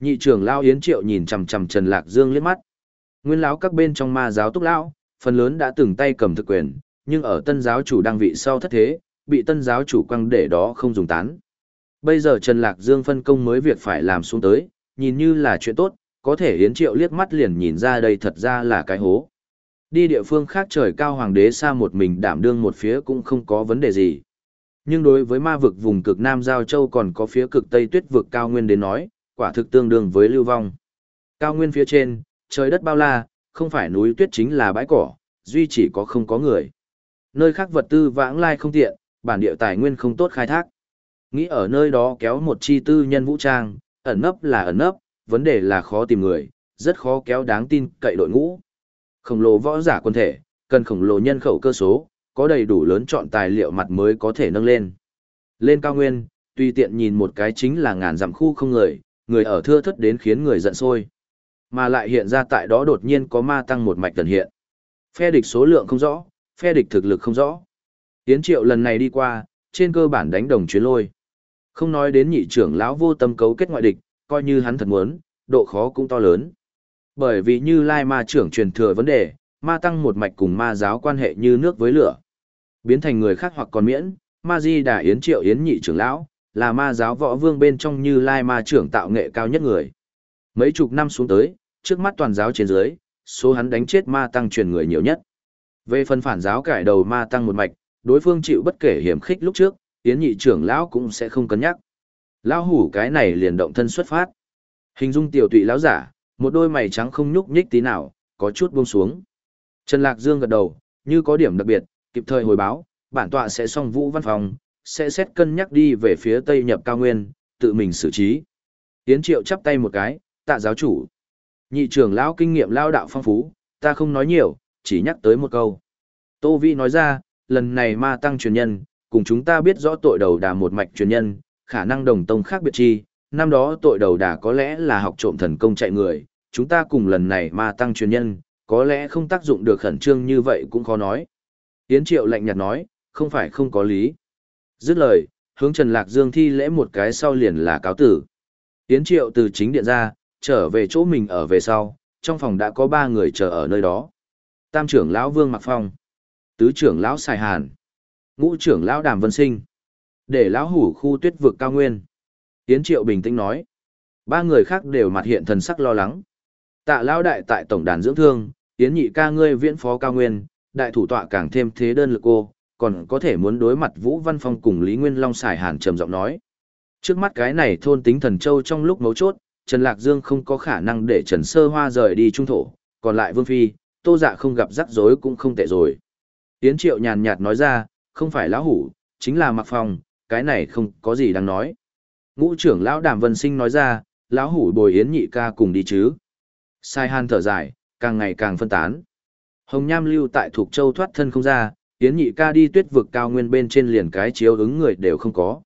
Nhị trưởng lao Yến Triệu nhìn chầm chầm Trần Lạc Dương liếc mắt. Nguyên lão các bên trong ma giáo túc lão, phần lớn đã từng tay cầm thực quyền, nhưng ở tân giáo chủ đăng vị sau thất thế, bị tân giáo chủ quăng để đó không dùng tán. Bây giờ Trần Lạc Dương phân công mới việc phải làm xuống tới, nhìn như là chuyện tốt, có thể Yến Triệu liếc mắt liền nhìn ra đây thật ra là cái hố. Đi địa phương khác trời cao hoàng đế xa một mình đảm đương một phía cũng không có vấn đề gì. Nhưng đối với ma vực vùng cực Nam Giao Châu còn có phía cực Tây tuyết vực cao nguyên đến nói, quả thực tương đương với lưu vong. Cao nguyên phía trên, trời đất bao la, không phải núi tuyết chính là bãi cỏ, duy chỉ có không có người. Nơi khác vật tư vãng lai không tiện, bản địa tài nguyên không tốt khai thác. Nghĩ ở nơi đó kéo một chi tư nhân vũ trang, ẩn nấp là ẩn nấp, vấn đề là khó tìm người, rất khó kéo đáng tin cậy đội ngũ. Khổng lồ võ giả quân thể, cần khổng lồ nhân khẩu cơ số, có đầy đủ lớn chọn tài liệu mặt mới có thể nâng lên. Lên cao nguyên, tùy tiện nhìn một cái chính là ngàn dặm khu không người, người ở thưa thất đến khiến người giận sôi Mà lại hiện ra tại đó đột nhiên có ma tăng một mạch tần hiện. Phe địch số lượng không rõ, phe địch thực lực không rõ. Tiến triệu lần này đi qua, trên cơ bản đánh đồng chuyến lôi. Không nói đến nhị trưởng lão vô tâm cấu kết ngoại địch, coi như hắn thật muốn, độ khó cũng to lớn. Bởi vì như Lai ma trưởng truyền thừa vấn đề, ma tăng một mạch cùng ma giáo quan hệ như nước với lửa. Biến thành người khác hoặc còn miễn, ma di đà yến triệu yến nhị trưởng lão, là ma giáo võ vương bên trong như Lai ma trưởng tạo nghệ cao nhất người. Mấy chục năm xuống tới, trước mắt toàn giáo trên dưới, số hắn đánh chết ma tăng truyền người nhiều nhất. Về phần phản giáo cải đầu ma tăng một mạch, đối phương chịu bất kể hiểm khích lúc trước, Yến nhị trưởng lão cũng sẽ không cân nhắc. Lão hủ cái này liền động thân xuất phát. Hình dung tiểu tụy lão giả, một đôi mày trắng không nhúc nhích tí nào, có chút buông xuống. Trần Lạc Dương gật đầu, như có điểm đặc biệt, kịp thời hồi báo, bản tọa sẽ xong vũ văn phòng, sẽ xét cân nhắc đi về phía tây nhập cao nguyên, tự mình xử trí. Yến Triệu chắp tay một cái, tạ giáo chủ. Nhị trưởng lão kinh nghiệm lao đạo phong phú, ta không nói nhiều, chỉ nhắc tới một câu. Tô Vi nói ra, lần này ma tăng truyền nhân, cùng chúng ta biết rõ tội đầu đà một mạch truyền nhân, khả năng đồng tông khác biệt chi, năm đó tội đầu đà có lẽ là học trộm thần công chạy người, chúng ta cùng lần này ma tăng truyền nhân, có lẽ không tác dụng được khẩn trương như vậy cũng khó nói. Yến Triệu lạnh nhạt nói, không phải không có lý. Dứt lời, hướng Trần Lạc Dương thi lễ một cái sau liền là cáo tử. Yến Triệu từ chính điện ra, trở về chỗ mình ở về sau, trong phòng đã có ba người chờ ở nơi đó. Tam trưởng lão Vương Mặc Phong, tứ trưởng lão Sài Hàn, ngũ trưởng lão Đàm Vân Sinh, để lão hủ khu tuyết vực cao nguyên. Tiến Triệu bình tĩnh nói, ba người khác đều mặt hiện thần sắc lo lắng. Tạ lão đại tại tổng đàn dưỡng thương, Tiến nhị ca ngươi viễn phó cao nguyên, đại thủ tọa càng thêm thế đơn lực cô, còn có thể muốn đối mặt Vũ Văn Phong cùng Lý Nguyên Long xài hàn trầm giọng nói. Trước mắt cái này thôn tính thần châu trong lúc mấu chốt, Trần Lạc Dương không có khả năng để Trần Sơ Hoa rời đi trung thổ, còn lại Vương Phi, Tô Dạ không gặp rắc rối cũng không tệ rồi. Yến Triệu nhàn nhạt nói ra, không phải lão hủ, chính là Mặc Phong, cái này không có gì đáng nói. Ngũ trưởng lão Đàm Vân Sinh nói ra, lão hủ bồi Yến nhị ca cùng đi chứ. Sai han thở dài, càng ngày càng phân tán. Hồng Nham lưu tại Thục Châu thoát thân không ra, Yến nhị ca đi tuyết vực cao nguyên bên trên liền cái chiếu ứng người đều không có.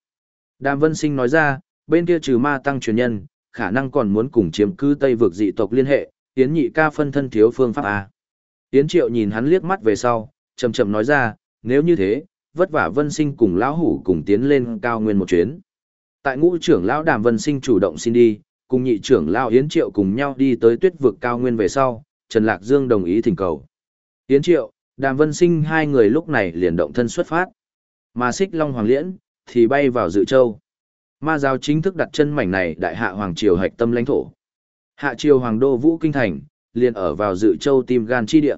Đàm Vân Sinh nói ra, bên kia trừ ma tăng truyền nhân, khả năng còn muốn cùng chiếm cư Tây vực dị tộc liên hệ, Yến nhị ca phân thân thiếu phương pháp A. Yến triệu nhìn hắn liếc mắt về sau, chầm chậm nói ra, nếu như thế, vất vả Vân Sinh cùng lão hủ cùng tiến lên cao nguyên một chuyến. Tại ngũ trưởng lão Đàm Vân Sinh chủ động xin đi, cùng nhị trưởng lão Yến triệu cùng nhau đi tới tuyết vực cao nguyên về sau, Trần Lạc Dương đồng ý thỉnh cầu. Yến triệu, Đàm Vân Sinh hai người lúc này liền động thân xuất phát. Mà xích Long Hoàng Liễn, thì bay vào dự châu. Ma giáo chính thức đặt chân mảnh này đại hạ Hoàng Triều hạch tâm lãnh thổ. Hạ Triều Hoàng Đô Vũ Kinh Thành, liền ở vào dự châu tim gan chi địa.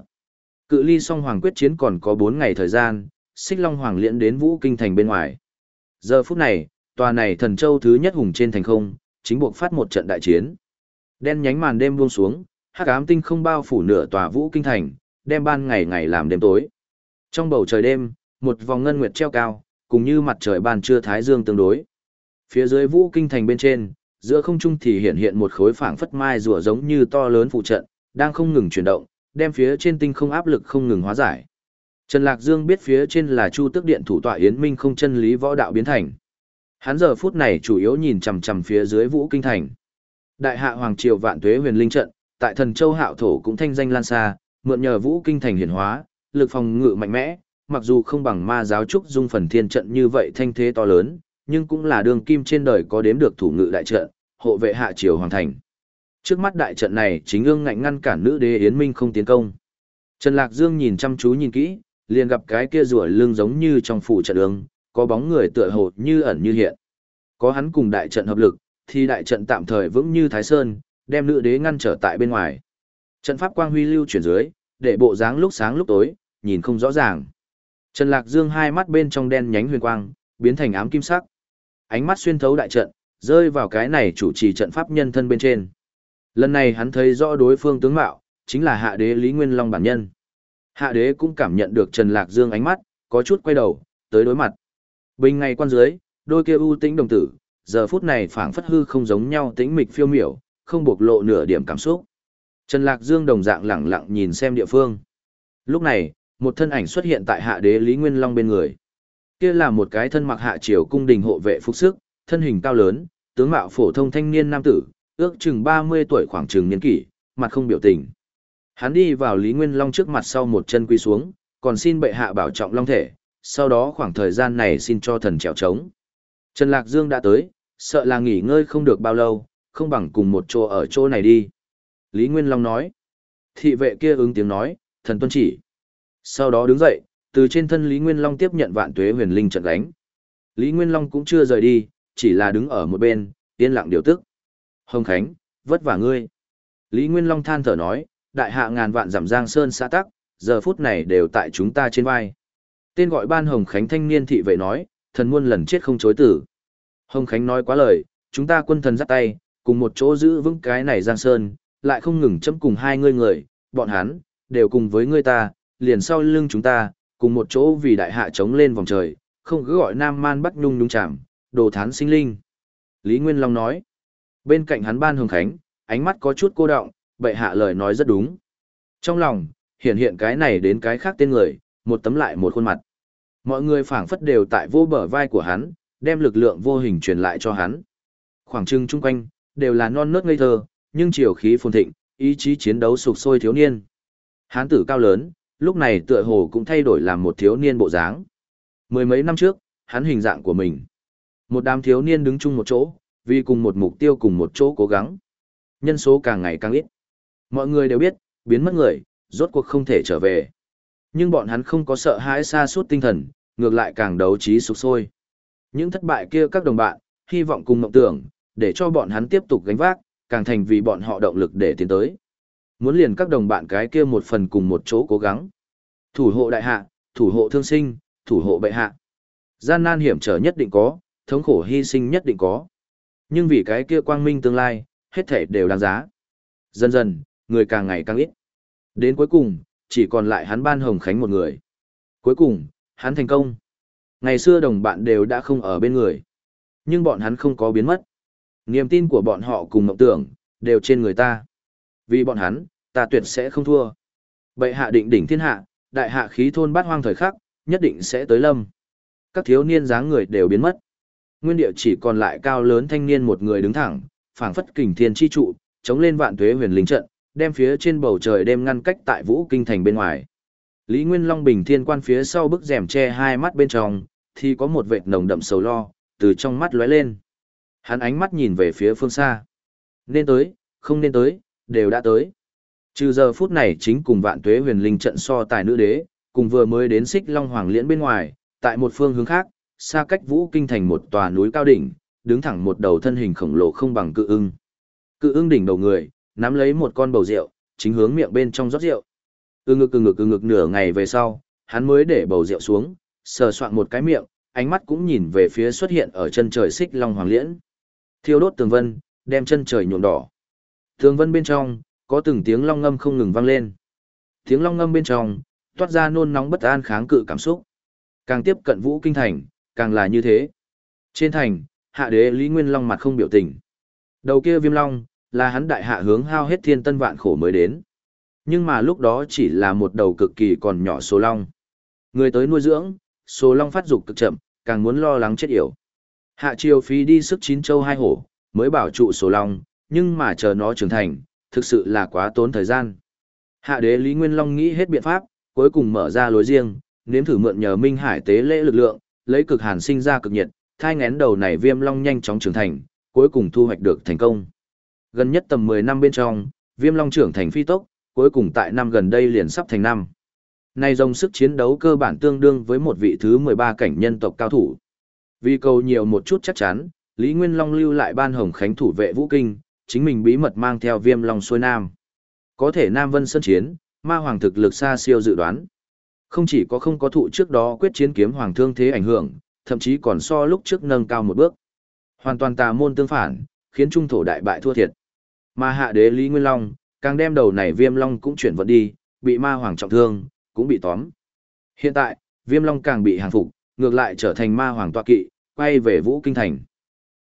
Cự ly song Hoàng quyết chiến còn có 4 ngày thời gian, xích Long Hoàng Liễn đến Vũ Kinh Thành bên ngoài. Giờ phút này, tòa này thần châu thứ nhất hùng trên thành không, chính buộc phát một trận đại chiến. Đen nhánh màn đêm buông xuống, hắc ám tinh không bao phủ nửa tòa Vũ Kinh Thành, đem ban ngày ngày làm đêm tối. Trong bầu trời đêm, một vòng ngân nguyệt treo cao, cùng như mặt trời ban trưa thái dương tương đối. Phía dưới vũ kinh thành bên trên, giữa không trung thì hiện hiện một khối phảng phất mai rùa giống như to lớn phụ trận, đang không ngừng chuyển động, đem phía trên tinh không áp lực không ngừng hóa giải. Trần Lạc Dương biết phía trên là Chu Tức Điện thủ tọa Yến Minh không chân lý võ đạo biến thành. Hắn giờ phút này chủ yếu nhìn chằm chằm phía dưới Vũ Kinh thành. Đại hạ hoàng triều vạn tuế huyền linh trận, tại Thần Châu Hạo thổ cũng thanh danh lan xa, mượn nhờ Vũ Kinh thành hiển hóa, lực phòng ngự mạnh mẽ, mặc dù không bằng ma giáo trúc dung phần thiên trận như vậy thanh thế to lớn, nhưng cũng là đường kim trên đời có đếm được thủ ngự đại trận, hộ vệ hạ triều hoàng thành. Trước mắt đại trận này chính ương ngạnh ngăn cản nữ đế Yến Minh không tiến công. Trần Lạc Dương nhìn chăm chú nhìn kỹ, liền gặp cái kia rùa lưng giống như trong phủ trận ứng, có bóng người tựa hồ như ẩn như hiện. Có hắn cùng đại trận hợp lực, thì đại trận tạm thời vững như Thái Sơn, đem nữ đế ngăn trở tại bên ngoài. Trận pháp quang huy lưu chuyển dưới, để bộ dáng lúc sáng lúc tối, nhìn không rõ ràng. Trần Lạc Dương hai mắt bên trong đen nhánh huyền quang, biến thành ám kim sắc. Ánh mắt xuyên thấu đại trận, rơi vào cái này chủ trì trận pháp nhân thân bên trên. Lần này hắn thấy rõ đối phương tướng mạo, chính là hạ đế Lý Nguyên Long bản nhân. Hạ đế cũng cảm nhận được Trần Lạc Dương ánh mắt, có chút quay đầu, tới đối mặt. Bình ngày quan dưới, đôi kia ưu tĩnh đồng tử, giờ phút này phảng phất hư không giống nhau tĩnh mịch phiêu miểu, không bộc lộ nửa điểm cảm xúc. Trần Lạc Dương đồng dạng lẳng lặng nhìn xem địa phương. Lúc này, một thân ảnh xuất hiện tại hạ đế Lý Nguyên Long bên người. Kia là một cái thân mặc hạ triều cung đình hộ vệ phục sức, thân hình cao lớn, tướng mạo phổ thông thanh niên nam tử, ước chừng 30 tuổi khoảng chừng niên kỷ, mặt không biểu tình. Hắn đi vào Lý Nguyên Long trước mặt sau một chân quy xuống, còn xin bệ hạ bảo trọng long thể, sau đó khoảng thời gian này xin cho thần trèo trống. Trần Lạc Dương đã tới, sợ là nghỉ ngơi không được bao lâu, không bằng cùng một chỗ ở chỗ này đi. Lý Nguyên Long nói. Thị vệ kia ứng tiếng nói, thần tuân chỉ. Sau đó đứng dậy, từ trên thân Lý Nguyên Long tiếp nhận vạn tuế huyền linh trận đánh. Lý Nguyên Long cũng chưa rời đi, chỉ là đứng ở một bên, yên lặng điều tức. Hồng Khánh, vất vả ngươi. Lý Nguyên Long than thở nói, đại hạ ngàn vạn giảm giang sơn xã tắc, giờ phút này đều tại chúng ta trên vai. Tên gọi ban Hồng Khánh thanh niên thị vệ nói, thần muôn lần chết không chối tử. Hồng Khánh nói quá lời, chúng ta quân thần dắt tay, cùng một chỗ giữ vững cái này giang sơn, lại không ngừng chấm cùng hai ngươi người, bọn hắn, đều cùng với ngươi ta, liền sau lưng chúng ta, cùng một chỗ vì đại hạ chống lên vòng trời, không cứ gọi Nam Man Bắc Nhung nhung chạm, đồ thán sinh linh. Lý Nguyên Long nói, bên cạnh hắn ban hồng khánh, ánh mắt có chút cô động, bệ hạ lời nói rất đúng. Trong lòng, hiện hiện cái này đến cái khác tên người, một tấm lại một khuôn mặt. Mọi người phảng phất đều tại vô bờ vai của hắn, đem lực lượng vô hình truyền lại cho hắn. Khoảng trưng chung quanh, đều là non nớt ngây thơ, nhưng chiều khí phồn thịnh, ý chí chiến đấu sục sôi thiếu niên. Hán tử cao lớn, lúc này tựa hồ cũng thay đổi làm một thiếu niên bộ dáng. Mười mấy năm trước, hắn hình dạng của mình. Một đám thiếu niên đứng chung một chỗ, vì cùng một mục tiêu cùng một chỗ cố gắng. Nhân số càng ngày càng ít. Mọi người đều biết, biến mất người, rốt cuộc không thể trở về. Nhưng bọn hắn không có sợ hãi xa suốt tinh thần, ngược lại càng đấu trí sục sôi. Những thất bại kia các đồng bạn, hy vọng cùng mộng tưởng, để cho bọn hắn tiếp tục gánh vác, càng thành vì bọn họ động lực để tiến tới. Muốn liền các đồng bạn cái kia một phần cùng một chỗ cố gắng. Thủ hộ đại hạ, thủ hộ thương sinh, thủ hộ bệ hạ. Gian nan hiểm trở nhất định có, thống khổ hy sinh nhất định có. Nhưng vì cái kia quang minh tương lai, hết thể đều đáng giá. Dần dần, người càng ngày càng ít. Đến cuối cùng, chỉ còn lại hắn ban hồng khánh một người. Cuối cùng, hắn thành công. Ngày xưa đồng bạn đều đã không ở bên người. Nhưng bọn hắn không có biến mất. Niềm tin của bọn họ cùng mộng tưởng, đều trên người ta. Vì bọn hắn, ta tuyệt sẽ không thua. Bệ hạ định đỉnh thiên hạ, đại hạ khí thôn bát hoang thời khắc, nhất định sẽ tới lâm. Các thiếu niên dáng người đều biến mất. Nguyên địa chỉ còn lại cao lớn thanh niên một người đứng thẳng, phảng phất kình thiên chi trụ, chống lên vạn tuế huyền linh trận, đem phía trên bầu trời đem ngăn cách tại vũ kinh thành bên ngoài. Lý Nguyên Long bình thiên quan phía sau bức rèm che hai mắt bên trong, thì có một vệt nồng đậm sầu lo, từ trong mắt lóe lên. Hắn ánh mắt nhìn về phía phương xa. Nên tới, không nên tới, đều đã tới. Trừ giờ phút này chính cùng vạn tuế huyền linh trận so tài nữ đế, cùng vừa mới đến xích long hoàng liễn bên ngoài, tại một phương hướng khác, xa cách vũ kinh thành một tòa núi cao đỉnh, đứng thẳng một đầu thân hình khổng lồ không bằng cự ưng. Cự ưng đỉnh đầu người, nắm lấy một con bầu rượu, chính hướng miệng bên trong rót rượu. Ừ ngực ừ ngực ừ ngực nửa ngày về sau, hắn mới để bầu rượu xuống, sờ soạn một cái miệng, ánh mắt cũng nhìn về phía xuất hiện ở chân trời xích long hoàng liễn. Thiêu đốt tường vân, đem chân trời nhuộm đỏ. Tường vân bên trong, có từng tiếng long ngâm không ngừng vang lên. Tiếng long ngâm bên trong, toát ra nôn nóng bất an kháng cự cảm xúc. Càng tiếp cận vũ kinh thành, càng là như thế. Trên thành, hạ đế Lý Nguyên Long mặt không biểu tình. Đầu kia viêm long, là hắn đại hạ hướng hao hết thiên tân vạn khổ mới đến. Nhưng mà lúc đó chỉ là một đầu cực kỳ còn nhỏ số long. Người tới nuôi dưỡng, số long phát dục cực chậm, càng muốn lo lắng chết yểu. Hạ triều phí đi sức chín châu hai hổ, mới bảo trụ số long, nhưng mà chờ nó trưởng thành, thực sự là quá tốn thời gian. Hạ đế Lý Nguyên Long nghĩ hết biện pháp, cuối cùng mở ra lối riêng, nếm thử mượn nhờ Minh Hải tế lễ lực lượng, lấy cực hàn sinh ra cực nhiệt, thai ngén đầu này viêm long nhanh chóng trưởng thành, cuối cùng thu hoạch được thành công. Gần nhất tầm 10 năm bên trong, viêm long trưởng thành phi tốc, cuối cùng tại năm gần đây liền sắp thành năm. Nay dòng sức chiến đấu cơ bản tương đương với một vị thứ 13 cảnh nhân tộc cao thủ. Vì cầu nhiều một chút chắc chắn, Lý Nguyên Long lưu lại ban hồng khánh thủ vệ vũ kinh, chính mình bí mật mang theo viêm long xuôi nam. Có thể Nam Vân sân Chiến, ma hoàng thực lực xa siêu dự đoán. Không chỉ có không có thụ trước đó quyết chiến kiếm hoàng thương thế ảnh hưởng, thậm chí còn so lúc trước nâng cao một bước. Hoàn toàn tà môn tương phản, khiến trung thổ đại bại thua thiệt. Mà hạ đế Lý Nguyên Long, càng đem đầu này viêm long cũng chuyển vận đi, bị ma hoàng trọng thương, cũng bị tóm. Hiện tại, viêm long càng bị hàng phục, ngược lại trở thành ma hoàng tọa kỵ, quay về vũ kinh thành.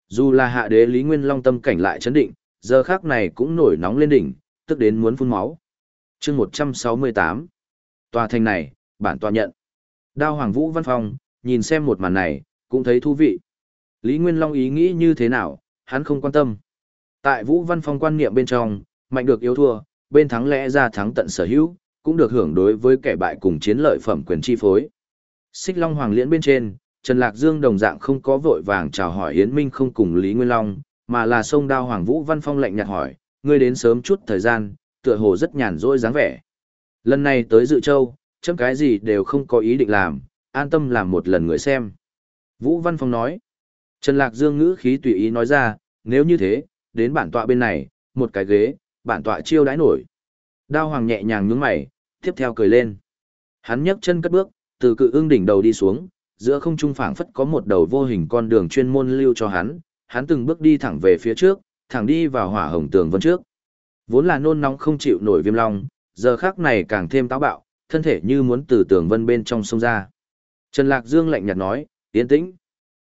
Dù là hạ đế Lý Nguyên Long tâm cảnh lại chấn định, giờ khác này cũng nổi nóng lên đỉnh, tức đến muốn phun máu. chương 168 Tòa thành này, bản tòa nhận. Đao Hoàng Vũ Văn Phong, nhìn xem một màn này, cũng thấy thú vị. Lý Nguyên Long ý nghĩ như thế nào, hắn không quan tâm. Tại Vũ Văn Phong quan niệm bên trong, mạnh được yếu thua, bên thắng lẽ ra thắng tận sở hữu, cũng được hưởng đối với kẻ bại cùng chiến lợi phẩm quyền chi phối. Xích Long Hoàng Liễn bên trên, Trần Lạc Dương đồng dạng không có vội vàng chào hỏi Yến Minh không cùng Lý Nguyên Long, mà là sông đao Hoàng Vũ Văn Phong lạnh nhạt hỏi, ngươi đến sớm chút thời gian, tựa hồ rất nhàn rỗi dáng vẻ. Lần này tới Dự Châu, chấm cái gì đều không có ý định làm, an tâm làm một lần người xem. Vũ Văn Phong nói, Trần Lạc Dương ngữ khí tùy ý nói ra, nếu như thế, đến bản tọa bên này, một cái ghế, bản tọa chiêu đãi nổi. Đao Hoàng nhẹ nhàng nhướng mày, tiếp theo cười lên. Hắn nhấc chân cất bước, từ cự ương đỉnh đầu đi xuống, giữa không trung phảng phất có một đầu vô hình con đường chuyên môn lưu cho hắn, hắn từng bước đi thẳng về phía trước, thẳng đi vào hỏa hồng tường vân trước. Vốn là nôn nóng không chịu nổi viêm long, giờ khắc này càng thêm táo bạo, thân thể như muốn từ tường vân bên trong sông ra. Trần Lạc Dương lạnh nhạt nói, tiến tĩnh.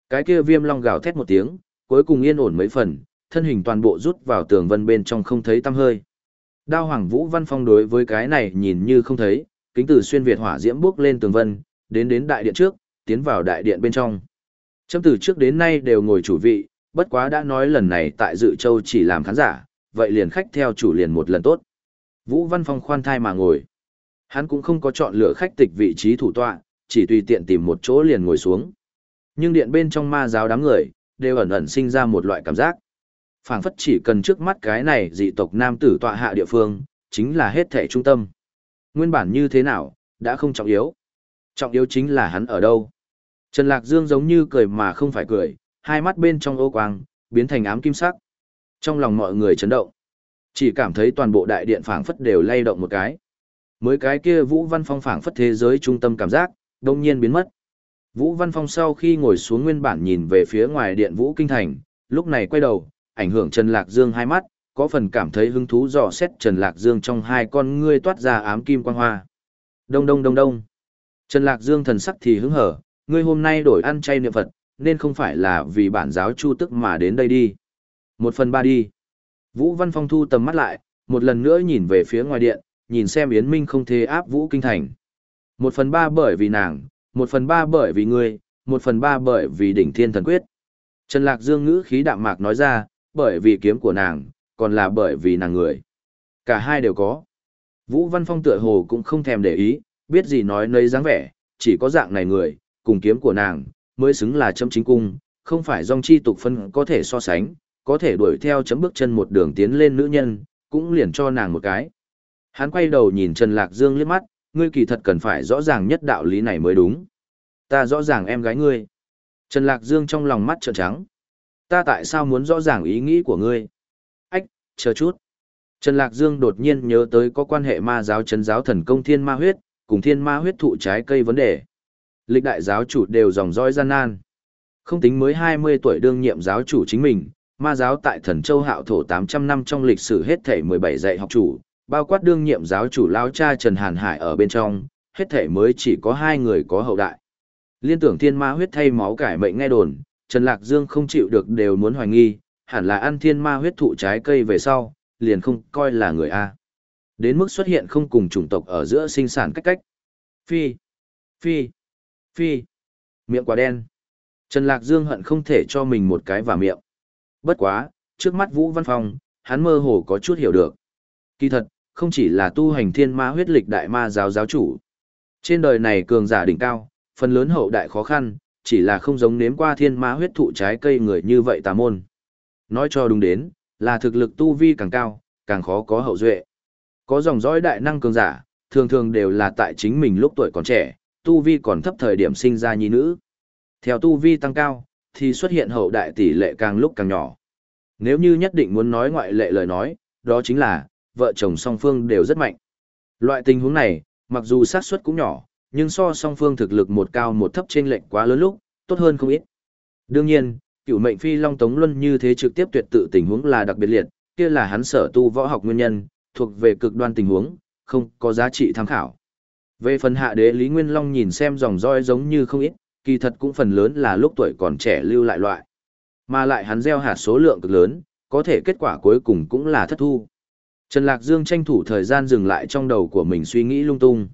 Cái kia viêm long gào thét một tiếng, cuối cùng yên ổn mấy phần, thân hình toàn bộ rút vào tường vân bên trong không thấy tăm hơi. Đao Hoàng Vũ Văn Phong đối với cái này nhìn như không thấy, kính từ xuyên Việt hỏa diễm bước lên tường vân, đến đến đại điện trước, tiến vào đại điện bên trong. Chấm từ trước đến nay đều ngồi chủ vị, bất quá đã nói lần này tại dự châu chỉ làm khán giả, vậy liền khách theo chủ liền một lần tốt. Vũ Văn Phong khoan thai mà ngồi. Hắn cũng không có chọn lựa khách tịch vị trí thủ tọa, chỉ tùy tiện tìm một chỗ liền ngồi xuống. Nhưng điện bên trong ma giáo đám người, đều ẩn ẩn sinh ra một loại cảm giác phảng phất chỉ cần trước mắt cái này dị tộc nam tử tọa hạ địa phương, chính là hết thể trung tâm. Nguyên bản như thế nào, đã không trọng yếu. Trọng yếu chính là hắn ở đâu. Trần Lạc Dương giống như cười mà không phải cười, hai mắt bên trong ô quang, biến thành ám kim sắc. Trong lòng mọi người chấn động. Chỉ cảm thấy toàn bộ đại điện phảng phất đều lay động một cái. Mới cái kia Vũ Văn Phong phảng phất thế giới trung tâm cảm giác, đông nhiên biến mất. Vũ Văn Phong sau khi ngồi xuống nguyên bản nhìn về phía ngoài điện Vũ Kinh Thành, lúc này quay đầu, ảnh hưởng Trần Lạc Dương hai mắt, có phần cảm thấy hứng thú dò xét Trần Lạc Dương trong hai con ngươi toát ra ám kim quang hoa. Đông đông đông đông. Trần Lạc Dương thần sắc thì hứng hở, ngươi hôm nay đổi ăn chay niệm Phật, nên không phải là vì bản giáo chu tức mà đến đây đi. Một phần ba đi. Vũ Văn Phong thu tầm mắt lại, một lần nữa nhìn về phía ngoài điện, nhìn xem Yến Minh không thể áp Vũ Kinh Thành. Một phần ba bởi vì nàng, một phần ba bởi vì ngươi, một phần ba bởi vì đỉnh thiên thần quyết. Trần Lạc Dương ngữ khí đạm mạc nói ra, bởi vì kiếm của nàng, còn là bởi vì nàng người. Cả hai đều có. Vũ Văn Phong tựa hồ cũng không thèm để ý, biết gì nói nấy dáng vẻ, chỉ có dạng này người, cùng kiếm của nàng, mới xứng là chấm chính cung, không phải dòng chi tục phân có thể so sánh, có thể đuổi theo chấm bước chân một đường tiến lên nữ nhân, cũng liền cho nàng một cái. Hắn quay đầu nhìn Trần Lạc Dương liếc mắt, ngươi kỳ thật cần phải rõ ràng nhất đạo lý này mới đúng. Ta rõ ràng em gái ngươi. Trần Lạc Dương trong lòng mắt trợn trắng. Ta tại sao muốn rõ ràng ý nghĩ của ngươi? Ách, chờ chút. Trần Lạc Dương đột nhiên nhớ tới có quan hệ ma giáo trấn giáo thần công thiên ma huyết, cùng thiên ma huyết thụ trái cây vấn đề. Lịch đại giáo chủ đều dòng dõi gian nan. Không tính mới 20 tuổi đương nhiệm giáo chủ chính mình, ma giáo tại thần châu hạo thổ 800 năm trong lịch sử hết thể 17 dạy học chủ, bao quát đương nhiệm giáo chủ lao cha Trần Hàn Hải ở bên trong, hết thể mới chỉ có hai người có hậu đại. Liên tưởng thiên ma huyết thay máu cải mệnh nghe đồn, Trần Lạc Dương không chịu được đều muốn hoài nghi, hẳn là ăn thiên ma huyết thụ trái cây về sau, liền không coi là người A. Đến mức xuất hiện không cùng chủng tộc ở giữa sinh sản cách cách. Phi, phi, phi, miệng quả đen. Trần Lạc Dương hận không thể cho mình một cái vào miệng. Bất quá, trước mắt Vũ Văn Phong, hắn mơ hồ có chút hiểu được. Kỳ thật, không chỉ là tu hành thiên ma huyết lịch đại ma giáo giáo chủ. Trên đời này cường giả đỉnh cao, phần lớn hậu đại khó khăn, chỉ là không giống nếm qua thiên ma huyết thụ trái cây người như vậy tà môn. Nói cho đúng đến, là thực lực tu vi càng cao, càng khó có hậu duệ. Có dòng dõi đại năng cường giả, thường thường đều là tại chính mình lúc tuổi còn trẻ, tu vi còn thấp thời điểm sinh ra nhi nữ. Theo tu vi tăng cao, thì xuất hiện hậu đại tỷ lệ càng lúc càng nhỏ. Nếu như nhất định muốn nói ngoại lệ lời nói, đó chính là, vợ chồng song phương đều rất mạnh. Loại tình huống này, mặc dù xác suất cũng nhỏ, nhưng so song phương thực lực một cao một thấp trên lệnh quá lớn lúc, tốt hơn không ít. Đương nhiên, cựu mệnh phi long tống luân như thế trực tiếp tuyệt tự tình huống là đặc biệt liệt, kia là hắn sở tu võ học nguyên nhân, thuộc về cực đoan tình huống, không có giá trị tham khảo. Về phần hạ đế Lý Nguyên Long nhìn xem dòng roi giống như không ít, kỳ thật cũng phần lớn là lúc tuổi còn trẻ lưu lại loại. Mà lại hắn gieo hạt số lượng cực lớn, có thể kết quả cuối cùng cũng là thất thu. Trần Lạc Dương tranh thủ thời gian dừng lại trong đầu của mình suy nghĩ lung tung.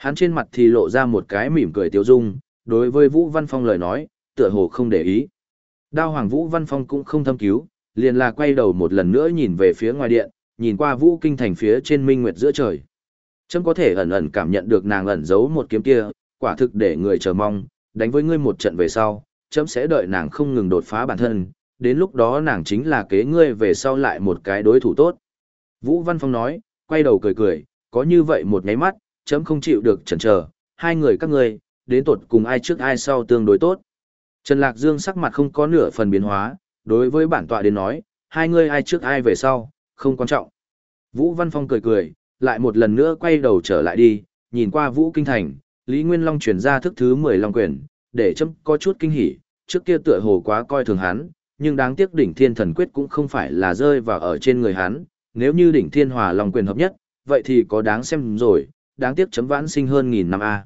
Hắn trên mặt thì lộ ra một cái mỉm cười tiêu dung, đối với Vũ Văn Phong lời nói, tựa hồ không để ý. Đao Hoàng Vũ Văn Phong cũng không thâm cứu, liền là quay đầu một lần nữa nhìn về phía ngoài điện, nhìn qua Vũ Kinh thành phía trên minh nguyệt giữa trời. Chấm có thể ẩn ẩn cảm nhận được nàng ẩn giấu một kiếm kia, quả thực để người chờ mong, đánh với ngươi một trận về sau, chấm sẽ đợi nàng không ngừng đột phá bản thân, đến lúc đó nàng chính là kế ngươi về sau lại một cái đối thủ tốt. Vũ Văn Phong nói, quay đầu cười cười, có như vậy một nháy mắt, chấm không chịu được chần chờ, hai người các ngươi, đến tột cùng ai trước ai sau tương đối tốt. Trần Lạc Dương sắc mặt không có nửa phần biến hóa, đối với bản tọa đến nói, hai người ai trước ai về sau, không quan trọng. Vũ Văn Phong cười cười, lại một lần nữa quay đầu trở lại đi, nhìn qua Vũ Kinh Thành, Lý Nguyên Long truyền ra thức thứ 10 Long Quyền, để chấm có chút kinh hỉ, trước kia tựa hồ quá coi thường hắn, nhưng đáng tiếc đỉnh thiên thần quyết cũng không phải là rơi vào ở trên người hắn, nếu như đỉnh thiên hòa Long Quyền hợp nhất, vậy thì có đáng xem rồi, đáng tiếc chấm vãn sinh hơn nghìn năm A.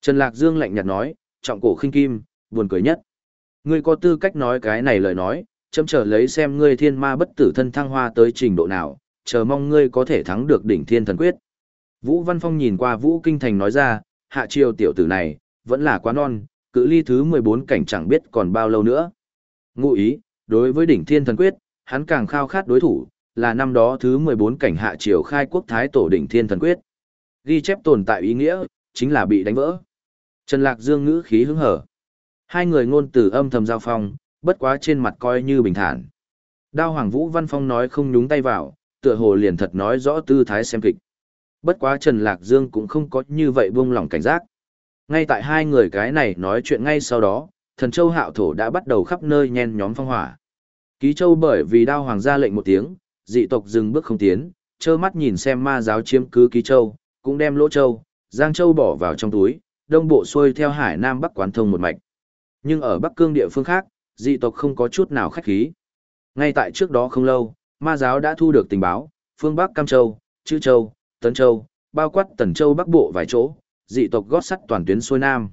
Trần Lạc Dương lạnh nhạt nói, trọng cổ khinh kim, buồn cười nhất. Ngươi có tư cách nói cái này lời nói, chấm chờ lấy xem ngươi thiên ma bất tử thân thăng hoa tới trình độ nào, chờ mong ngươi có thể thắng được đỉnh thiên thần quyết. Vũ Văn Phong nhìn qua Vũ Kinh Thành nói ra, hạ triều tiểu tử này, vẫn là quá non, cự ly thứ 14 cảnh chẳng biết còn bao lâu nữa. Ngụ ý, đối với đỉnh thiên thần quyết, hắn càng khao khát đối thủ, là năm đó thứ 14 cảnh hạ triều khai quốc thái tổ đỉnh thiên thần quyết. Ghi chép tồn tại ý nghĩa, chính là bị đánh vỡ. Trần Lạc Dương ngữ khí hứng hở. Hai người ngôn từ âm thầm giao phong, bất quá trên mặt coi như bình thản. Đao Hoàng Vũ Văn Phong nói không nhúng tay vào, tựa hồ liền thật nói rõ tư thái xem kịch. Bất quá Trần Lạc Dương cũng không có như vậy buông lỏng cảnh giác. Ngay tại hai người cái này nói chuyện ngay sau đó, thần châu hạo thổ đã bắt đầu khắp nơi nhen nhóm phong hỏa. Ký châu bởi vì đao hoàng ra lệnh một tiếng, dị tộc dừng bước không tiến, trơ mắt nhìn xem ma giáo chiếm cứ ký châu, cũng đem lỗ châu, giang châu bỏ vào trong túi, đông bộ xuôi theo hải nam bắc quán thông một mạch. Nhưng ở bắc cương địa phương khác, dị tộc không có chút nào khách khí. Ngay tại trước đó không lâu, ma giáo đã thu được tình báo, phương bắc Cam Châu, Chư Châu, Tấn Châu, bao quát Tần Châu bắc bộ vài chỗ, dị tộc gót sắt toàn tuyến xuôi nam.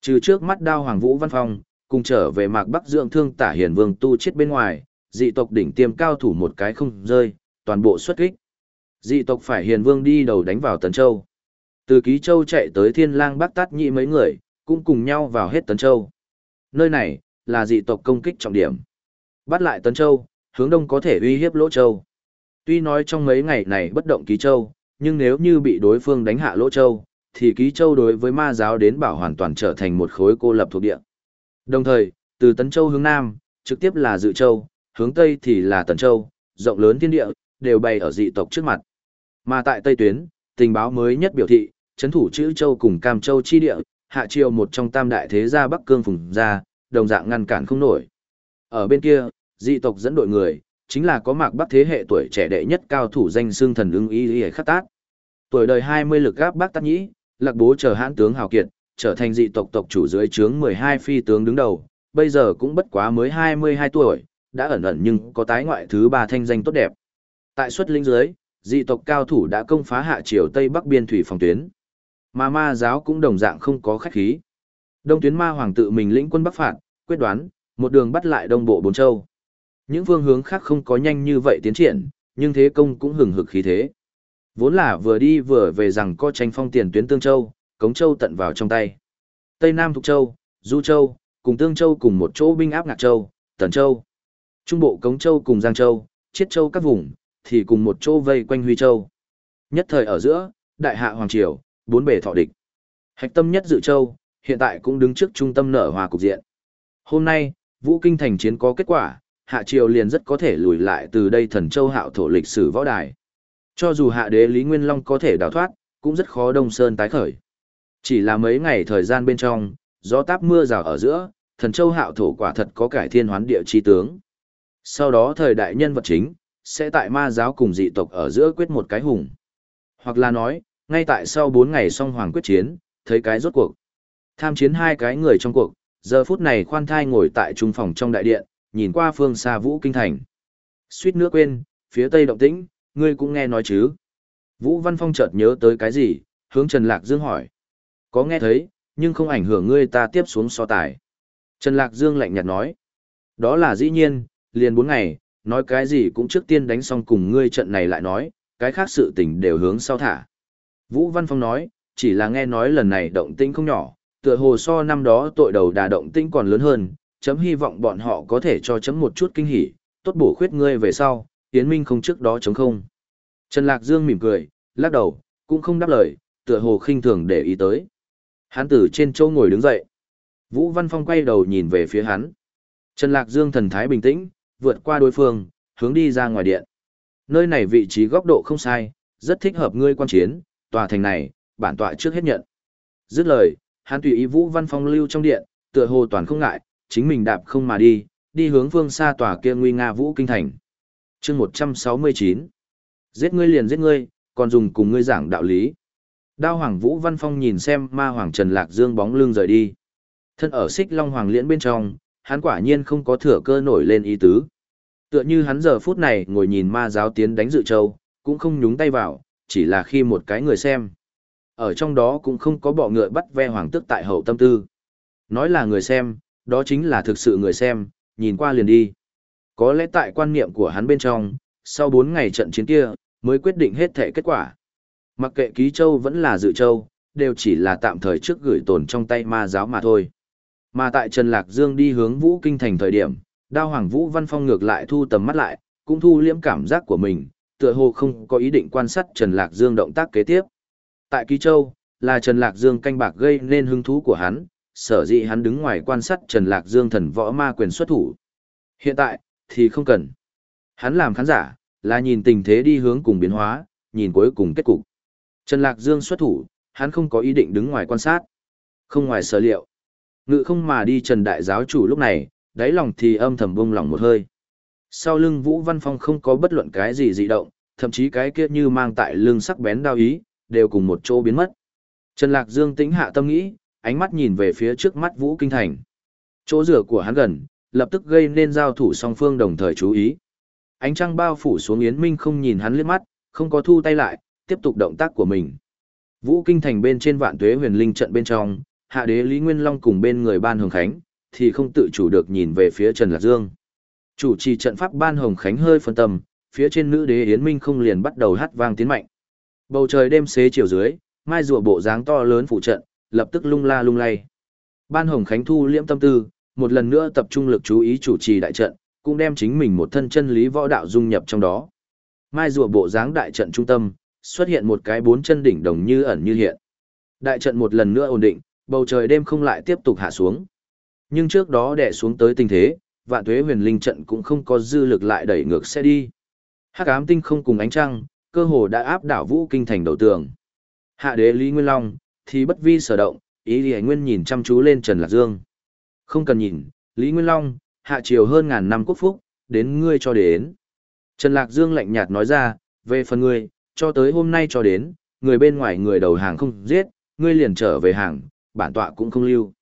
Trừ trước mắt đao Hoàng Vũ Văn Phong, cùng trở về mạc bắc dưỡng thương tả hiền vương tu chết bên ngoài, dị tộc đỉnh tiêm cao thủ một cái không rơi, toàn bộ xuất kích. Dị tộc phải hiền vương đi đầu đánh vào Tấn Châu. Từ Ký Châu chạy tới Thiên Lang Bắc Tát Nhị mấy người, cũng cùng nhau vào hết Tấn Châu. Nơi này, là dị tộc công kích trọng điểm. Bắt lại Tấn Châu, hướng đông có thể uy hiếp Lỗ Châu. Tuy nói trong mấy ngày này bất động Ký Châu, nhưng nếu như bị đối phương đánh hạ Lỗ Châu, thì Ký Châu đối với ma giáo đến bảo hoàn toàn trở thành một khối cô lập thuộc địa. Đồng thời, từ Tấn Châu hướng Nam, trực tiếp là Dự Châu, hướng Tây thì là Tần Châu, rộng lớn thiên địa, đều bày ở dị tộc trước mặt. Mà tại Tây Tuyến, tình báo mới nhất biểu thị, chấn thủ chữ Châu cùng Cam Châu chi địa, hạ triều một trong tam đại thế gia Bắc Cương phùng gia, đồng dạng ngăn cản không nổi. Ở bên kia, dị tộc dẫn đội người, chính là có mạc bắc thế hệ tuổi trẻ đệ nhất cao thủ danh xương thần ưng y y khắc tát. Tuổi đời 20 lực gáp bác tát nhĩ, lạc bố chờ hãn tướng hào kiệt, trở thành dị tộc tộc chủ dưới trướng 12 phi tướng đứng đầu, bây giờ cũng bất quá mới 22 tuổi, đã ẩn ẩn nhưng có tái ngoại thứ ba thanh danh tốt đẹp. Tại xuất linh dưới, dị tộc cao thủ đã công phá hạ triều Tây Bắc biên thủy phòng tuyến. Mà ma giáo cũng đồng dạng không có khách khí. Đông tuyến ma hoàng tự mình lĩnh quân bắc phạt, quyết đoán, một đường bắt lại đông bộ bốn châu. Những phương hướng khác không có nhanh như vậy tiến triển, nhưng thế công cũng hừng hực khí thế. Vốn là vừa đi vừa về rằng có tranh phong tiền tuyến Tương Châu, Cống Châu tận vào trong tay. Tây Nam Thục Châu, Du Châu, cùng Tương Châu cùng một chỗ binh áp Ngạc Châu, Tần Châu. Trung bộ Cống Châu cùng Giang Châu, Chiết Châu các vùng, thì cùng một chỗ vây quanh Huy Châu. Nhất thời ở giữa, Đại Hạ Hoàng Triều, bốn bề thọ địch. Hạch tâm nhất Dự Châu, hiện tại cũng đứng trước trung tâm nở hòa cục diện. Hôm nay, Vũ Kinh thành chiến có kết quả, Hạ Triều liền rất có thể lùi lại từ đây thần châu hạo thổ lịch sử võ đài. Cho dù hạ đế Lý Nguyên Long có thể đào thoát, cũng rất khó đông sơn tái khởi. Chỉ là mấy ngày thời gian bên trong, gió táp mưa rào ở giữa, thần châu hạo thổ quả thật có cải thiên hoán địa chi tướng. Sau đó thời đại nhân vật chính, sẽ tại ma giáo cùng dị tộc ở giữa quyết một cái hùng. Hoặc là nói, ngay tại sau 4 ngày song hoàng quyết chiến, thấy cái rốt cuộc. Tham chiến hai cái người trong cuộc, giờ phút này khoan thai ngồi tại trung phòng trong đại điện, nhìn qua phương xa vũ kinh thành. Suýt nữa quên, phía tây động tĩnh, ngươi cũng nghe nói chứ. Vũ Văn Phong chợt nhớ tới cái gì, hướng Trần Lạc Dương hỏi. Có nghe thấy, nhưng không ảnh hưởng ngươi ta tiếp xuống so tài. Trần Lạc Dương lạnh nhạt nói. Đó là dĩ nhiên, liền bốn ngày, nói cái gì cũng trước tiên đánh xong cùng ngươi trận này lại nói, cái khác sự tình đều hướng sau thả. Vũ Văn Phong nói, chỉ là nghe nói lần này động tĩnh không nhỏ, tựa hồ so năm đó tội đầu đà động tĩnh còn lớn hơn, chấm hy vọng bọn họ có thể cho chấm một chút kinh hỉ, tốt bổ khuyết ngươi về sau, Yến Minh không trước đó chống không. Trần Lạc Dương mỉm cười, lắc đầu, cũng không đáp lời, tựa hồ khinh thường để ý tới. Hắn tử trên châu ngồi đứng dậy. Vũ Văn Phong quay đầu nhìn về phía hắn. Trần Lạc Dương thần thái bình tĩnh, vượt qua đối phương, hướng đi ra ngoài điện. Nơi này vị trí góc độ không sai, rất thích hợp ngươi quan chiến, tòa thành này, bản tọa trước hết nhận. Dứt lời, hắn tùy ý Vũ Văn Phong lưu trong điện, tựa hồ toàn không ngại, chính mình đạp không mà đi, đi hướng phương xa tòa kia nguy nga Vũ Kinh Thành. chương 169 Giết ngươi liền giết ngươi, còn dùng cùng ngươi giảng đạo lý. Đao Hoàng Vũ Văn Phong nhìn xem ma Hoàng Trần Lạc Dương bóng lưng rời đi. Thân ở xích long hoàng liễn bên trong, hắn quả nhiên không có thừa cơ nổi lên ý tứ. Tựa như hắn giờ phút này ngồi nhìn ma giáo tiến đánh dự châu, cũng không nhúng tay vào, chỉ là khi một cái người xem. Ở trong đó cũng không có bọ ngựa bắt ve hoàng tức tại hậu tâm tư. Nói là người xem, đó chính là thực sự người xem, nhìn qua liền đi. Có lẽ tại quan niệm của hắn bên trong, sau 4 ngày trận chiến kia, mới quyết định hết thể kết quả. Mặc kệ ký châu vẫn là dự châu, đều chỉ là tạm thời trước gửi tồn trong tay ma giáo mà thôi. Mà tại Trần Lạc Dương đi hướng Vũ Kinh Thành thời điểm, đao hoàng Vũ Văn Phong ngược lại thu tầm mắt lại, cũng thu liễm cảm giác của mình, tựa hồ không có ý định quan sát Trần Lạc Dương động tác kế tiếp. Tại Ký Châu, là Trần Lạc Dương canh bạc gây nên hứng thú của hắn, sở dĩ hắn đứng ngoài quan sát Trần Lạc Dương thần võ ma quyền xuất thủ. Hiện tại, thì không cần. Hắn làm khán giả, là nhìn tình thế đi hướng cùng biến hóa, nhìn cuối cùng kết cục. Trần Lạc Dương xuất thủ, hắn không có ý định đứng ngoài quan sát. Không ngoài sở liệu. Ngự không mà đi Trần Đại Giáo chủ lúc này, đáy lòng thì âm thầm bông lòng một hơi. Sau lưng Vũ Văn Phong không có bất luận cái gì dị động, thậm chí cái kia như mang tại lưng sắc bén đao ý, đều cùng một chỗ biến mất. Trần Lạc Dương tĩnh hạ tâm nghĩ, ánh mắt nhìn về phía trước mắt Vũ Kinh Thành. Chỗ rửa của hắn gần, lập tức gây nên giao thủ song phương đồng thời chú ý. Ánh trăng bao phủ xuống Yến Minh không nhìn hắn liếc mắt, không có thu tay lại, tiếp tục động tác của mình. Vũ Kinh Thành bên trên vạn tuế huyền linh trận bên trong, hạ đế Lý Nguyên Long cùng bên người ban Hồng Khánh, thì không tự chủ được nhìn về phía Trần Lạc Dương. Chủ trì trận pháp ban Hồng Khánh hơi phân tâm, phía trên nữ đế Yến Minh không liền bắt đầu hát vang tiến mạnh. Bầu trời đêm xế chiều dưới, mai rùa bộ dáng to lớn phụ trận, lập tức lung la lung lay. Ban Hồng Khánh thu liễm tâm tư, một lần nữa tập trung lực chú ý chủ trì đại trận, cũng đem chính mình một thân chân lý võ đạo dung nhập trong đó. Mai rùa bộ dáng đại trận trung tâm, xuất hiện một cái bốn chân đỉnh đồng như ẩn như hiện. Đại trận một lần nữa ổn định, bầu trời đêm không lại tiếp tục hạ xuống. Nhưng trước đó đè xuống tới tình thế, vạn tuế huyền linh trận cũng không có dư lực lại đẩy ngược xe đi. Hắc ám tinh không cùng ánh trăng, cơ hồ đã áp đảo vũ kinh thành đầu tường. Hạ đế Lý Nguyên Long, thì bất vi sở động, ý Lý Nguyên nhìn chăm chú lên Trần Lạc Dương. Không cần nhìn, Lý Nguyên Long, hạ triều hơn ngàn năm quốc phúc, đến ngươi cho đến. Trần Lạc Dương lạnh nhạt nói ra, về phần ngươi, cho tới hôm nay cho đến, người bên ngoài người đầu hàng không giết, ngươi liền trở về hàng, bản tọa cũng không lưu.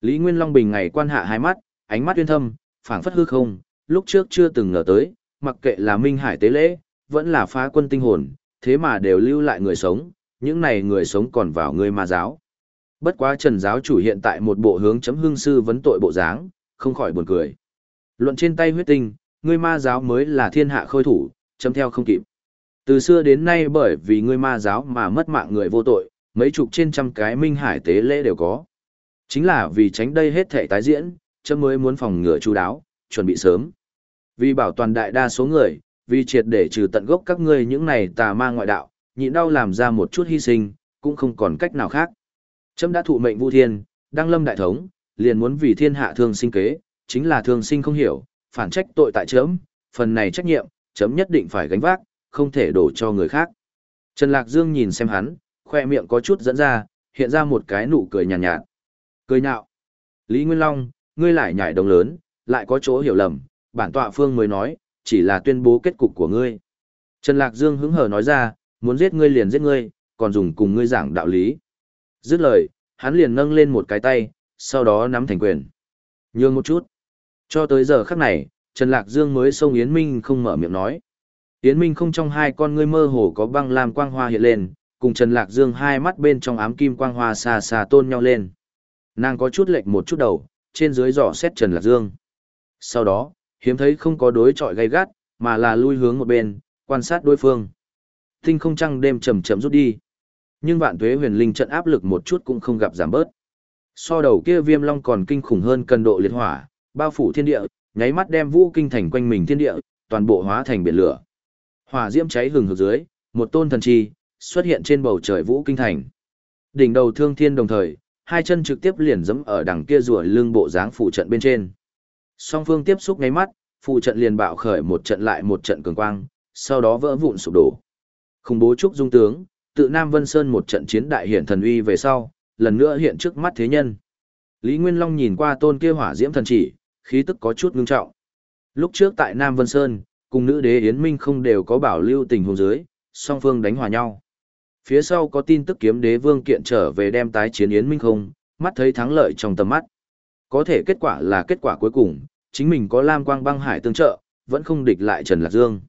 Lý Nguyên Long Bình ngày quan hạ hai mắt, ánh mắt uyên thâm, phảng phất hư không, lúc trước chưa từng ngờ tới, mặc kệ là Minh Hải tế lễ, vẫn là phá quân tinh hồn, thế mà đều lưu lại người sống, những này người sống còn vào người ma giáo. Bất quá Trần giáo chủ hiện tại một bộ hướng chấm hương sư vấn tội bộ dáng, không khỏi buồn cười. Luận trên tay huyết tinh, ngươi ma giáo mới là thiên hạ khôi thủ, chấm theo không kịp. Từ xưa đến nay bởi vì ngươi ma giáo mà mất mạng người vô tội, mấy chục trên trăm cái minh hải tế lễ đều có. Chính là vì tránh đây hết thể tái diễn, chấm mới muốn phòng ngừa chú đáo, chuẩn bị sớm. Vì bảo toàn đại đa số người, vì triệt để trừ tận gốc các ngươi những này tà ma ngoại đạo, nhịn đau làm ra một chút hy sinh, cũng không còn cách nào khác. Chấm đã thụ mệnh vu thiên, đăng lâm đại thống, liền muốn vì thiên hạ thương sinh kế, chính là thương sinh không hiểu, phản trách tội tại chấm, phần này trách nhiệm, chấm nhất định phải gánh vác, không thể đổ cho người khác. Trần Lạc Dương nhìn xem hắn, khoe miệng có chút dẫn ra, hiện ra một cái nụ cười nhàn nhạt, nhạt. Cười nhạo. Lý Nguyên Long, ngươi lại nhảy đồng lớn, lại có chỗ hiểu lầm, bản tọa phương mới nói, chỉ là tuyên bố kết cục của ngươi. Trần Lạc Dương hứng hở nói ra, muốn giết ngươi liền giết ngươi, còn dùng cùng ngươi giảng đạo lý. Dứt lời, hắn liền nâng lên một cái tay, sau đó nắm thành quyền. Nhường một chút. Cho tới giờ khắc này, Trần Lạc Dương mới xông Yến Minh không mở miệng nói. Yến Minh không trong hai con ngươi mơ hồ có băng lam quang hoa hiện lên, cùng Trần Lạc Dương hai mắt bên trong ám kim quang hoa xa xa tôn nhau lên. Nàng có chút lệch một chút đầu, trên dưới dò xét Trần Lạc Dương. Sau đó, hiếm thấy không có đối chọi gay gắt, mà là lui hướng một bên, quan sát đối phương. Tinh không trăng đêm chậm chậm rút đi. Nhưng vạn tuế huyền linh trận áp lực một chút cũng không gặp giảm bớt. So đầu kia viêm long còn kinh khủng hơn cần độ liệt hỏa, bao phủ thiên địa, nháy mắt đem vũ kinh thành quanh mình thiên địa, toàn bộ hóa thành biển lửa. Hỏa diễm cháy hừng hực dưới, một tôn thần chi xuất hiện trên bầu trời vũ kinh thành. Đỉnh đầu thương thiên đồng thời, hai chân trực tiếp liền dẫm ở đằng kia rùa lưng bộ dáng phụ trận bên trên. Song phương tiếp xúc ngay mắt, phụ trận liền bạo khởi một trận lại một trận cường quang, sau đó vỡ vụn sụp đổ. Khủng bố trúc dung tướng, tự Nam Vân Sơn một trận chiến đại hiển thần uy về sau, lần nữa hiện trước mắt thế nhân. Lý Nguyên Long nhìn qua tôn kia hỏa diễm thần chỉ, khí tức có chút ngưng trọng. Lúc trước tại Nam Vân Sơn, cùng nữ đế Yến Minh không đều có bảo lưu tình huống dưới, song phương đánh hòa nhau. Phía sau có tin tức kiếm đế vương kiện trở về đem tái chiến Yến Minh không, mắt thấy thắng lợi trong tầm mắt. Có thể kết quả là kết quả cuối cùng, chính mình có Lam Quang băng hải tương trợ, vẫn không địch lại Trần Lạc Dương.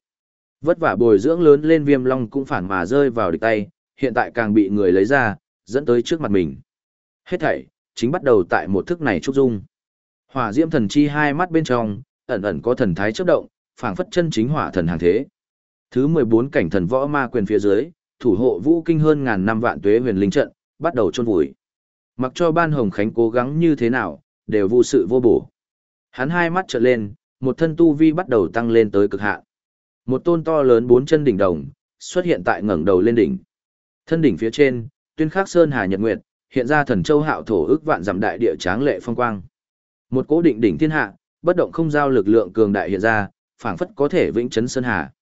Vất vả bồi dưỡng lớn lên viêm long cũng phản mà rơi vào địch tay, hiện tại càng bị người lấy ra, dẫn tới trước mặt mình. Hết thảy, chính bắt đầu tại một thức này trúc dung. Hỏa diễm thần chi hai mắt bên trong, ẩn ẩn có thần thái chớp động, phảng phất chân chính hỏa thần hàng thế. Thứ 14 cảnh thần võ ma quyền phía dưới, thủ hộ vũ kinh hơn ngàn năm vạn tuế huyền linh trận, bắt đầu chôn vùi. Mặc cho ban hồng khánh cố gắng như thế nào, đều vô sự vô bổ. Hắn hai mắt trợn lên, một thân tu vi bắt đầu tăng lên tới cực hạn. Một tôn to lớn bốn chân đỉnh đồng, xuất hiện tại ngẩng đầu lên đỉnh. Thân đỉnh phía trên, tuyên khắc sơn hà nhật nguyệt, hiện ra thần châu hạo thổ ước vạn dặm đại địa tráng lệ phong quang. Một cố định đỉnh thiên hạ, bất động không giao lực lượng cường đại hiện ra, phảng phất có thể vĩnh chấn sơn hà.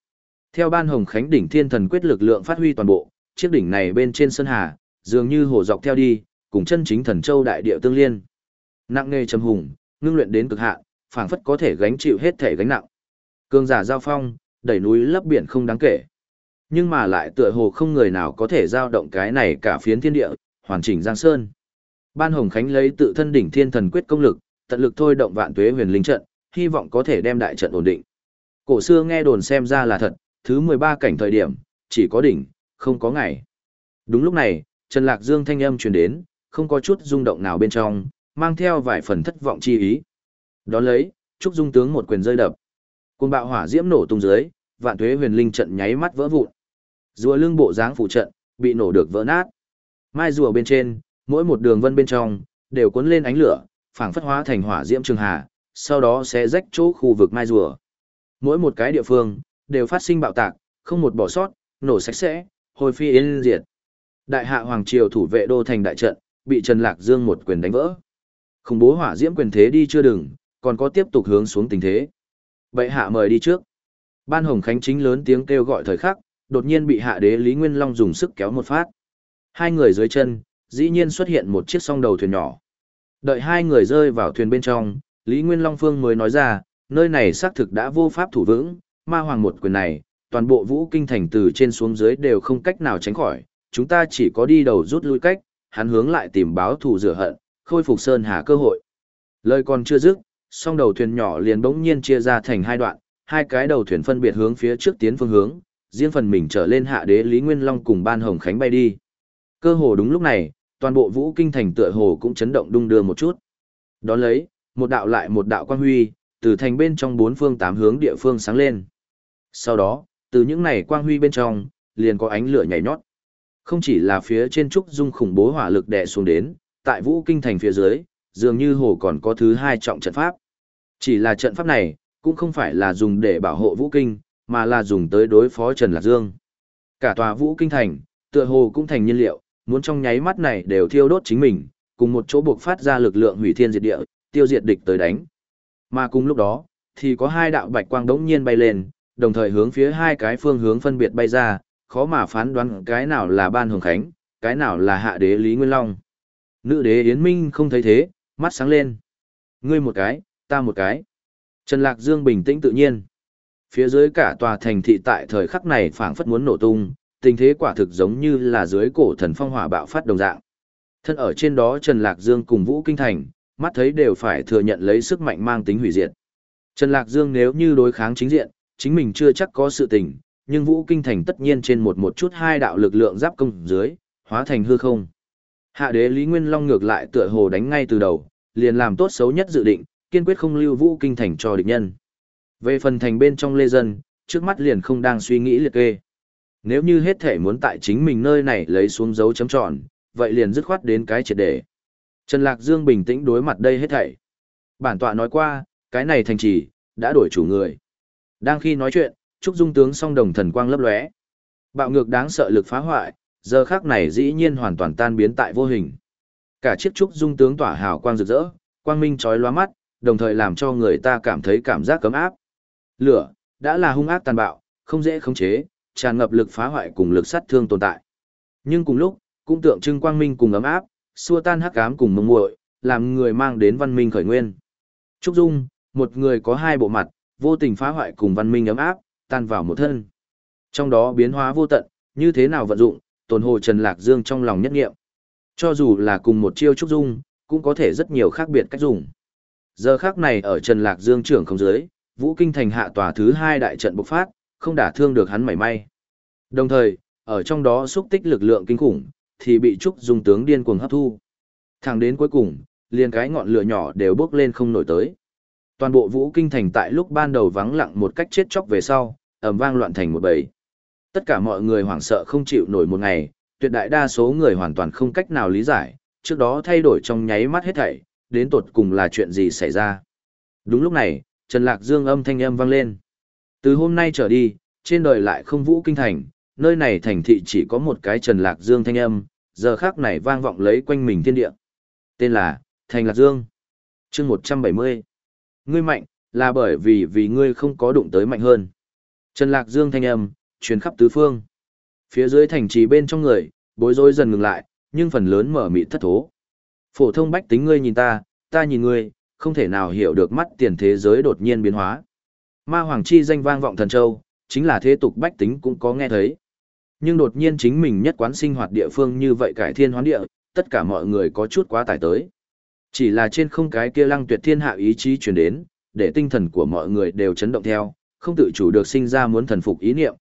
Theo ban hồng khánh đỉnh thiên thần quyết lực lượng phát huy toàn bộ, chiếc đỉnh này bên trên sơn hà, dường như hồ dọc theo đi, cùng chân chính thần châu đại địa tương liên. Nặng nghề trầm hùng, ngưng luyện đến cực hạn, phảng phất có thể gánh chịu hết thể gánh nặng. Cương giả giao phong, đẩy núi lấp biển không đáng kể. Nhưng mà lại tựa hồ không người nào có thể giao động cái này cả phiến thiên địa, hoàn chỉnh giang sơn. Ban Hồng Khánh lấy tự thân đỉnh thiên thần quyết công lực, tận lực thôi động vạn tuế huyền linh trận, hy vọng có thể đem đại trận ổn định. Cổ xưa nghe đồn xem ra là thật, thứ 13 cảnh thời điểm, chỉ có đỉnh, không có ngày. Đúng lúc này, Trần Lạc Dương thanh âm truyền đến, không có chút rung động nào bên trong, mang theo vài phần thất vọng chi ý. đó lấy, Trúc Dung tướng một quyền rơi đập. Côn bạo hỏa diễm nổ tung dưới, vạn tuế huyền linh trận nháy mắt vỡ vụn. Rùa lưng bộ dáng phụ trận, bị nổ được vỡ nát. Mai rùa bên trên, mỗi một đường vân bên trong, đều cuốn lên ánh lửa, phảng phất hóa thành hỏa diễm trường hà, sau đó sẽ rách chỗ khu vực mai rùa. Mỗi một cái địa phương, đều phát sinh bạo tạc, không một bỏ sót, nổ sạch sẽ, hồi phi yên diệt. Đại hạ hoàng triều thủ vệ đô thành đại trận, bị Trần Lạc Dương một quyền đánh vỡ. Khủng bố hỏa diễm quyền thế đi chưa đừng, còn có tiếp tục hướng xuống tình thế. Bệ hạ mời đi trước. Ban Hồng Khánh chính lớn tiếng kêu gọi thời khắc, đột nhiên bị hạ đế Lý Nguyên Long dùng sức kéo một phát. Hai người dưới chân, dĩ nhiên xuất hiện một chiếc song đầu thuyền nhỏ. Đợi hai người rơi vào thuyền bên trong, Lý Nguyên Long Phương mới nói ra, nơi này xác thực đã vô pháp thủ vững, ma hoàng một quyền này, toàn bộ vũ kinh thành từ trên xuống dưới đều không cách nào tránh khỏi, chúng ta chỉ có đi đầu rút lui cách, hắn hướng lại tìm báo thù rửa hận, khôi phục Sơn Hà cơ hội. Lời còn chưa dứt, song đầu thuyền nhỏ liền bỗng nhiên chia ra thành hai đoạn, hai cái đầu thuyền phân biệt hướng phía trước tiến phương hướng, riêng phần mình trở lên hạ đế Lý Nguyên Long cùng Ban Hồng Khánh bay đi. Cơ hồ đúng lúc này, toàn bộ vũ kinh thành tựa hồ cũng chấn động đung đưa một chút. Đón lấy, một đạo lại một đạo quang huy, từ thành bên trong bốn phương tám hướng địa phương sáng lên. Sau đó, từ những này quang huy bên trong, liền có ánh lửa nhảy nhót. Không chỉ là phía trên trúc dung khủng bố hỏa lực đè xuống đến, tại vũ kinh thành phía dưới, dường như hồ còn có thứ hai trọng trận pháp. Chỉ là trận pháp này, cũng không phải là dùng để bảo hộ vũ kinh, mà là dùng tới đối phó Trần Lạc Dương. Cả tòa vũ kinh thành, tựa hồ cũng thành nhiên liệu, muốn trong nháy mắt này đều thiêu đốt chính mình, cùng một chỗ buộc phát ra lực lượng hủy thiên diệt địa, tiêu diệt địch tới đánh. Mà cùng lúc đó, thì có hai đạo bạch quang đống nhiên bay lên, đồng thời hướng phía hai cái phương hướng phân biệt bay ra, khó mà phán đoán cái nào là Ban Hồng Khánh, cái nào là Hạ Đế Lý Nguyên Long. Nữ đế Yến Minh không thấy thế, mắt sáng lên. Ngươi một cái, ta một cái. Trần Lạc Dương bình tĩnh tự nhiên. Phía dưới cả tòa thành thị tại thời khắc này phảng phất muốn nổ tung, tình thế quả thực giống như là dưới cổ thần phong hỏa bạo phát đồng dạng. Thân ở trên đó Trần Lạc Dương cùng Vũ Kinh Thành, mắt thấy đều phải thừa nhận lấy sức mạnh mang tính hủy diệt. Trần Lạc Dương nếu như đối kháng chính diện, chính mình chưa chắc có sự tình, nhưng Vũ Kinh Thành tất nhiên trên một một chút hai đạo lực lượng giáp công dưới, hóa thành hư không. Hạ đế Lý Nguyên Long ngược lại tựa hồ đánh ngay từ đầu, liền làm tốt xấu nhất dự định, kiên quyết không lưu Vũ Kinh Thành cho địch nhân. Về phần thành bên trong lê dân, trước mắt liền không đang suy nghĩ liệt kê. Nếu như hết thể muốn tại chính mình nơi này lấy xuống dấu chấm tròn, vậy liền dứt khoát đến cái triệt đề. Trần Lạc Dương bình tĩnh đối mặt đây hết thảy. Bản tọa nói qua, cái này thành trì, đã đổi chủ người. Đang khi nói chuyện, Trúc Dung tướng song đồng thần quang lấp lóe. Bạo ngược đáng sợ lực phá hoại, giờ khác này dĩ nhiên hoàn toàn tan biến tại vô hình. Cả chiếc Trúc Dung tướng tỏa hào quang rực rỡ, quang minh chói lóa mắt, đồng thời làm cho người ta cảm thấy cảm giác cấm áp. Lửa, đã là hung ác tàn bạo, không dễ khống chế, tràn ngập lực phá hoại cùng lực sát thương tồn tại. Nhưng cùng lúc, cũng tượng trưng quang minh cùng ấm áp, xua tan hắc ám cùng mông muội, làm người mang đến văn minh khởi nguyên. Trúc Dung, một người có hai bộ mặt, vô tình phá hoại cùng văn minh ấm áp, tan vào một thân. Trong đó biến hóa vô tận, như thế nào vận dụng, tồn hồ Trần Lạc Dương trong lòng nhất nghiệm. Cho dù là cùng một chiêu trúc dung, cũng có thể rất nhiều khác biệt cách dùng. Giờ khác này ở Trần Lạc Dương trưởng không dưới, Vũ Kinh Thành hạ tòa thứ hai đại trận bộc phát, không đả thương được hắn mảy may. Đồng thời, ở trong đó xúc tích lực lượng kinh khủng, thì bị trúc dung tướng điên cuồng hấp thu. Thẳng đến cuối cùng, liền cái ngọn lửa nhỏ đều bốc lên không nổi tới. Toàn bộ Vũ Kinh Thành tại lúc ban đầu vắng lặng một cách chết chóc về sau, ầm vang loạn thành một bầy. Tất cả mọi người hoảng sợ không chịu nổi một ngày, tuyệt đại đa số người hoàn toàn không cách nào lý giải, trước đó thay đổi trong nháy mắt hết thảy, đến tột cùng là chuyện gì xảy ra. Đúng lúc này, Trần Lạc Dương âm thanh âm vang lên. Từ hôm nay trở đi, trên đời lại không vũ kinh thành, nơi này thành thị chỉ có một cái Trần Lạc Dương thanh âm, giờ khác này vang vọng lấy quanh mình thiên địa. Tên là, Thành Lạc Dương. chương 170. Ngươi mạnh, là bởi vì vì ngươi không có đụng tới mạnh hơn. Trần Lạc Dương thanh âm, truyền khắp tứ phương. Phía dưới thành trì bên trong người, bối rối dần ngừng lại, nhưng phần lớn mở mịt thất thố. Phổ thông bách tính ngươi nhìn ta, ta nhìn ngươi, không thể nào hiểu được mắt tiền thế giới đột nhiên biến hóa. Ma Hoàng Chi danh vang vọng thần châu, chính là thế tục bách tính cũng có nghe thấy. Nhưng đột nhiên chính mình nhất quán sinh hoạt địa phương như vậy cải thiên hoán địa, tất cả mọi người có chút quá tải tới. Chỉ là trên không cái kia lăng tuyệt thiên hạ ý chí truyền đến, để tinh thần của mọi người đều chấn động theo, không tự chủ được sinh ra muốn thần phục ý niệm.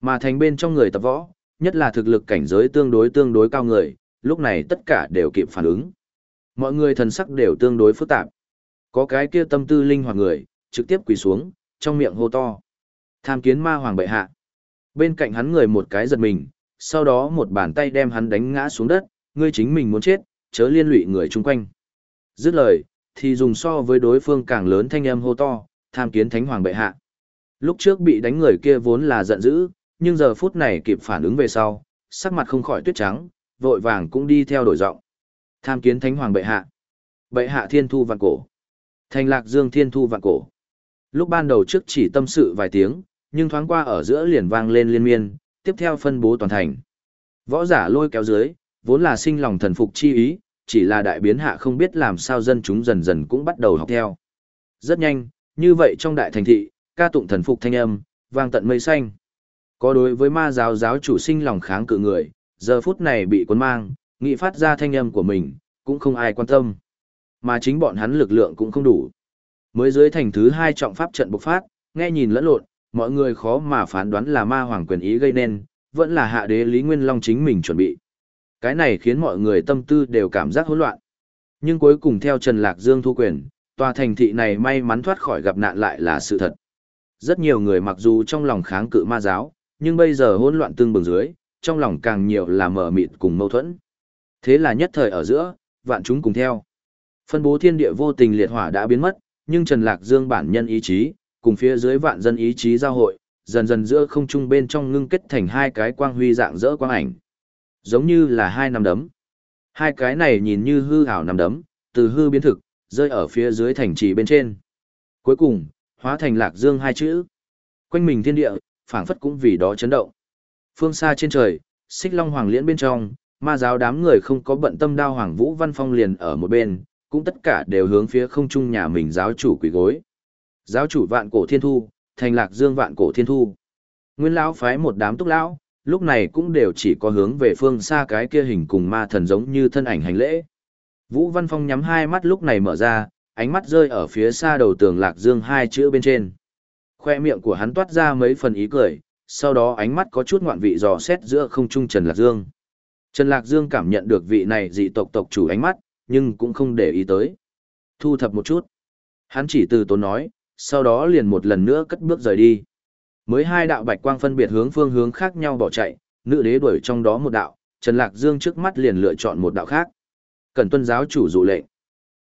Mà thành bên trong người tập võ, nhất là thực lực cảnh giới tương đối tương đối cao người, lúc này tất cả đều kịp phản ứng. Mọi người thần sắc đều tương đối phức tạp. Có cái kia tâm tư linh hoạt người, trực tiếp quỳ xuống, trong miệng hô to. Tham kiến ma hoàng bệ hạ. Bên cạnh hắn người một cái giật mình, sau đó một bàn tay đem hắn đánh ngã xuống đất, ngươi chính mình muốn chết, chớ liên lụy người chung quanh. Dứt lời, thì dùng so với đối phương càng lớn thanh âm hô to, tham kiến thánh hoàng bệ hạ. Lúc trước bị đánh người kia vốn là giận dữ, nhưng giờ phút này kịp phản ứng về sau, sắc mặt không khỏi tuyết trắng, vội vàng cũng đi theo đổi giọng. Tham kiến thánh hoàng bệ hạ. Bệ hạ thiên thu vạn cổ. Thành lạc dương thiên thu vạn cổ. Lúc ban đầu trước chỉ tâm sự vài tiếng, nhưng thoáng qua ở giữa liền vang lên liên miên, tiếp theo phân bố toàn thành. Võ giả lôi kéo dưới, vốn là sinh lòng thần phục chi ý, chỉ là đại biến hạ không biết làm sao dân chúng dần dần cũng bắt đầu học theo. Rất nhanh, như vậy trong đại thành thị, ca tụng thần phục thanh âm, vang tận mây xanh. Có đối với ma giáo giáo chủ sinh lòng kháng cự người, giờ phút này bị cuốn mang, nghị phát ra thanh âm của mình, cũng không ai quan tâm. Mà chính bọn hắn lực lượng cũng không đủ. Mới dưới thành thứ hai trọng pháp trận bộc phát, nghe nhìn lẫn lộn, mọi người khó mà phán đoán là ma hoàng quyền ý gây nên, vẫn là hạ đế Lý Nguyên Long chính mình chuẩn bị. Cái này khiến mọi người tâm tư đều cảm giác hỗn loạn. Nhưng cuối cùng theo Trần Lạc Dương thu quyền, tòa thành thị này may mắn thoát khỏi gặp nạn lại là sự thật. Rất nhiều người mặc dù trong lòng kháng cự ma giáo, nhưng bây giờ hỗn loạn tương bừng dưới, trong lòng càng nhiều là mở mịt cùng mâu thuẫn. Thế là nhất thời ở giữa, vạn chúng cùng theo. Phân bố thiên địa vô tình liệt hỏa đã biến mất, nhưng Trần Lạc Dương bản nhân ý chí, cùng phía dưới vạn dân ý chí giao hội, dần dần giữa không trung bên trong ngưng kết thành hai cái quang huy dạng dỡ quang ảnh. Giống như là hai nắm đấm. Hai cái này nhìn như hư ảo nắm đấm, từ hư biến thực, rơi ở phía dưới thành trì bên trên. Cuối cùng, hóa thành Lạc Dương hai chữ. Quanh mình thiên địa, phảng phất cũng vì đó chấn động. Phương xa trên trời, xích long hoàng liễn bên trong, ma giáo đám người không có bận tâm đao hoàng vũ văn phong liền ở một bên, cũng tất cả đều hướng phía không trung nhà mình giáo chủ quỳ gối. Giáo chủ vạn cổ thiên thu, thành lạc dương vạn cổ thiên thu. Nguyên lão phái một đám túc lão, lúc này cũng đều chỉ có hướng về phương xa cái kia hình cùng ma thần giống như thân ảnh hành lễ. Vũ Văn Phong nhắm hai mắt lúc này mở ra, ánh mắt rơi ở phía xa đầu tường lạc dương hai chữ bên trên. Khoe miệng của hắn toát ra mấy phần ý cười, sau đó ánh mắt có chút ngoạn vị dò xét giữa không trung Trần Lạc Dương. Trần Lạc Dương cảm nhận được vị này dị tộc tộc chủ ánh mắt, nhưng cũng không để ý tới. Thu thập một chút. Hắn chỉ từ tốn nói, sau đó liền một lần nữa cất bước rời đi. Mới hai đạo bạch quang phân biệt hướng phương hướng khác nhau bỏ chạy, nữ đế đuổi trong đó một đạo, Trần Lạc Dương trước mắt liền lựa chọn một đạo khác. Cần tuân giáo chủ dụ lệnh.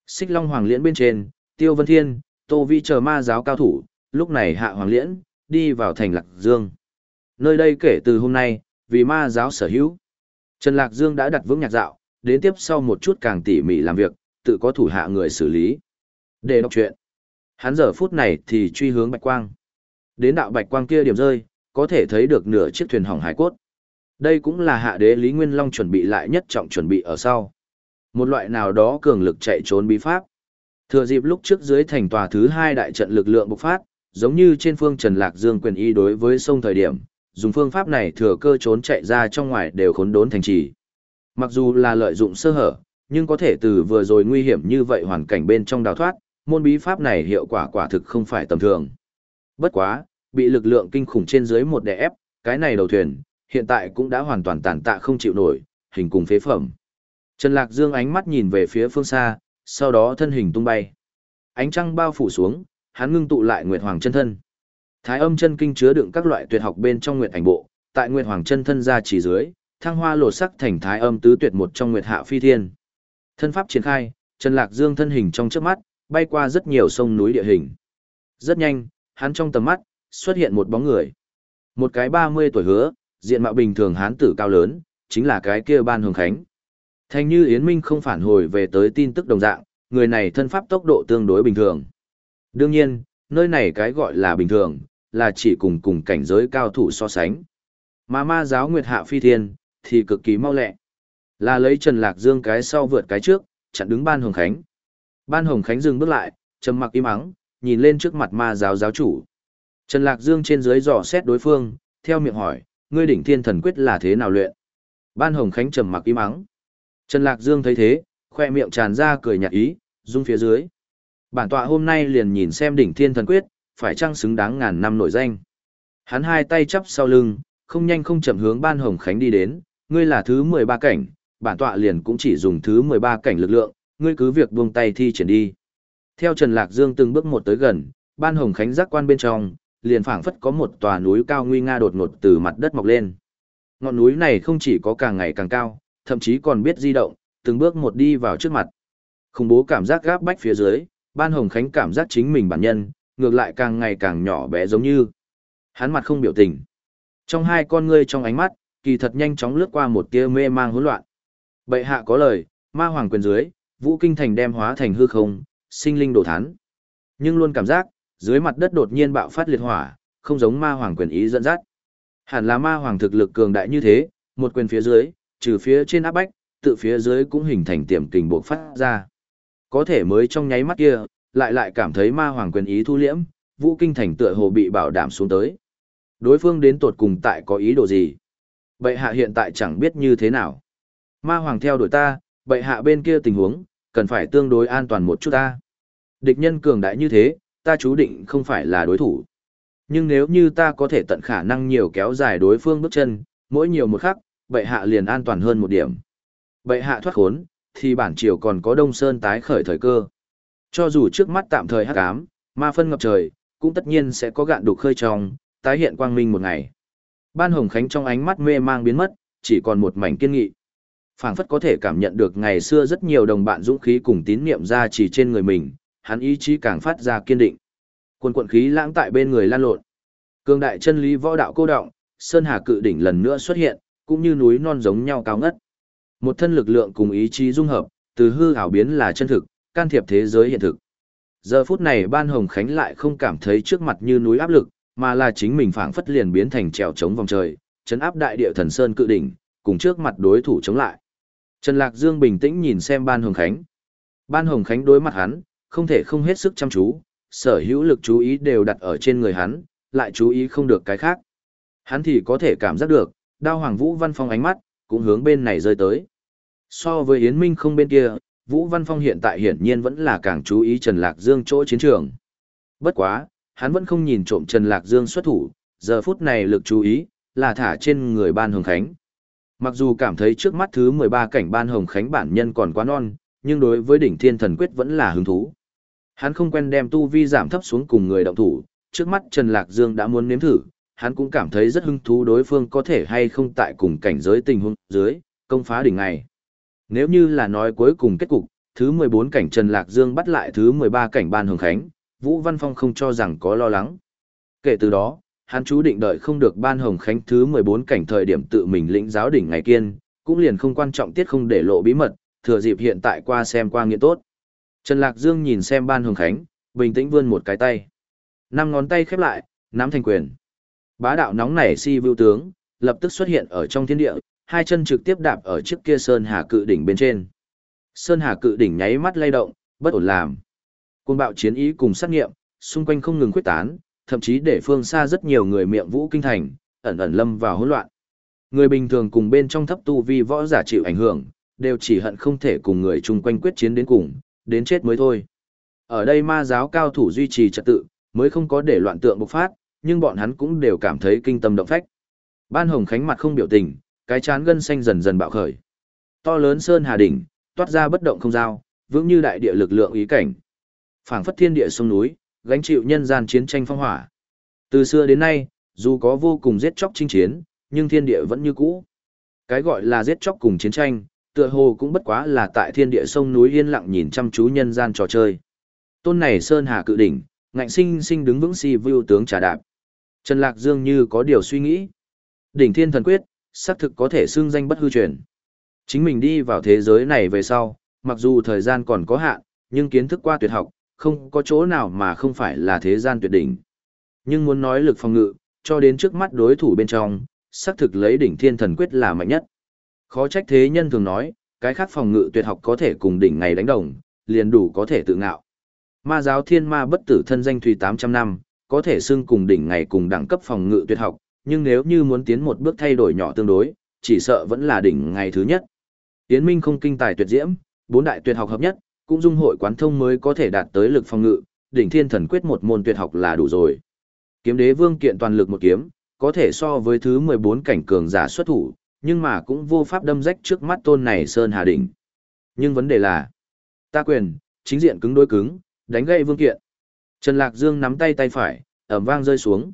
Xích Long Hoàng Liễn bên trên, Tiêu Vân Thiên, Tô Vi chờ ma giáo cao thủ, lúc này hạ Hoàng Liễn, đi vào thành Lạc Dương. Nơi đây kể từ hôm nay, vì ma giáo sở hữu. Trần Lạc Dương đã đặt vững nhạc dạo, đến tiếp sau một chút càng tỉ mỉ làm việc, tự có thủ hạ người xử lý. Để đọc chuyện. Hắn giờ phút này thì truy hướng bạch quang. Đến đạo bạch quang kia điểm rơi, có thể thấy được nửa chiếc thuyền hỏng hải cốt. Đây cũng là hạ đế Lý Nguyên Long chuẩn bị lại nhất trọng chuẩn bị ở sau. Một loại nào đó cường lực chạy trốn bí pháp. Thừa dịp lúc trước dưới thành tòa thứ hai đại trận lực lượng bộc phát, giống như trên phương Trần Lạc Dương quyền y đối với sông thời điểm, dùng phương pháp này thừa cơ trốn chạy ra trong ngoài đều khốn đốn thành trì. Mặc dù là lợi dụng sơ hở, nhưng có thể từ vừa rồi nguy hiểm như vậy hoàn cảnh bên trong đào thoát, môn bí pháp này hiệu quả quả thực không phải tầm thường. Bất quá, bị lực lượng kinh khủng trên dưới một đè ép, cái này đầu thuyền, hiện tại cũng đã hoàn toàn tàn tạ không chịu nổi, hình cùng phế phẩm. Trần Lạc Dương ánh mắt nhìn về phía phương xa, sau đó thân hình tung bay. Ánh trăng bao phủ xuống, hắn ngưng tụ lại Nguyệt Hoàng chân thân. Thái âm chân kinh chứa đựng các loại tuyệt học bên trong Nguyệt ảnh bộ, tại Nguyệt Hoàng chân thân ra chỉ dưới, thăng hoa lộ sắc thành Thái âm tứ tuyệt một trong Nguyệt Hạ Phi Thiên. Thân pháp triển khai, Trần Lạc Dương thân hình trong chớp mắt, bay qua rất nhiều sông núi địa hình. Rất nhanh, hắn trong tầm mắt, xuất hiện một bóng người. Một cái 30 tuổi hứa, diện mạo bình thường hán tử cao lớn, chính là cái kia ban hồng khánh. Thành như Yến Minh không phản hồi về tới tin tức đồng dạng, người này thân pháp tốc độ tương đối bình thường. Đương nhiên, nơi này cái gọi là bình thường, là chỉ cùng cùng cảnh giới cao thủ so sánh. Mà ma giáo Nguyệt Hạ Phi Thiên, thì cực kỳ mau lẹ. Là lấy Trần Lạc Dương cái sau vượt cái trước, chặn đứng Ban Hồng Khánh. Ban Hồng Khánh dừng bước lại, trầm mặc im ắng, nhìn lên trước mặt ma giáo giáo chủ. Trần Lạc Dương trên dưới dò xét đối phương, theo miệng hỏi, ngươi đỉnh thiên thần quyết là thế nào luyện? Ban Hồng Khánh trầm mặc im mắng. Trần Lạc Dương thấy thế, khoe miệng tràn ra cười nhạt ý, rung phía dưới. Bản tọa hôm nay liền nhìn xem đỉnh thiên thần quyết, phải chăng xứng đáng ngàn năm nổi danh. Hắn hai tay chắp sau lưng, không nhanh không chậm hướng Ban Hồng Khánh đi đến, ngươi là thứ 13 cảnh, bản tọa liền cũng chỉ dùng thứ 13 cảnh lực lượng, ngươi cứ việc buông tay thi triển đi. Theo Trần Lạc Dương từng bước một tới gần, Ban Hồng Khánh giác quan bên trong, liền phảng phất có một tòa núi cao nguy nga đột ngột từ mặt đất mọc lên. Ngọn núi này không chỉ có càng ngày càng cao, thậm chí còn biết di động, từng bước một đi vào trước mặt. Khủng bố cảm giác gáp bách phía dưới, Ban Hồng Khánh cảm giác chính mình bản nhân, ngược lại càng ngày càng nhỏ bé giống như. Hắn mặt không biểu tình. Trong hai con ngươi trong ánh mắt, kỳ thật nhanh chóng lướt qua một tia mê mang hỗn loạn. Bệ hạ có lời, ma hoàng quyền dưới, vũ kinh thành đem hóa thành hư không, sinh linh đổ thán. Nhưng luôn cảm giác, dưới mặt đất đột nhiên bạo phát liệt hỏa, không giống ma hoàng quyền ý dẫn dắt. Hẳn là ma hoàng thực lực cường đại như thế, một quyền phía dưới, trừ phía trên áp bách, tự phía dưới cũng hình thành tiềm kình buộc phát ra. Có thể mới trong nháy mắt kia, lại lại cảm thấy ma hoàng quyền ý thu liễm, vũ kinh thành tựa hồ bị bảo đảm xuống tới. Đối phương đến tột cùng tại có ý đồ gì? Bệ hạ hiện tại chẳng biết như thế nào. Ma hoàng theo đuổi ta, bệ hạ bên kia tình huống, cần phải tương đối an toàn một chút ta. Địch nhân cường đại như thế, ta chú định không phải là đối thủ. Nhưng nếu như ta có thể tận khả năng nhiều kéo dài đối phương bước chân, mỗi nhiều một khắc, bệ hạ liền an toàn hơn một điểm. Bệ hạ thoát khốn, thì bản triều còn có Đông Sơn tái khởi thời cơ. Cho dù trước mắt tạm thời hắc ám, ma phân ngập trời, cũng tất nhiên sẽ có gạn đục khơi trong, tái hiện quang minh một ngày. Ban Hồng Khánh trong ánh mắt mê mang biến mất, chỉ còn một mảnh kiên nghị. Phảng phất có thể cảm nhận được ngày xưa rất nhiều đồng bạn dũng khí cùng tín niệm ra chỉ trên người mình, hắn ý chí càng phát ra kiên định. Quân quận khí lãng tại bên người lan lộn. Cương đại chân lý võ đạo cô động, Sơn Hà cự đỉnh lần nữa xuất hiện, cũng như núi non giống nhau cao ngất. Một thân lực lượng cùng ý chí dung hợp, từ hư ảo biến là chân thực, can thiệp thế giới hiện thực. Giờ phút này Ban Hồng Khánh lại không cảm thấy trước mặt như núi áp lực, mà là chính mình phảng phất liền biến thành trèo chống vòng trời, chấn áp đại địa thần sơn cự đỉnh, cùng trước mặt đối thủ chống lại. Trần Lạc Dương bình tĩnh nhìn xem Ban Hồng Khánh. Ban Hồng Khánh đối mặt hắn, không thể không hết sức chăm chú, sở hữu lực chú ý đều đặt ở trên người hắn, lại chú ý không được cái khác. Hắn thì có thể cảm giác được, đao hoàng Vũ Văn Phong ánh mắt, cũng hướng bên này rơi tới. So với Yến Minh không bên kia, Vũ Văn Phong hiện tại hiển nhiên vẫn là càng chú ý Trần Lạc Dương chỗ chiến trường. Bất quá, hắn vẫn không nhìn trộm Trần Lạc Dương xuất thủ, giờ phút này lực chú ý, là thả trên người Ban Hồng Khánh. Mặc dù cảm thấy trước mắt thứ 13 cảnh Ban Hồng Khánh bản nhân còn quá non, nhưng đối với đỉnh thiên thần quyết vẫn là hứng thú. Hắn không quen đem tu vi giảm thấp xuống cùng người động thủ, trước mắt Trần Lạc Dương đã muốn nếm thử, hắn cũng cảm thấy rất hứng thú đối phương có thể hay không tại cùng cảnh giới tình huống dưới, công phá đỉnh này. Nếu như là nói cuối cùng kết cục, thứ 14 cảnh Trần Lạc Dương bắt lại thứ 13 cảnh Ban Hồng Khánh, Vũ Văn Phong không cho rằng có lo lắng. Kể từ đó, hắn chú định đợi không được Ban Hồng Khánh thứ 14 cảnh thời điểm tự mình lĩnh giáo đỉnh ngày kiên, cũng liền không quan trọng tiết không để lộ bí mật, thừa dịp hiện tại qua xem qua nghĩa tốt. Trần Lạc Dương nhìn xem Ban Hồng Khánh, bình tĩnh vươn một cái tay. Năm ngón tay khép lại, nắm thành quyền. Bá đạo nóng nảy si vưu tướng, lập tức xuất hiện ở trong thiên địa, hai chân trực tiếp đạp ở trước kia Sơn Hà cự đỉnh bên trên. Sơn Hà cự đỉnh nháy mắt lay động, bất ổn làm. Cuồng bạo chiến ý cùng sát nghiệm, xung quanh không ngừng quyết tán, thậm chí để phương xa rất nhiều người miệng vũ kinh thành, ẩn ẩn lâm vào hỗn loạn. Người bình thường cùng bên trong thấp tu vi võ giả chịu ảnh hưởng, đều chỉ hận không thể cùng người chung quanh quyết chiến đến cùng, đến chết mới thôi. Ở đây ma giáo cao thủ duy trì trật tự, mới không có để loạn tượng bộc phát, nhưng bọn hắn cũng đều cảm thấy kinh tâm động phách. Ban Hồng Khánh mặt không biểu tình, cái chán gân xanh dần dần bạo khởi. To lớn sơn hà đỉnh, toát ra bất động không giao, vững như đại địa lực lượng ý cảnh. Phảng phất thiên địa sông núi, gánh chịu nhân gian chiến tranh phong hỏa. Từ xưa đến nay, dù có vô cùng giết chóc chinh chiến, nhưng thiên địa vẫn như cũ. Cái gọi là giết chóc cùng chiến tranh, tựa hồ cũng bất quá là tại thiên địa sông núi yên lặng nhìn chăm chú nhân gian trò chơi. Tôn này sơn hà cự đỉnh, ngạnh sinh sinh đứng vững si vưu tướng trà đạp. Trần Lạc Dương như có điều suy nghĩ. Đỉnh thiên thần quyết, xác thực có thể xưng danh bất hư truyền. Chính mình đi vào thế giới này về sau, mặc dù thời gian còn có hạn, nhưng kiến thức qua tuyệt học, không có chỗ nào mà không phải là thế gian tuyệt đỉnh. Nhưng muốn nói lực phòng ngự, cho đến trước mắt đối thủ bên trong, xác thực lấy đỉnh thiên thần quyết là mạnh nhất. Khó trách thế nhân thường nói, cái khác phòng ngự tuyệt học có thể cùng đỉnh ngày đánh đồng, liền đủ có thể tự ngạo. Ma giáo thiên ma bất tử thân danh thùy 800 năm, có thể xưng cùng đỉnh ngày cùng đẳng cấp phòng ngự tuyệt học, nhưng nếu như muốn tiến một bước thay đổi nhỏ tương đối, chỉ sợ vẫn là đỉnh ngày thứ nhất. Yến Minh không kinh tài tuyệt diễm, bốn đại tuyệt học hợp nhất, cũng dung hội quán thông mới có thể đạt tới lực phòng ngự, đỉnh thiên thần quyết một môn tuyệt học là đủ rồi. Kiếm đế vương kiện toàn lực một kiếm, có thể so với thứ 14 cảnh cường giả xuất thủ, nhưng mà cũng vô pháp đâm rách trước mắt tôn này Sơn Hà Đỉnh. Nhưng vấn đề là, ta quyền, chính diện cứng đối cứng, đánh gậy vương kiện. Trần Lạc Dương nắm tay tay phải, ẩm vang rơi xuống.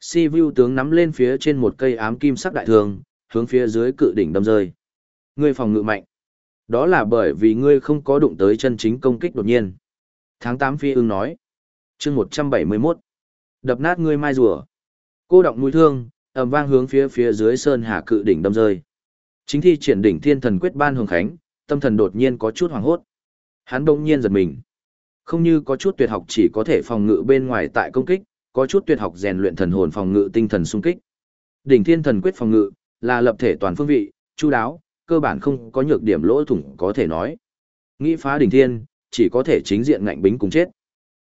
Si Vu tướng nắm lên phía trên một cây ám kim sắc đại thường, hướng phía dưới cự đỉnh đâm rơi. Ngươi phòng ngự mạnh. Đó là bởi vì ngươi không có đụng tới chân chính công kích đột nhiên. Tháng 8 phi ưng nói. chương 171. Đập nát ngươi mai rùa. Cô động mũi thương, ầm vang hướng phía phía dưới sơn hà cự đỉnh đâm rơi. Chính thi triển đỉnh thiên thần quyết ban hồng khánh, tâm thần đột nhiên có chút hoảng hốt. Hắn bỗng nhiên giật mình. Không như có chút tuyệt học chỉ có thể phòng ngự bên ngoài tại công kích, có chút tuyệt học rèn luyện thần hồn phòng ngự tinh thần xung kích. Đỉnh thiên thần quyết phòng ngự là lập thể toàn phương vị, chu đáo, cơ bản không có nhược điểm lỗ thủng có thể nói. Nghĩ phá đỉnh thiên, chỉ có thể chính diện ngạnh bính cùng chết.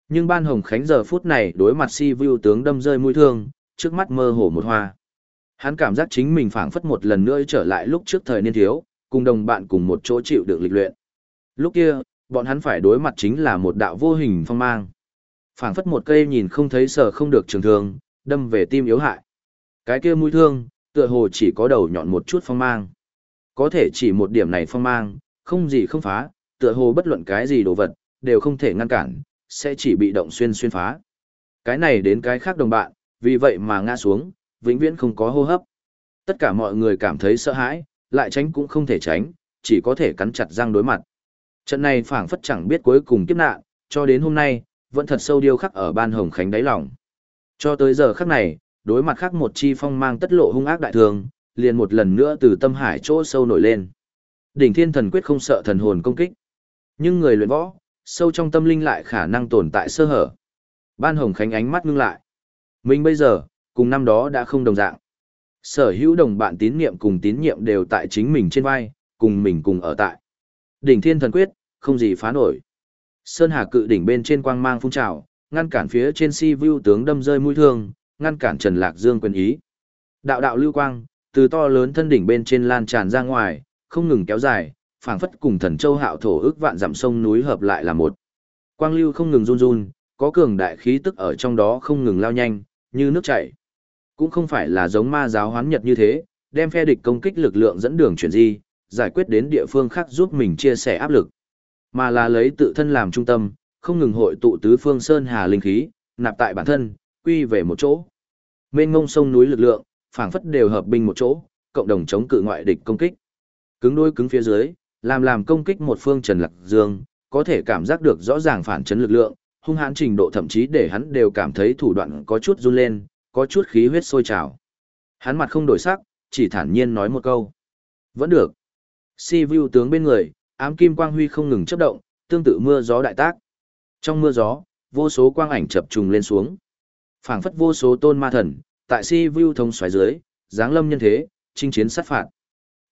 Nhưng ban hồng khánh giờ phút này đối mặt si view tướng đâm rơi mũi thương, trước mắt mơ hồ một hoa. Hắn cảm giác chính mình phảng phất một lần nữa trở lại lúc trước thời niên thiếu, cùng đồng bạn cùng một chỗ chịu được lịch luyện. Lúc kia, bọn hắn phải đối mặt chính là một đạo vô hình phong mang. Phảng phất một cây nhìn không thấy sở không được trường thương, đâm về tim yếu hại. Cái kia mũi thương, tựa hồ chỉ có đầu nhọn một chút phong mang. Có thể chỉ một điểm này phong mang, không gì không phá, tựa hồ bất luận cái gì đồ vật, đều không thể ngăn cản, sẽ chỉ bị động xuyên xuyên phá. Cái này đến cái khác đồng bạn, vì vậy mà ngã xuống, vĩnh viễn không có hô hấp. Tất cả mọi người cảm thấy sợ hãi, lại tránh cũng không thể tránh, chỉ có thể cắn chặt răng đối mặt. Trận này phảng phất chẳng biết cuối cùng kiếp nạn, cho đến hôm nay, vẫn thật sâu điêu khắc ở ban hồng khánh đáy lòng. Cho tới giờ khắc này, đối mặt khác một chi phong mang tất lộ hung ác đại thường, liền một lần nữa từ tâm hải chỗ sâu nổi lên. Đỉnh thiên thần quyết không sợ thần hồn công kích. Nhưng người luyện võ, sâu trong tâm linh lại khả năng tồn tại sơ hở. Ban hồng khánh ánh mắt ngưng lại. Mình bây giờ, cùng năm đó đã không đồng dạng. Sở hữu đồng bạn tín nhiệm cùng tín nhiệm đều tại chính mình trên vai, cùng mình cùng ở tại. Đỉnh thiên thần quyết, không gì phá nổi. Sơn Hà cự đỉnh bên trên quang mang phun trào, ngăn cản phía trên si view tướng đâm rơi mũi thương, ngăn cản Trần Lạc Dương quyền ý. Đạo đạo lưu quang, từ to lớn thân đỉnh bên trên lan tràn ra ngoài, không ngừng kéo dài, phảng phất cùng thần châu hạo thổ ước vạn dặm sông núi hợp lại là một. Quang lưu không ngừng run run, có cường đại khí tức ở trong đó không ngừng lao nhanh, như nước chảy. Cũng không phải là giống ma giáo hoán nhật như thế, đem phe địch công kích lực lượng dẫn đường chuyển di, giải quyết đến địa phương khác giúp mình chia sẻ áp lực. Mà là lấy tự thân làm trung tâm, không ngừng hội tụ tứ phương sơn hà linh khí, nạp tại bản thân, quy về một chỗ. Mênh ngông sông núi lực lượng, phảng phất đều hợp binh một chỗ, cộng đồng chống cự ngoại địch công kích. Cứng đôi cứng phía dưới, làm làm công kích một phương Trần Lạc Dương, có thể cảm giác được rõ ràng phản chấn lực lượng, hung hãn trình độ thậm chí để hắn đều cảm thấy thủ đoạn có chút run lên, có chút khí huyết sôi trào. Hắn mặt không đổi sắc, chỉ thản nhiên nói một câu. Vẫn được. Si Vu tướng bên người, ám kim quang huy không ngừng chấp động, tương tự mưa gió đại tác. Trong mưa gió, vô số quang ảnh chập trùng lên xuống. Phảng phất vô số tôn ma thần, tại Si Vu thông xoáy dưới, dáng lâm nhân thế, chinh chiến sát phạt.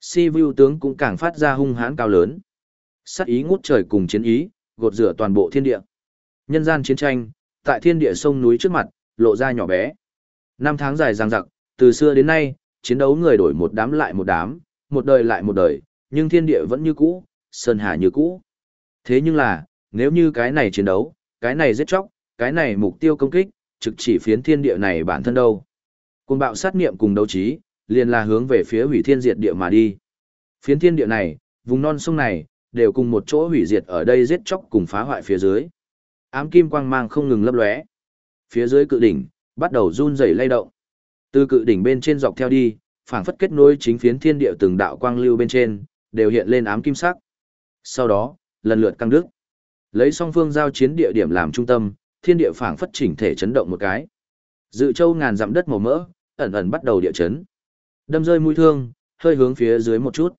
Si Vu tướng cũng càng phát ra hung hãn cao lớn. Sát ý ngút trời cùng chiến ý, gột rửa toàn bộ thiên địa. Nhân gian chiến tranh, tại thiên địa sông núi trước mặt, lộ ra nhỏ bé. Năm tháng dài dằng dặc, từ xưa đến nay, chiến đấu người đổi một đám lại một đám, một đời lại một đời, nhưng thiên địa vẫn như cũ, sơn hà như cũ. Thế nhưng là, nếu như cái này chiến đấu, cái này giết chóc, cái này mục tiêu công kích, trực chỉ phiến thiên địa này bản thân đâu. Cùng bạo sát niệm cùng đấu trí, liền là hướng về phía hủy thiên diệt địa mà đi. Phiến thiên địa này, vùng non sông này, đều cùng một chỗ hủy diệt ở đây giết chóc cùng phá hoại phía dưới. Ám kim quang mang không ngừng lấp lóe. Phía dưới cự đỉnh, bắt đầu run rẩy lay động. Từ cự đỉnh bên trên dọc theo đi, phảng phất kết nối chính phiến thiên địa từng đạo quang lưu bên trên, đều hiện lên ám kim sắc. Sau đó, lần lượt căng đức. Lấy song phương giao chiến địa điểm làm trung tâm, thiên địa phảng phất chỉnh thể chấn động một cái. Dự châu ngàn dặm đất màu mỡ, ẩn ẩn bắt đầu địa chấn. Đâm rơi mũi thương, hơi hướng phía dưới một chút.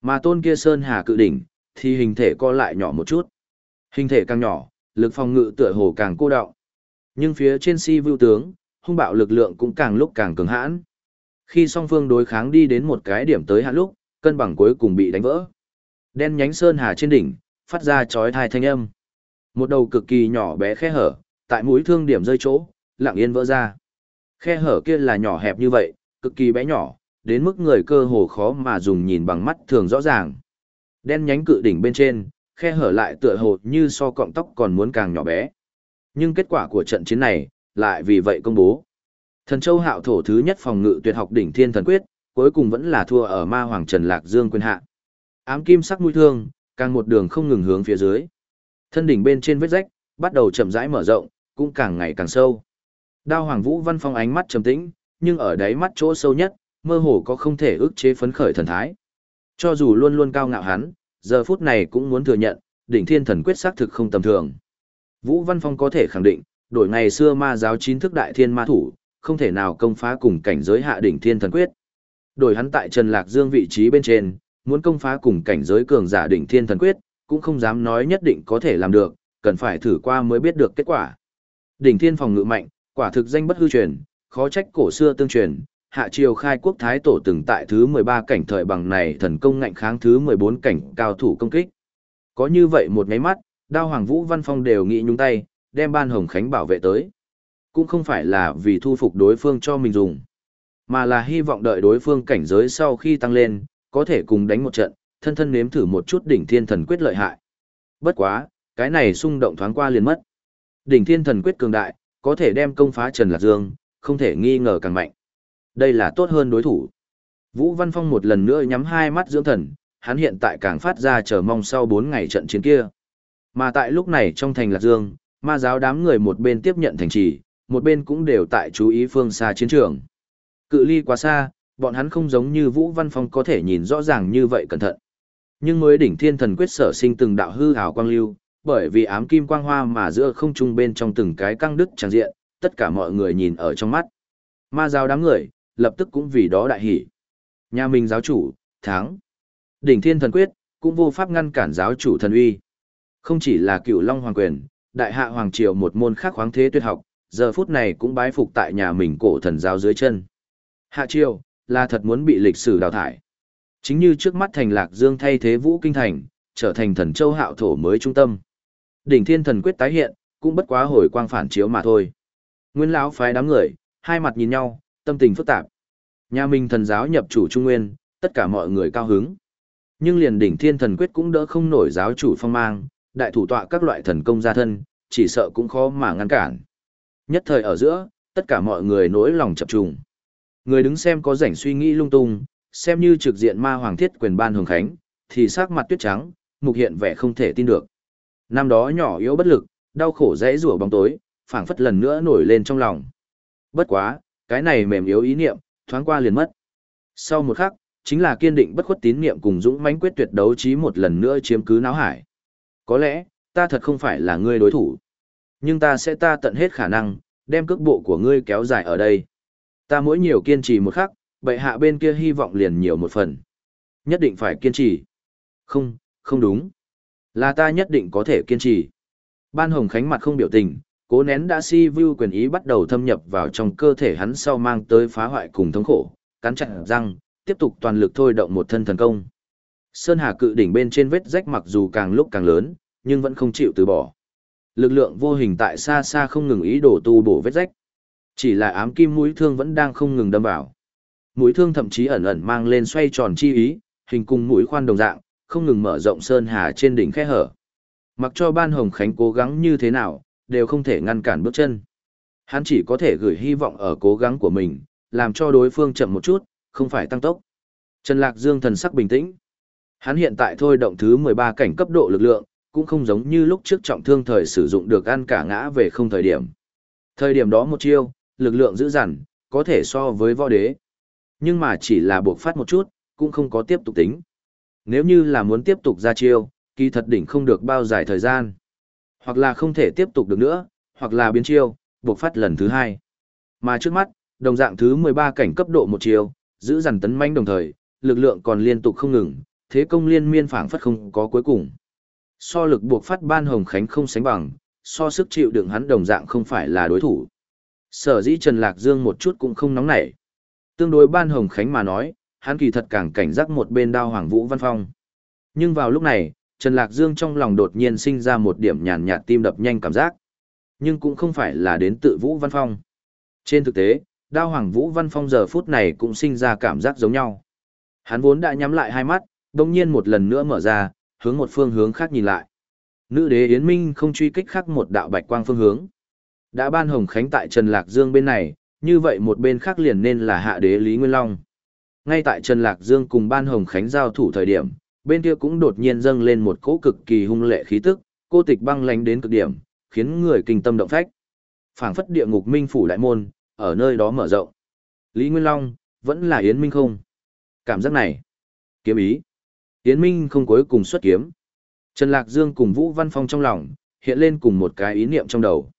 Mà tôn kia sơn hà cự đỉnh, thì hình thể co lại nhỏ một chút. Hình thể càng nhỏ, lực phòng ngự tựa hồ càng cô đọng. Nhưng phía trên si vưu tướng, hung bạo lực lượng cũng càng lúc càng cường hãn. Khi song phương đối kháng đi đến một cái điểm tới hạn lúc, cân bằng cuối cùng bị đánh vỡ. Đen nhánh sơn hà trên đỉnh, phát ra chói tai thanh âm. Một đầu cực kỳ nhỏ bé khe hở, tại mũi thương điểm rơi chỗ, lặng yên vỡ ra. Khe hở kia là nhỏ hẹp như vậy, cực kỳ bé nhỏ, đến mức người cơ hồ khó mà dùng nhìn bằng mắt thường rõ ràng. Đen nhánh cự đỉnh bên trên, khe hở lại tựa hồ như so cọng tóc còn muốn càng nhỏ bé. Nhưng kết quả của trận chiến này, lại vì vậy công bố. Thần Châu Hạo thổ thứ nhất phòng ngự tuyệt học đỉnh Thiên Thần Quyết, cuối cùng vẫn là thua ở Ma Hoàng Trần Lạc Dương quyền hạ. Ám kim sắc mũi thương, càng một đường không ngừng hướng phía dưới. Thân đỉnh bên trên vết rách, bắt đầu chậm rãi mở rộng, cũng càng ngày càng sâu. Đao Hoàng Vũ Văn Phong ánh mắt trầm tĩnh, nhưng ở đáy mắt chỗ sâu nhất, mơ hồ có không thể ức chế phấn khởi thần thái. Cho dù luôn luôn cao ngạo hắn, giờ phút này cũng muốn thừa nhận, đỉnh thiên thần quyết xác thực không tầm thường. Vũ Văn Phong có thể khẳng định, đổi ngày xưa ma giáo chín thức đại thiên ma thủ, không thể nào công phá cùng cảnh giới hạ đỉnh thiên thần quyết. Đổi hắn tại Trần Lạc Dương vị trí bên trên, muốn công phá cùng cảnh giới cường giả đỉnh thiên thần quyết, cũng không dám nói nhất định có thể làm được, cần phải thử qua mới biết được kết quả. Đỉnh thiên phòng ngự mạnh, quả thực danh bất hư truyền, khó trách cổ xưa tương truyền, hạ triều khai quốc thái tổ từng tại thứ 13 cảnh thời bằng này thần công ngạnh kháng thứ 14 cảnh cao thủ công kích. Có như vậy một máy mắt, đao hoàng vũ văn phong đều nghĩ nhúng tay, đem ban hồng khánh bảo vệ tới. Cũng không phải là vì thu phục đối phương cho mình dùng, mà là hy vọng đợi đối phương cảnh giới sau khi tăng lên, có thể cùng đánh một trận, thân thân nếm thử một chút đỉnh thiên thần quyết lợi hại. Bất quá, cái này xung động thoáng qua liền mất. Đỉnh thiên thần quyết cường đại, có thể đem công phá Trần Lạc Dương, không thể nghi ngờ càng mạnh. Đây là tốt hơn đối thủ. Vũ Văn Phong một lần nữa nhắm hai mắt dưỡng thần, hắn hiện tại càng phát ra chờ mong sau 4 ngày trận chiến kia. Mà tại lúc này trong thành Lạc Dương, ma giáo đám người một bên tiếp nhận thành trì, một bên cũng đều tại chú ý phương xa chiến trường. Cự ly quá xa, bọn hắn không giống như Vũ Văn Phong có thể nhìn rõ ràng như vậy cẩn thận. Nhưng mới đỉnh thiên thần quyết sở sinh từng đạo hư hào quang lưu, bởi vì ám kim quang hoa mà giữa không trung bên trong từng cái căng đứt tràng diện, tất cả mọi người nhìn ở trong mắt. Ma giáo đám người, lập tức cũng vì đó đại hỉ. Nhà mình giáo chủ, thắng. Đỉnh thiên thần quyết, cũng vô pháp ngăn cản giáo chủ thần uy. Không chỉ là cựu long hoàng quyền, đại hạ hoàng triều một môn khác khoáng thế tuyệt học, giờ phút này cũng bái phục tại nhà mình cổ thần giáo dưới chân. Hạ triều, là thật muốn bị lịch sử đào thải. Chính như trước mắt thành lạc dương thay thế vũ kinh thành, trở thành thần châu hạo thổ mới trung tâm. Đỉnh thiên thần quyết tái hiện, cũng bất quá hồi quang phản chiếu mà thôi. Nguyên lão phái đám người, hai mặt nhìn nhau, tâm tình phức tạp. Nhà mình thần giáo nhập chủ trung nguyên, tất cả mọi người cao hứng. Nhưng liền đỉnh thiên thần quyết cũng đỡ không nổi giáo chủ phong mang, đại thủ tọa các loại thần công gia thân, chỉ sợ cũng khó mà ngăn cản. Nhất thời ở giữa, tất cả mọi người nỗi lòng chập trùng. Người đứng xem có rảnh suy nghĩ lung tung, xem như trực diện ma hoàng thiết quyền ban hồng khánh, thì sắc mặt tuyết trắng, mục hiện vẻ không thể tin được. Năm đó nhỏ yếu bất lực, đau khổ dễ rủa bóng tối, phảng phất lần nữa nổi lên trong lòng. Bất quá, cái này mềm yếu ý niệm, thoáng qua liền mất. Sau một khắc, chính là kiên định bất khuất tín niệm cùng dũng mãnh quyết tuyệt đấu trí một lần nữa chiếm cứ náo hải. Có lẽ, ta thật không phải là ngươi đối thủ. Nhưng ta sẽ ta tận hết khả năng, đem cước bộ của ngươi kéo dài ở đây. Ta mỗi nhiều kiên trì một khắc, bệ hạ bên kia hy vọng liền nhiều một phần. Nhất định phải kiên trì. Không, không đúng. Là ta nhất định có thể kiên trì. Ban Hồng Khánh mặt không biểu tình, cố nén đã si vu quyền ý bắt đầu thâm nhập vào trong cơ thể hắn sau mang tới phá hoại cùng thống khổ, cắn chặt răng, tiếp tục toàn lực thôi động một thân thần công. Sơn Hà cự đỉnh bên trên vết rách mặc dù càng lúc càng lớn, nhưng vẫn không chịu từ bỏ. Lực lượng vô hình tại xa xa không ngừng ý đồ tu bổ vết rách. Chỉ là ám kim mũi thương vẫn đang không ngừng đâm vào. Mũi thương thậm chí ẩn ẩn mang lên xoay tròn chi ý, hình cùng mũi khoan đồng dạng, không ngừng mở rộng sơn hà trên đỉnh khe hở. Mặc cho ban hồng khánh cố gắng như thế nào, đều không thể ngăn cản bước chân. Hắn chỉ có thể gửi hy vọng ở cố gắng của mình, làm cho đối phương chậm một chút, không phải tăng tốc. Trần Lạc Dương thần sắc bình tĩnh. Hắn hiện tại thôi động thứ 13 cảnh cấp độ lực lượng, cũng không giống như lúc trước trọng thương thời sử dụng được ăn cả ngã về không thời điểm. Thời điểm đó một chiêu, lực lượng dữ dằn, có thể so với võ đế. Nhưng mà chỉ là buộc phát một chút, cũng không có tiếp tục tính. Nếu như là muốn tiếp tục ra chiêu, kỳ thật đỉnh không được bao dài thời gian. Hoặc là không thể tiếp tục được nữa, hoặc là biến chiêu, buộc phát lần thứ hai. Mà trước mắt, đồng dạng thứ 13 cảnh cấp độ một chiêu, giữ dằn tấn manh đồng thời, lực lượng còn liên tục không ngừng, thế công liên miên phảng phất không có cuối cùng. So lực buộc phát ban hồng khánh không sánh bằng, so sức chịu đựng hắn đồng dạng không phải là đối thủ. Sở dĩ Trần Lạc Dương một chút cũng không nóng nảy. Tương đối ban hồng khánh mà nói, hắn kỳ thật càng cảnh giác một bên đao hoàng vũ văn phong. Nhưng vào lúc này, Trần Lạc Dương trong lòng đột nhiên sinh ra một điểm nhàn nhạt tim đập nhanh cảm giác. Nhưng cũng không phải là đến tự vũ văn phong. Trên thực tế, đao hoàng vũ văn phong giờ phút này cũng sinh ra cảm giác giống nhau. Hắn vốn đã nhắm lại hai mắt, đồng nhiên một lần nữa mở ra, hướng một phương hướng khác nhìn lại. Nữ đế Yến Minh không truy kích khác một đạo bạch quang phương hướng. Đã ban hồng khánh tại Trần Lạc Dương bên này, như vậy một bên khác liền nên là hạ đế Lý Nguyên Long. Ngay tại Trần Lạc Dương cùng ban hồng khánh giao thủ thời điểm, bên kia cũng đột nhiên dâng lên một cỗ cực kỳ hung lệ khí tức, cô tịch băng lánh đến cực điểm, khiến người kinh tâm động phách. Phảng phất địa ngục minh phủ đại môn, ở nơi đó mở rộng. Lý Nguyên Long, vẫn là Yến Minh không? Cảm giác này. Kiếm ý. Yến Minh không cuối cùng xuất kiếm. Trần Lạc Dương cùng Vũ Văn Phong trong lòng, hiện lên cùng một cái ý niệm trong đầu.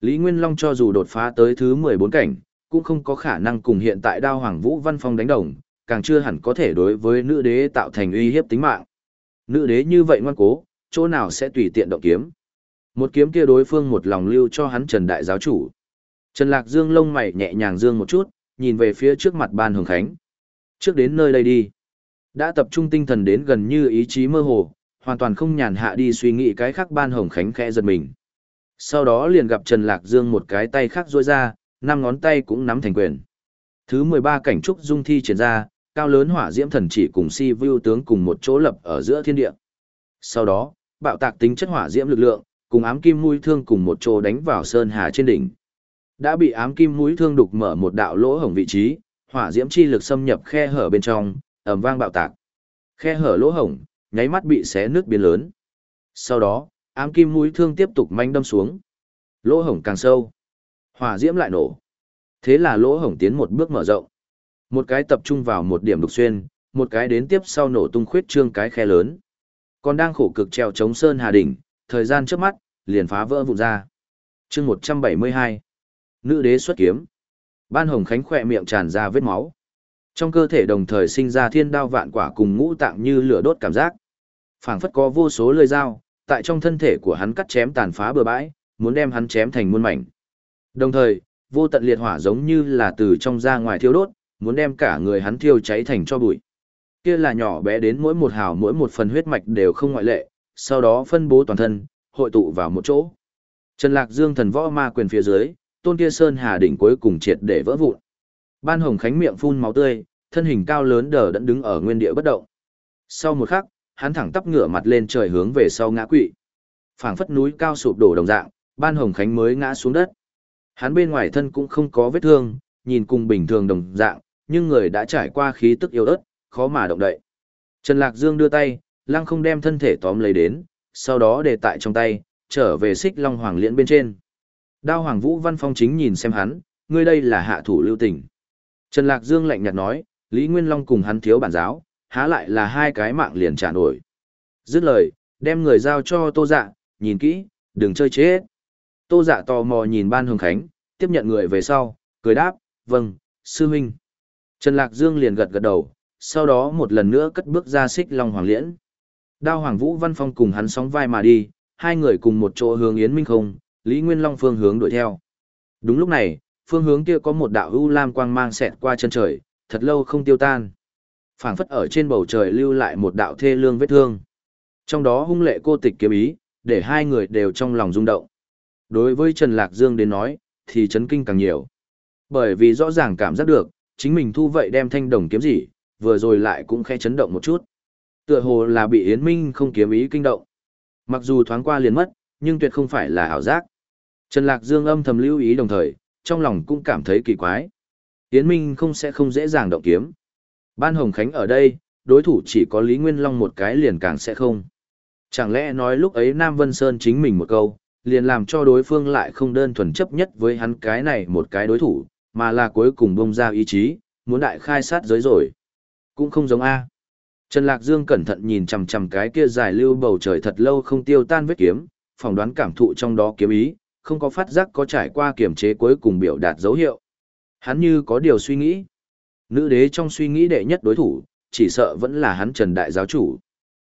Lý Nguyên Long cho dù đột phá tới thứ 14 cảnh, cũng không có khả năng cùng hiện tại đao hoàng Vũ Văn Phong đánh đồng, càng chưa hẳn có thể đối với nữ đế tạo thành uy hiếp tính mạng. Nữ đế như vậy ngoan cố, chỗ nào sẽ tùy tiện động kiếm. Một kiếm kia đối phương một lòng lưu cho hắn Trần Đại Giáo Chủ. Trần Lạc Dương lông mày nhẹ nhàng dương một chút, nhìn về phía trước mặt ban hồng khánh. Trước đến nơi đây đi. Đã tập trung tinh thần đến gần như ý chí mơ hồ, hoàn toàn không nhàn hạ đi suy nghĩ cái khác ban hồng khánh khẽ giật mình. Sau đó liền gặp Trần Lạc Dương một cái tay khác rôi ra, năm ngón tay cũng nắm thành quyền. Thứ 13 cảnh trúc dung thi triển ra, cao lớn hỏa diễm thần chỉ cùng si view tướng cùng một chỗ lập ở giữa thiên địa. Sau đó, bạo tạc tính chất hỏa diễm lực lượng, cùng ám kim mũi thương cùng một chỗ đánh vào sơn hà trên đỉnh. Đã bị ám kim mũi thương đục mở một đạo lỗ hổng vị trí, hỏa diễm chi lực xâm nhập khe hở bên trong, ầm vang bạo tạc. Khe hở lỗ hổng, nháy mắt bị xé nước biến lớn. Sau đó, ám kim mũi thương tiếp tục manh đâm xuống. Lỗ hổng càng sâu, hỏa diễm lại nổ. Thế là lỗ hổng tiến một bước mở rộng. Một cái tập trung vào một điểm đục xuyên, một cái đến tiếp sau nổ tung khuyết trương cái khe lớn. Còn đang khổ cực treo chống sơn hà đỉnh, thời gian trước mắt, liền phá vỡ vụn ra. chương 172. Nữ đế xuất kiếm. Ban hồng khánh khỏe miệng tràn ra vết máu. Trong cơ thể đồng thời sinh ra thiên đao vạn quả cùng ngũ tạng như lửa đốt cảm giác. phảng phất có vô số lưỡi dao, tại trong thân thể của hắn cắt chém tàn phá bừa bãi, muốn đem hắn chém thành muôn mảnh. Đồng thời, vô tận liệt hỏa giống như là từ trong ra ngoài thiêu đốt, muốn đem cả người hắn thiêu cháy thành cho bụi. Kia là nhỏ bé đến mỗi một hào mỗi một phần huyết mạch đều không ngoại lệ, sau đó phân bố toàn thân, hội tụ vào một chỗ. Trần Lạc Dương thần võ ma quyền phía dưới, tôn kia sơn hà đỉnh cuối cùng triệt để vỡ vụn. Ban Hồng Khánh miệng phun máu tươi, thân hình cao lớn đờ đẫn đứng ở nguyên địa bất động. Sau một khắc, hắn thẳng tắp ngửa mặt lên trời hướng về sau ngã quỵ. Phảng phất núi cao sụp đổ đồng dạng, Ban Hồng Khánh mới ngã xuống đất. Hắn bên ngoài thân cũng không có vết thương, nhìn cùng bình thường đồng dạng, nhưng người đã trải qua khí tức yếu ớt, khó mà động đậy. Trần Lạc Dương đưa tay, lăng không đem thân thể tóm lấy đến, sau đó để tại trong tay, trở về xích long hoàng liễn bên trên. Đao Hoàng Vũ Văn Phong chính nhìn xem hắn, ngươi đây là hạ thủ lưu tình. Trần Lạc Dương lạnh nhạt nói, Lý Nguyên Long cùng hắn thiếu bản giáo, há lại là hai cái mạng liền trả nổi. Dứt lời, đem người giao cho Tô Dạ, nhìn kỹ, đừng chơi chết. Tô Dạ tò mò nhìn Ban Hồng Khánh, tiếp nhận người về sau, cười đáp, vâng, sư huynh. Trần Lạc Dương liền gật gật đầu, sau đó một lần nữa cất bước ra xích Long Hoàng Liễn. Đao Hoàng Vũ Văn Phong cùng hắn sóng vai mà đi, hai người cùng một chỗ hướng Yến Minh không, Lý Nguyên Long phương hướng đuổi theo. Đúng lúc này, phương hướng kia có một đạo u lam quang mang xẹt qua chân trời, thật lâu không tiêu tan. Phảng phất ở trên bầu trời lưu lại một đạo thê lương vết thương. Trong đó hung lệ cô tịch kiếm ý, để hai người đều trong lòng rung động. Đối với Trần Lạc Dương đến nói, thì chấn kinh càng nhiều. Bởi vì rõ ràng cảm giác được, chính mình thu vậy đem thanh đồng kiếm gì, vừa rồi lại cũng khẽ chấn động một chút. Tựa hồ là bị Yến Minh không kiếm ý kinh động. Mặc dù thoáng qua liền mất, nhưng tuyệt không phải là ảo giác. Trần Lạc Dương âm thầm lưu ý đồng thời, trong lòng cũng cảm thấy kỳ quái. Yến Minh không sẽ không dễ dàng động kiếm. Ban Hồng Khánh ở đây, đối thủ chỉ có Lý Nguyên Long một cái liền càng sẽ không. Chẳng lẽ nói lúc ấy Nam Vân Sơn chính mình một câu, liền làm cho đối phương lại không đơn thuần chấp nhất với hắn cái này một cái đối thủ, mà là cuối cùng bông ra ý chí, muốn đại khai sát giới rồi. Cũng không giống A. Trần Lạc Dương cẩn thận nhìn chằm chằm cái kia dài lưu bầu trời thật lâu không tiêu tan vết kiếm, phỏng đoán cảm thụ trong đó kiếm ý, không có phát giác có trải qua kiểm chế cuối cùng biểu đạt dấu hiệu. Hắn như có điều suy nghĩ. Nữ đế trong suy nghĩ đệ nhất đối thủ, chỉ sợ vẫn là hắn Trần Đại Giáo Chủ.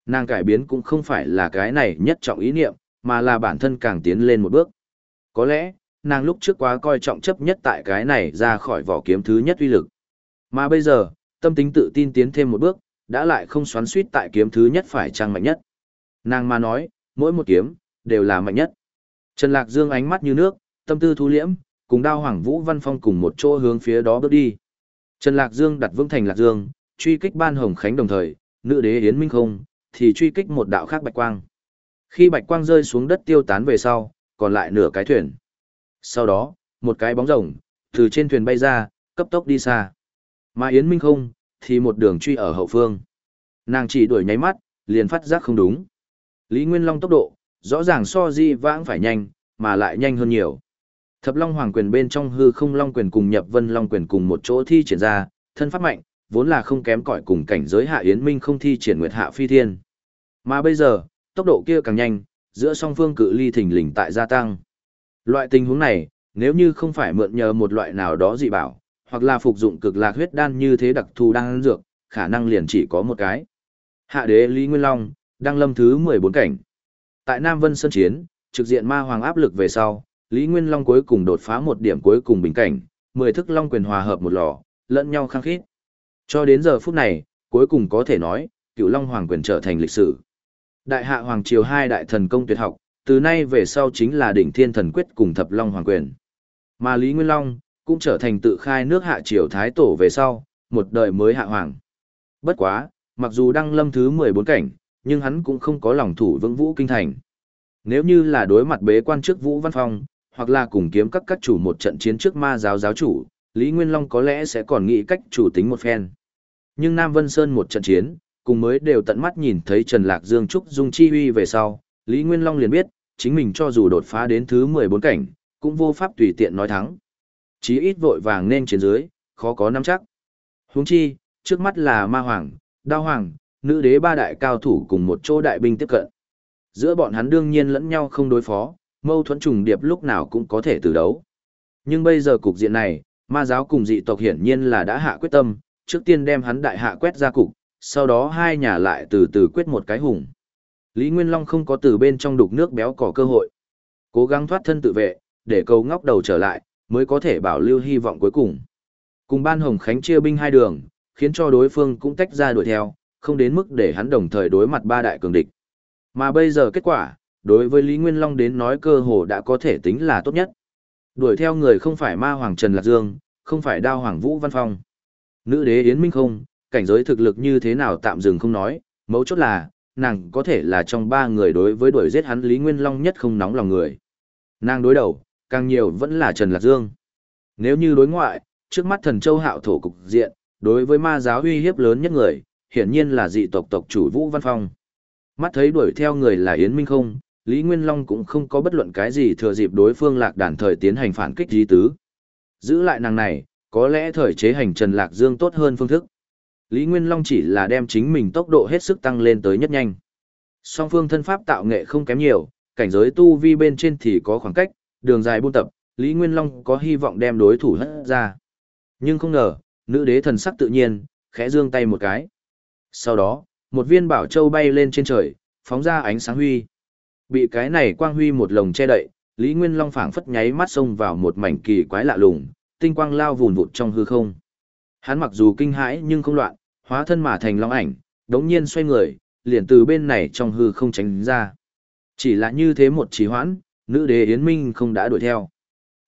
Nàng cải biến cũng không phải là cái này nhất trọng ý niệm, mà là bản thân càng tiến lên một bước. Có lẽ, nàng lúc trước quá coi trọng chấp nhất tại cái này ra khỏi vỏ kiếm thứ nhất uy lực. Mà bây giờ, tâm tính tự tin tiến thêm một bước, đã lại không xoắn suýt tại kiếm thứ nhất phải trang mạnh nhất. Nàng mà nói, mỗi một kiếm, đều là mạnh nhất. Trần Lạc Dương ánh mắt như nước, tâm tư thu liễm, cùng đao hoàng vũ văn phong cùng một chỗ hướng phía đó bước đi. Trần Lạc Dương đặt vững thành Lạc Dương, truy kích ban hồng khánh đồng thời, nữ đế Yến Minh không, thì truy kích một đạo khác bạch quang. Khi bạch quang rơi xuống đất tiêu tán về sau, còn lại nửa cái thuyền. Sau đó, một cái bóng rồng, từ trên thuyền bay ra, cấp tốc đi xa. Mà Yến Minh không, thì một đường truy ở hậu phương. Nàng chỉ đuổi nháy mắt, liền phát giác không đúng. Lý Nguyên Long tốc độ, rõ ràng so di vãng phải nhanh, mà lại nhanh hơn nhiều. Thập Long Hoàng quyền bên trong hư không Long quyền cùng nhập Vân Long quyền cùng một chỗ thi triển ra, thân pháp mạnh, vốn là không kém cỏi cùng cảnh giới Hạ Yến Minh không thi triển Nguyệt Hạ Phi Thiên. Mà bây giờ, tốc độ kia càng nhanh, giữa song phương cự ly thình lình tại gia tăng. Loại tình huống này, nếu như không phải mượn nhờ một loại nào đó dị bảo, hoặc là phục dụng cực lạc huyết đan như thế đặc thù đang dược, khả năng liền chỉ có một cái. Hạ đế Lý Nguyên Long, đăng lâm thứ 14 cảnh. Tại Nam Vân Sơn Chiến, trực diện ma hoàng áp lực về sau, Lý Nguyên Long cuối cùng đột phá một điểm cuối cùng bình cảnh, 10 thức Long quyền hòa hợp một lò, lẫn nhau khăng khít. Cho đến giờ phút này, cuối cùng có thể nói, cựu Long Hoàng quyền trở thành lịch sử. Đại hạ Hoàng Triều hai đại thần công tuyệt học, từ nay về sau chính là đỉnh thiên thần quyết cùng thập Long Hoàng quyền. Mà Lý Nguyên Long, cũng trở thành tự khai nước hạ triều Thái Tổ về sau, một đời mới hạ hoàng. Bất quá, mặc dù đăng lâm thứ 14 cảnh, nhưng hắn cũng không có lòng thủ vững vũ kinh thành. Nếu như là đối mặt bế quan trước Vũ Văn Phong, hoặc là cùng kiếm các các chủ một trận chiến trước ma giáo giáo chủ, Lý Nguyên Long có lẽ sẽ còn nghĩ cách chủ tính một phen. Nhưng Nam Vân Sơn một trận chiến, cùng mới đều tận mắt nhìn thấy Trần Lạc Dương Trúc Dung Chi Huy về sau, Lý Nguyên Long liền biết, chính mình cho dù đột phá đến thứ 14 cảnh, cũng vô pháp tùy tiện nói thắng. Chí ít vội vàng nên chiến dưới, khó có nắm chắc. Huống chi, trước mắt là ma hoàng, đao hoàng, nữ đế ba đại cao thủ cùng một chỗ đại binh tiếp cận. Giữa bọn hắn đương nhiên lẫn nhau không đối phó, mâu thuẫn trùng điệp lúc nào cũng có thể từ đấu. Nhưng bây giờ cục diện này, ma giáo cùng dị tộc hiển nhiên là đã hạ quyết tâm, trước tiên đem hắn đại hạ quét ra cục, sau đó hai nhà lại từ từ quyết một cái hùng. Lý Nguyên Long không có từ bên trong đục nước béo cỏ cơ hội. Cố gắng thoát thân tự vệ, để cầu ngóc đầu trở lại, mới có thể bảo lưu hy vọng cuối cùng. Cùng ban Hồng Khánh chia binh hai đường, khiến cho đối phương cũng tách ra đuổi theo, không đến mức để hắn đồng thời đối mặt ba đại cường địch. Mà bây giờ kết quả, đối với Lý Nguyên Long đến nói cơ hồ đã có thể tính là tốt nhất. Đuổi theo người không phải ma hoàng Trần Lạc Dương, không phải đao hoàng Vũ Văn Phong. Nữ đế Yến Minh không, cảnh giới thực lực như thế nào tạm dừng không nói, mấu chốt là, nàng có thể là trong ba người đối với đuổi giết hắn Lý Nguyên Long nhất không nóng lòng người. Nàng đối đầu, càng nhiều vẫn là Trần Lạc Dương. Nếu như đối ngoại, trước mắt thần châu hạo thổ cục diện, đối với ma giáo uy hiếp lớn nhất người, hiển nhiên là dị tộc tộc chủ Vũ Văn Phong. Mắt thấy đuổi theo người là Yến Minh không, Lý Nguyên Long cũng không có bất luận cái gì thừa dịp đối phương lạc đàn thời tiến hành phản kích di tứ. Giữ lại nàng này, có lẽ thời chế hành Trần Lạc Dương tốt hơn phương thức. Lý Nguyên Long chỉ là đem chính mình tốc độ hết sức tăng lên tới nhất nhanh. Song phương thân pháp tạo nghệ không kém nhiều, cảnh giới tu vi bên trên thì có khoảng cách, đường dài buôn tập, Lý Nguyên Long có hy vọng đem đối thủ hất ra. Nhưng không ngờ, nữ đế thần sắc tự nhiên, khẽ dương tay một cái. Sau đó, một viên bảo châu bay lên trên trời, phóng ra ánh sáng huy. Bị cái này quang huy một lồng che đậy, Lý Nguyên Long phảng phất nháy mắt xông vào một mảnh kỳ quái lạ lùng, tinh quang lao vùn vụt trong hư không. Hắn mặc dù kinh hãi nhưng không loạn, hóa thân mà thành long ảnh, đống nhiên xoay người, liền từ bên này trong hư không tránh ra. Chỉ là như thế một trì hoãn, nữ đế Yến Minh không đã đuổi theo.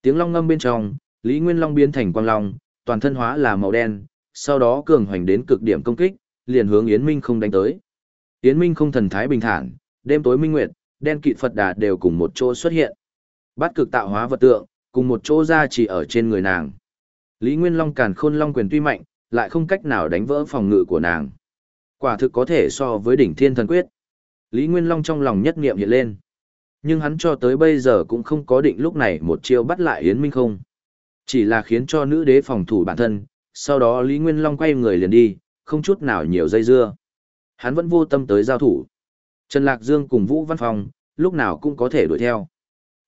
Tiếng long ngâm bên trong, Lý Nguyên Long biến thành quang long, toàn thân hóa là màu đen, sau đó cường hoành đến cực điểm công kích, liền hướng Yến Minh không đánh tới. Yến Minh không thần thái bình thản, đêm tối minh nguyệt, đen kịt Phật Đà đều cùng một chỗ xuất hiện. Bát cực tạo hóa vật tượng, cùng một chỗ ra chỉ ở trên người nàng. Lý Nguyên Long càn khôn long quyền tuy mạnh, lại không cách nào đánh vỡ phòng ngự của nàng. Quả thực có thể so với đỉnh thiên thần quyết. Lý Nguyên Long trong lòng nhất niệm hiện lên. Nhưng hắn cho tới bây giờ cũng không có định lúc này một chiêu bắt lại Yến Minh không. Chỉ là khiến cho nữ đế phòng thủ bản thân, sau đó Lý Nguyên Long quay người liền đi, không chút nào nhiều dây dưa. Hắn vẫn vô tâm tới giao thủ. Trần Lạc Dương cùng Vũ Văn Phong, lúc nào cũng có thể đuổi theo.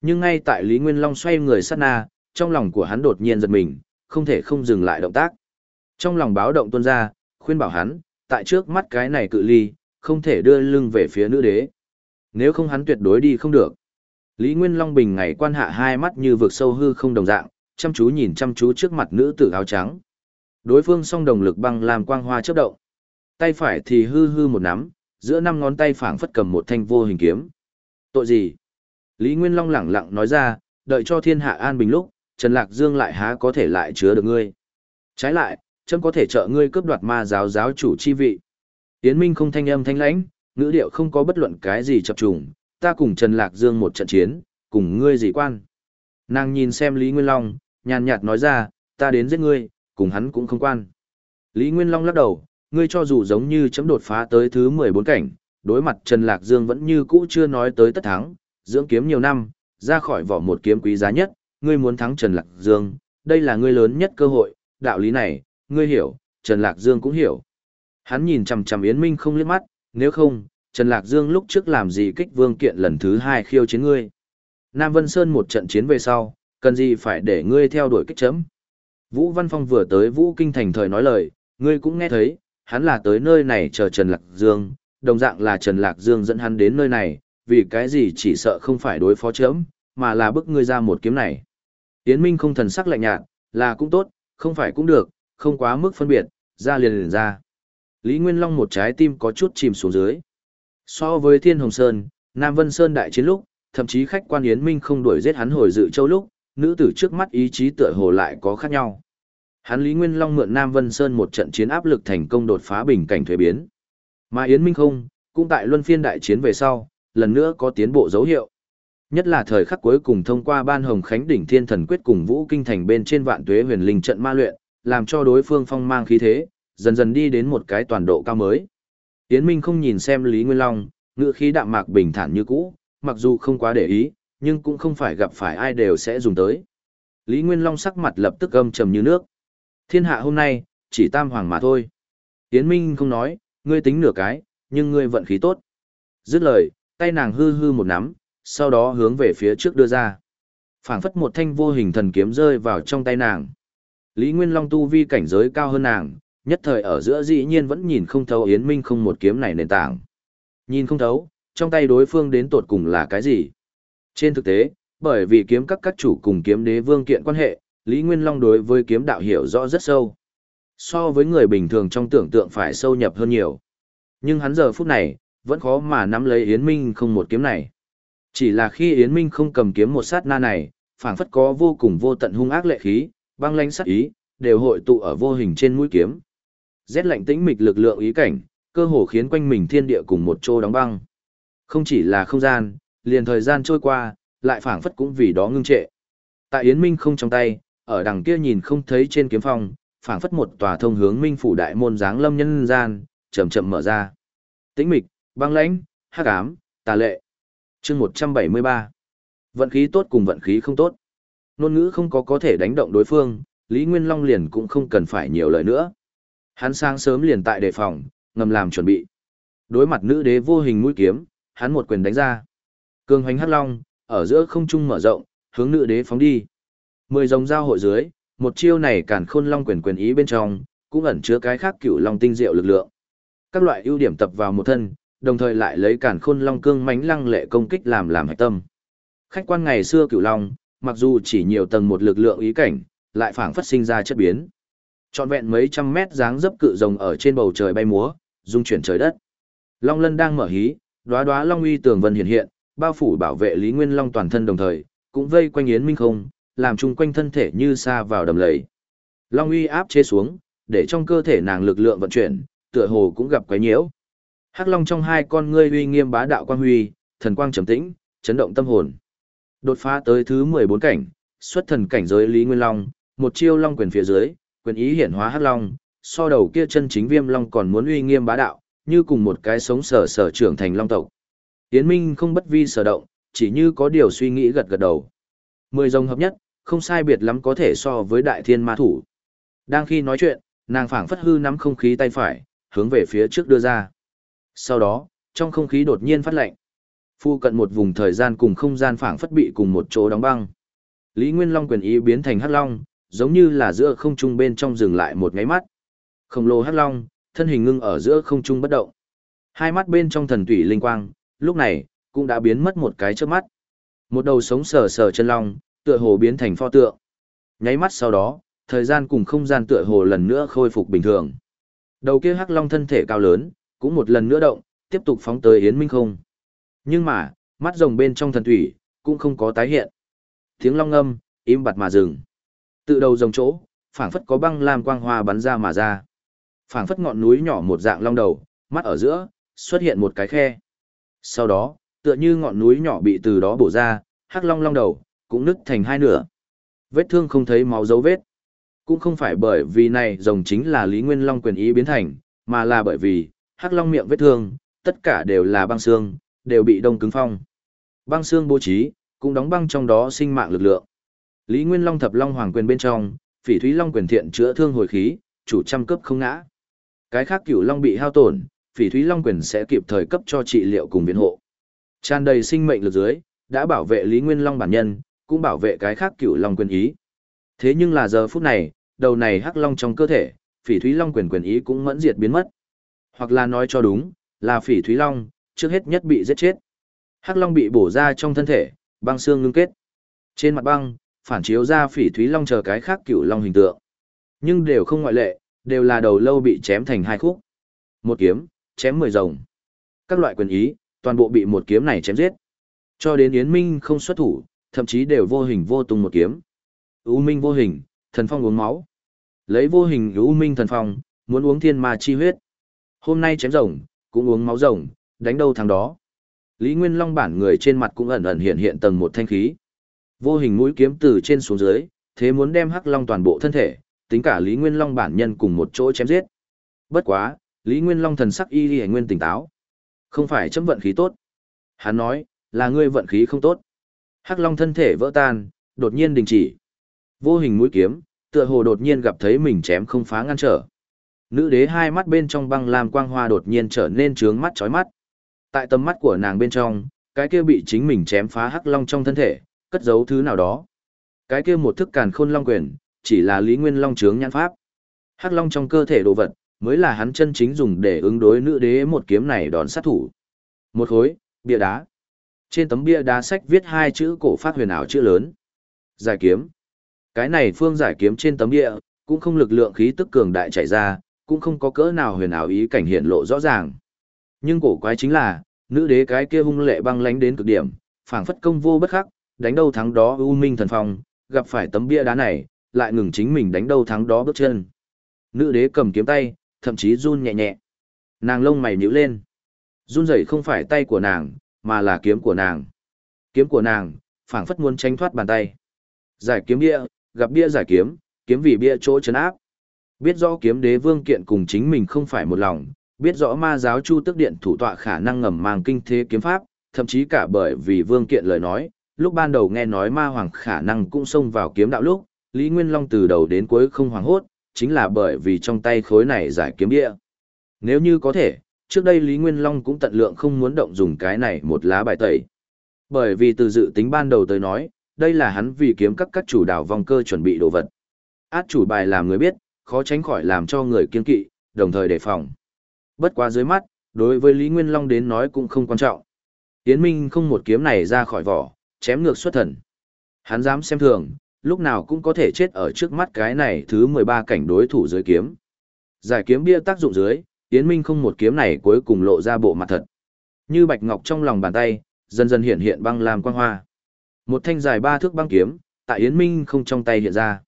Nhưng ngay tại Lý Nguyên Long xoay người sát na, trong lòng của hắn đột nhiên giật mình, không thể không dừng lại động tác. Trong lòng báo động tuôn ra, khuyên bảo hắn, tại trước mắt cái này cự ly, không thể đưa lưng về phía nữ đế. Nếu không hắn tuyệt đối đi không được. Lý Nguyên Long Bình ngày quan hạ hai mắt như vực sâu hư không đồng dạng, chăm chú nhìn chăm chú trước mặt nữ tử áo trắng. Đối phương song đồng lực băng làm quang hoa chớp động. Tay phải thì hư hư một nắm, giữa năm ngón tay phảng phất cầm một thanh vô hình kiếm. Tội gì? Lý Nguyên Long lẳng lặng nói ra, đợi cho thiên hạ an bình lúc, Trần Lạc Dương lại há có thể lại chứa được ngươi. Trái lại, chấm có thể trợ ngươi cướp đoạt ma giáo giáo chủ chi vị. Yến Minh không thanh âm thanh lãnh, ngữ điệu không có bất luận cái gì chập trùng, ta cùng Trần Lạc Dương một trận chiến, cùng ngươi gì quan. Nàng nhìn xem Lý Nguyên Long, nhàn nhạt nói ra, ta đến giết ngươi, cùng hắn cũng không quan. Lý Nguyên Long lắc đầu, ngươi cho dù giống như chấm đột phá tới thứ 14 cảnh, đối mặt Trần Lạc Dương vẫn như cũ chưa nói tới tất thắng, dưỡng kiếm nhiều năm, ra khỏi vỏ một kiếm quý giá nhất, ngươi muốn thắng Trần Lạc Dương, đây là ngươi lớn nhất cơ hội, đạo lý này, ngươi hiểu, Trần Lạc Dương cũng hiểu. Hắn nhìn chằm chằm Yến Minh không liếc mắt, nếu không, Trần Lạc Dương lúc trước làm gì kích vương kiện lần thứ hai khiêu chiến ngươi. Nam Vân Sơn một trận chiến về sau, cần gì phải để ngươi theo đuổi kích chấm. Vũ Văn Phong vừa tới Vũ Kinh Thành thời nói lời, ngươi cũng nghe thấy, hắn là tới nơi này chờ Trần Lạc Dương, đồng dạng là Trần Lạc Dương dẫn hắn đến nơi này, vì cái gì chỉ sợ không phải đối phó chấm, mà là bức ngươi ra một kiếm này. Yến Minh không thần sắc lạnh nhạt, là cũng tốt, không phải cũng được, không quá mức phân biệt, ra liền liền ra. Lý Nguyên Long một trái tim có chút chìm xuống dưới. So với Thiên Hồng Sơn, Nam Vân Sơn đại chiến lúc, thậm chí khách quan Yến Minh không đuổi giết hắn hồi dự châu lúc, nữ tử trước mắt ý chí tựa hồ lại có khác nhau. Hắn Lý Nguyên Long mượn Nam Vân Sơn một trận chiến áp lực thành công đột phá bình cảnh thuế biến. Mà Yến Minh không, cũng tại luân phiên đại chiến về sau, lần nữa có tiến bộ dấu hiệu. Nhất là thời khắc cuối cùng thông qua ban hồng khánh đỉnh thiên thần quyết cùng vũ kinh thành bên trên vạn tuế huyền linh trận ma luyện, làm cho đối phương phong mang khí thế, dần dần đi đến một cái toàn độ cao mới. Yến Minh không nhìn xem Lý Nguyên Long, ngựa khí đạm mạc bình thản như cũ, mặc dù không quá để ý, nhưng cũng không phải gặp phải ai đều sẽ dùng tới. Lý Nguyên Long sắc mặt lập tức âm trầm như nước. Thiên hạ hôm nay, chỉ tam hoàng mà thôi. Yến Minh không nói, ngươi tính nửa cái, nhưng ngươi vận khí tốt. Dứt lời, tay nàng hư hư một nắm, sau đó hướng về phía trước đưa ra. phảng phất một thanh vô hình thần kiếm rơi vào trong tay nàng. Lý Nguyên Long tu vi cảnh giới cao hơn nàng, nhất thời ở giữa dĩ nhiên vẫn nhìn không thấu Yến Minh không một kiếm này nền tảng. Nhìn không thấu, trong tay đối phương đến tột cùng là cái gì? Trên thực tế, bởi vì kiếm các các chủ cùng kiếm đế vương kiện quan hệ, Lý Nguyên Long đối với kiếm đạo hiểu rõ rất sâu. So với người bình thường trong tưởng tượng phải sâu nhập hơn nhiều. Nhưng hắn giờ phút này, vẫn khó mà nắm lấy Yến Minh không một kiếm này. Chỉ là khi Yến Minh không cầm kiếm một sát na này, phảng phất có vô cùng vô tận hung ác lệ khí, băng lãnh sát ý, đều hội tụ ở vô hình trên mũi kiếm. Rét lạnh tĩnh mịch lực lượng ý cảnh, cơ hồ khiến quanh mình thiên địa cùng một chỗ đóng băng. Không chỉ là không gian, liền thời gian trôi qua, lại phảng phất cũng vì đó ngưng trệ. Tại Yến Minh không trong tay, ở đằng kia nhìn không thấy trên kiếm phong, phảng phất một tòa thông hướng Minh phủ đại môn dáng lâm nhân gian, chậm chậm mở ra. Tĩnh mịch, băng lãnh, hắc ám, tà lệ. Chương 173. Vận khí tốt cùng vận khí không tốt. Nôn ngữ không có có thể đánh động đối phương, Lý Nguyên Long liền cũng không cần phải nhiều lời nữa. Hắn sáng sớm liền tại đề phòng, ngầm làm chuẩn bị. Đối mặt nữ đế vô hình mũi kiếm, hắn một quyền đánh ra. Cường hoành hắc long, ở giữa không trung mở rộng, hướng nữ đế phóng đi. Mười dòng giao hội dưới, một chiêu này càn khôn long quyền quyền ý bên trong, cũng ẩn chứa cái khác cựu long tinh diệu lực lượng. Các loại ưu điểm tập vào một thân, đồng thời lại lấy càn khôn long cương mãnh lăng lệ công kích làm làm hạch tâm. Khách quan ngày xưa cựu long, mặc dù chỉ nhiều tầng một lực lượng ý cảnh, lại phảng phất sinh ra chất biến. Trọn vẹn mấy trăm mét dáng dấp cự rồng ở trên bầu trời bay múa, dung chuyển trời đất. Long lân đang mở hí, đóa đóa long uy tường vân hiện hiện, bao phủ bảo vệ Lý Nguyên Long toàn thân đồng thời, cũng vây quanh Yến Minh không, làm chung quanh thân thể như xa vào đầm lầy. Long uy áp chế xuống, để trong cơ thể nàng lực lượng vận chuyển, tựa hồ cũng gặp quái nhiễu. Hắc Long trong hai con ngươi uy nghiêm bá đạo quang huy, thần quang trầm tĩnh, chấn động tâm hồn. Đột phá tới thứ 14 cảnh, xuất thần cảnh giới Lý Nguyên Long, một chiêu long quyền phía dưới, quyền ý hiển hóa Hắc Long, so đầu kia chân chính Viêm Long còn muốn uy nghiêm bá đạo, như cùng một cái sống sở sở trưởng thành long tộc. Tiến Minh không bất vi sở động, chỉ như có điều suy nghĩ gật gật đầu. Mười rồng hợp nhất, không sai biệt lắm có thể so với đại thiên ma thủ. Đang khi nói chuyện, nàng phảng phất hư nắm không khí tay phải, hướng về phía trước đưa ra. Sau đó, trong không khí đột nhiên phát lạnh. Phu cận một vùng thời gian cùng không gian phảng phất bị cùng một chỗ đóng băng. Lý Nguyên Long quyền ý biến thành hắc long, giống như là giữa không trung bên trong dừng lại một ngáy mắt. Khổng lồ hắc long, thân hình ngưng ở giữa không trung bất động. Hai mắt bên trong thần thủy linh quang, lúc này cũng đã biến mất một cái trước mắt. Một đầu sống sờ sờ chân long, tựa hồ biến thành pho tượng. Nháy mắt sau đó, thời gian cùng không gian tựa hồ lần nữa khôi phục bình thường. Đầu kia hắc long thân thể cao lớn, cũng một lần nữa động, tiếp tục phóng tới Yến Minh không. Nhưng mà, mắt rồng bên trong thần thủy, cũng không có tái hiện. Tiếng long âm, im bặt mà dừng. Tự đầu rồng chỗ, phảng phất có băng lam quang hoa bắn ra mà ra. Phảng phất ngọn núi nhỏ một dạng long đầu, mắt ở giữa, xuất hiện một cái khe. Sau đó, tựa như ngọn núi nhỏ bị từ đó bổ ra, hắc long long đầu, cũng nứt thành hai nửa. Vết thương không thấy máu dấu vết. Cũng không phải bởi vì này rồng chính là Lý Nguyên Long quyền ý biến thành, mà là bởi vì, hắc long miệng vết thương, tất cả đều là băng xương, đều bị đông cứng phong. Băng xương bố trí, cũng đóng băng trong đó sinh mạng lực lượng. Lý Nguyên Long thập long hoàng quyền bên trong, Phỉ Thúy Long quyền thiện chữa thương hồi khí, chủ trăm cấp không ngã. Cái khác cửu long bị hao tổn, Phỉ Thúy Long quyền sẽ kịp thời cấp cho trị liệu cùng viện hộ. Tràn đầy sinh mệnh lực dưới, đã bảo vệ Lý Nguyên Long bản nhân, cũng bảo vệ cái khác cửu long quyền ý. Thế nhưng là giờ phút này, đầu này hắc long trong cơ thể, Phỉ Thúy Long quyền quyền ý cũng mẫn diệt biến mất. Hoặc là nói cho đúng, là Phỉ Thúy Long, trước hết nhất bị giết chết. Hắc Long bị bổ ra trong thân thể, băng xương ngưng kết. Trên mặt băng, phản chiếu ra Phỉ Thúy Long chờ cái khác cửu long hình tượng. Nhưng đều không ngoại lệ, đều là đầu lâu bị chém thành hai khúc. Một kiếm, chém mười rồng. Các loại quyền ý, toàn bộ bị một kiếm này chém giết. Cho đến Yến Minh không xuất thủ, thậm chí đều vô hình vô tung một kiếm. U Minh vô hình, thần phong uống máu. Lấy vô hình U Minh thần phong, muốn uống thiên ma chi huyết. Hôm nay chém rồng, cũng uống máu rồng, đánh đâu thằng đó. Lý Nguyên Long bản người trên mặt cũng ẩn ẩn hiện hiện tầng một thanh khí. Vô hình mũi kiếm từ trên xuống dưới, thế muốn đem Hắc Long toàn bộ thân thể, tính cả Lý Nguyên Long bản nhân cùng một chỗ chém giết. Bất quá, Lý Nguyên Long thần sắc y y nguyên tỉnh táo. Không phải chấm vận khí tốt. Hắn nói, là ngươi vận khí không tốt. Hắc Long thân thể vỡ tan, đột nhiên đình chỉ. Vô hình mũi kiếm, tựa hồ đột nhiên gặp thấy mình chém không phá ngăn trở. Nữ đế hai mắt bên trong băng lam quang hoa đột nhiên trở nên trướng mắt chói mắt. Tại tầm mắt của nàng bên trong, cái kia bị chính mình chém phá hắc long trong thân thể, cất giấu thứ nào đó. Cái kia một thức càn khôn long quyền, chỉ là Lý Nguyên Long chướng nhãn pháp. Hắc long trong cơ thể đồ vật, mới là hắn chân chính dùng để ứng đối nữ đế một kiếm này đòn sát thủ. Một khối, bia đá. Trên tấm bia đá sách viết hai chữ cổ phát huyền ảo chữ lớn. Giải kiếm. Cái này phương giải kiếm trên tấm bia, cũng không lực lượng khí tức cường đại chạy ra, cũng không có cỡ nào huyền ảo ý cảnh hiện lộ rõ ràng. Nhưng cổ quái chính là, nữ đế cái kia hung lệ băng lánh đến cực điểm, phảng phất công vô bất khắc, đánh đâu thắng đó u minh thần phong, gặp phải tấm bia đá này, lại ngừng chính mình đánh đâu thắng đó bước chân. Nữ đế cầm kiếm tay, thậm chí run nhẹ nhẹ. Nàng lông mày nhíu lên. Run rẩy không phải tay của nàng, mà là kiếm của nàng. Kiếm của nàng, phảng phất muốn tránh thoát bàn tay. Giải kiếm bia, gặp bia giải kiếm, kiếm vì bia chỗ chấn áp. Biết rõ kiếm đế vương kiện cùng chính mình không phải một lòng, biết rõ ma giáo chu tức điện thủ tọa khả năng ngầm mang kinh thế kiếm pháp, thậm chí cả bởi vì vương kiện lời nói, lúc ban đầu nghe nói ma hoàng khả năng cũng xông vào kiếm đạo lúc, Lý Nguyên Long từ đầu đến cuối không hoảng hốt, chính là bởi vì trong tay khối này giải kiếm địa. Nếu như có thể, trước đây Lý Nguyên Long cũng tận lượng không muốn động dùng cái này một lá bài tẩy. Bởi vì từ dự tính ban đầu tới nói, đây là hắn vì kiếm các các chủ đảo vòng cơ chuẩn bị đồ vật. Át chủ bài làm người biết, khó tránh khỏi làm cho người kiên kỵ, đồng thời đề phòng. Bất quá dưới mắt, đối với Lý Nguyên Long đến nói cũng không quan trọng. Yến Minh không một kiếm này ra khỏi vỏ, chém ngược xuất thần. Hắn dám xem thường, lúc nào cũng có thể chết ở trước mắt cái này thứ 13 cảnh đối thủ dưới kiếm. Giải kiếm bia tác dụng dưới, Yến Minh không một kiếm này cuối cùng lộ ra bộ mặt thật. Như bạch ngọc trong lòng bàn tay, dần dần hiện hiện băng làm quang hoa. Một thanh dài ba thước băng kiếm, tại Yến Minh không trong tay hiện ra.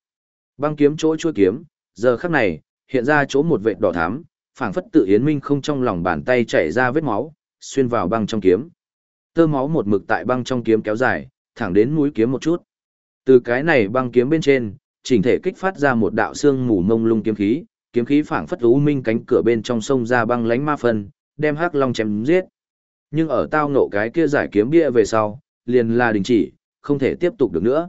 Băng kiếm chỗ chuôi kiếm, giờ khắc này, hiện ra chỗ một vệt đỏ thắm, phảng phất tự Yến Minh không trong lòng bàn tay chảy ra vết máu, xuyên vào băng trong kiếm. Tơ máu một mực tại băng trong kiếm kéo dài, thẳng đến mũi kiếm một chút. Từ cái này băng kiếm bên trên, chỉnh thể kích phát ra một đạo xương mù mông lung kiếm khí, kiếm khí phảng phất u minh cánh cửa bên trong sông ra băng lánh ma phân, đem hắc long chém giết. Nhưng ở tao nộ cái kia giải kiếm bia về sau, liền là đình chỉ, không thể tiếp tục được nữa.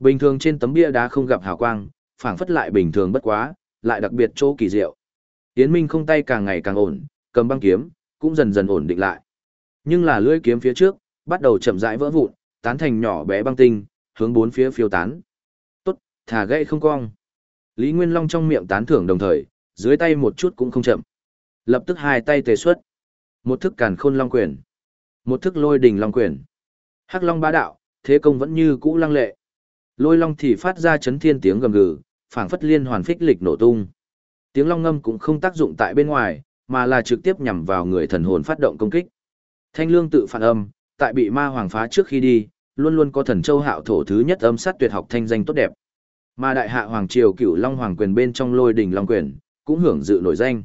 Bình thường trên tấm bia đá không gặp hào quang, phảng phất lại bình thường bất quá, lại đặc biệt chỗ kỳ diệu. Yến Minh không tay càng ngày càng ổn, cầm băng kiếm, cũng dần dần ổn định lại. Nhưng là lưỡi kiếm phía trước, bắt đầu chậm rãi vỡ vụn, tán thành nhỏ bé băng tinh, hướng bốn phía phiêu tán. Tốt, thả gãy không cong. Lý Nguyên Long trong miệng tán thưởng đồng thời, dưới tay một chút cũng không chậm. Lập tức hai tay tề xuất. Một thức càn khôn long quyền. Một thức lôi đỉnh long quyền. Hắc long bá đạo, thế công vẫn như cũ lăng lệ. Lôi long thì phát ra chấn thiên tiếng gầm gừ, phảng phất liên hoàn phích lịch nổ tung. Tiếng long ngâm cũng không tác dụng tại bên ngoài, mà là trực tiếp nhằm vào người thần hồn phát động công kích. Thanh lương tự phản âm, tại bị ma hoàng phá trước khi đi, luôn luôn có thần châu hạo thổ thứ nhất âm sát tuyệt học thanh danh tốt đẹp. Mà đại hạ hoàng triều cửu long hoàng quyền bên trong lôi đỉnh long quyền, cũng hưởng dự nổi danh.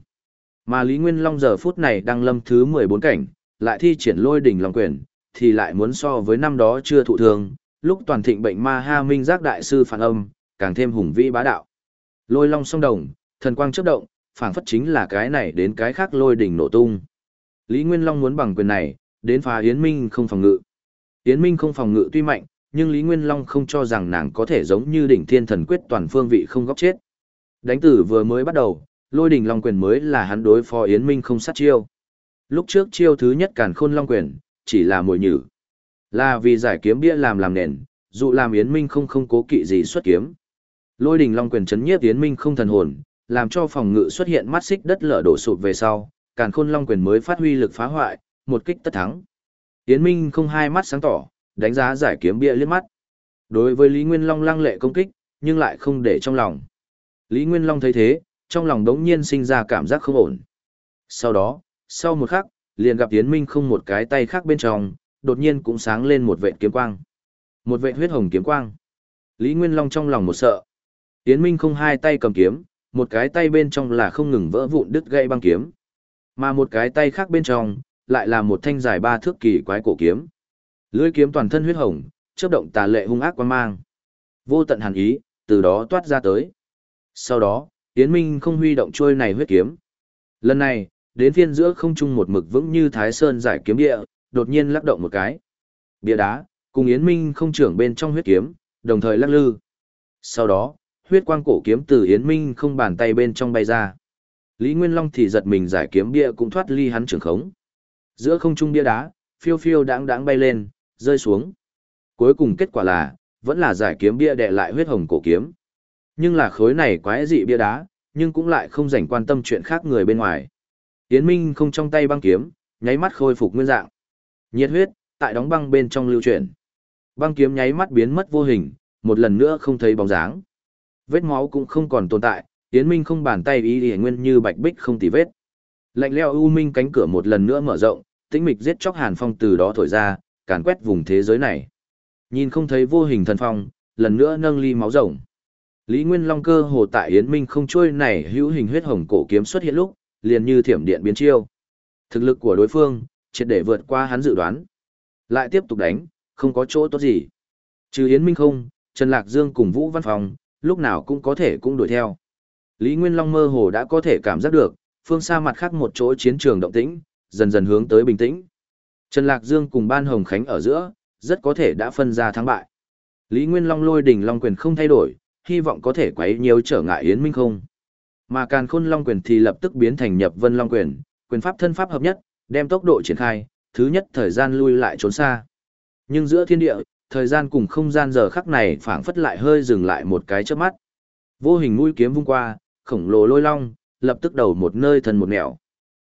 Mà Lý Nguyên Long giờ phút này đang lâm thứ 14 cảnh, lại thi triển lôi đỉnh long quyền, thì lại muốn so với năm đó chưa thụ thường, lúc toàn thịnh bệnh ma ha minh giác đại sư phản âm, càng thêm hùng vĩ bá đạo. Lôi long song đồng, thần quang chớp động, phảng phất chính là cái này đến cái khác lôi đỉnh nổ tung. Lý Nguyên Long muốn bằng quyền này, đến phá Yến Minh không phòng ngự. Yến Minh không phòng ngự tuy mạnh, nhưng Lý Nguyên Long không cho rằng nàng có thể giống như đỉnh thiên thần quyết toàn phương vị không góc chết. Đánh tử vừa mới bắt đầu, lôi đỉnh Long quyền mới là hắn đối phó Yến Minh không sát chiêu. Lúc trước chiêu thứ nhất càn khôn Long quyền, chỉ là mồi nhử. Là vì giải kiếm bia làm làm nền, dụ làm Yến Minh không không cố kỵ gì xuất kiếm. Lôi đỉnh Long quyền chấn nhiếp Yến Minh không thần hồn, làm cho phòng ngự xuất hiện mắt xích đất lở đổ sụp về sau, càn khôn Long quyền mới phát huy lực phá hoại, một kích tất thắng. Yến Minh không hai mắt sáng tỏ, đánh giá giải kiếm bia liếc mắt. Đối với Lý Nguyên Long lăng lệ công kích, nhưng lại không để trong lòng. Lý Nguyên Long thấy thế, trong lòng đống nhiên sinh ra cảm giác không ổn. Sau đó, sau một khắc, liền gặp Yến Minh không một cái tay khác bên trong, đột nhiên cũng sáng lên một vệ kiếm quang. Một vệ huyết hồng kiếm quang. Lý Nguyên Long trong lòng một sợ. Yến Minh không hai tay cầm kiếm, một cái tay bên trong là không ngừng vỡ vụn đứt gãy băng kiếm. Mà một cái tay khác bên trong, lại là một thanh dài ba thước kỳ quái cổ kiếm. Lưỡi kiếm toàn thân huyết hồng, chớp động tà lệ hung ác quan mang. Vô tận hàn ý, từ đó toát ra tới. Sau đó, Yến Minh không huy động trôi này huyết kiếm. Lần này, đến phiên giữa không trung một mực vững như Thái Sơn giải kiếm địa, đột nhiên lắc động một cái. Bia đá, cùng Yến Minh không trưởng bên trong huyết kiếm, đồng thời lắc lư. Sau đó, huyết quang cổ kiếm từ Yến Minh không bàn tay bên trong bay ra. Lý Nguyên Long thì giật mình giải kiếm bia cũng thoát ly hắn trường khống. Giữa không trung bia đá, phiêu phiêu đáng đáng bay lên, rơi xuống. Cuối cùng kết quả là, vẫn là giải kiếm bia đè lại huyết hồng cổ kiếm. Nhưng là khối này quái dị bia đá, nhưng cũng lại không dành quan tâm chuyện khác người bên ngoài. Yến Minh không trong tay băng kiếm, nháy mắt khôi phục nguyên dạng. Nhiệt huyết, tại đóng băng bên trong lưu chuyển. Băng kiếm nháy mắt biến mất vô hình, một lần nữa không thấy bóng dáng. Vết máu cũng không còn tồn tại, Yến Minh không bàn tay ý y nguyên như bạch bích không tì vết. Lạnh leo u minh cánh cửa một lần nữa mở rộng, tĩnh mịch giết chóc hàn phong từ đó thổi ra, càn quét vùng thế giới này. Nhìn không thấy vô hình thần phong, lần nữa nâng ly máu rồng. Lý Nguyên Long cơ hồ tại Yến Minh không trôi này hữu hình huyết hồng cổ kiếm xuất hiện lúc, liền như thiểm điện biến chiêu. Thực lực của đối phương, triệt để vượt qua hắn dự đoán. Lại tiếp tục đánh, không có chỗ tốt gì. Trừ Yến Minh không, Trần Lạc Dương cùng Vũ Văn Phòng, lúc nào cũng có thể cũng đuổi theo. Lý Nguyên Long mơ hồ đã có thể cảm giác được, phương xa mặt khác một chỗ chiến trường động tĩnh, dần dần hướng tới bình tĩnh. Trần Lạc Dương cùng Ban Hồng Khánh ở giữa, rất có thể đã phân ra thắng bại. Lý Nguyên Long lôi đỉnh Long quyền không thay đổi, hy vọng có thể quấy nhiều trở ngại Yến Minh không. Mà Càn Khôn Long quyền thì lập tức biến thành nhập Vân Long quyền, quyền pháp thân pháp hợp nhất, đem tốc độ triển khai, thứ nhất thời gian lui lại trốn xa. Nhưng giữa thiên địa, thời gian cùng không gian giờ khắc này phảng phất lại hơi dừng lại một cái chớp mắt. Vô hình mũi kiếm vung qua, khổng lồ lôi long, lập tức đầu một nơi thần một nẻo.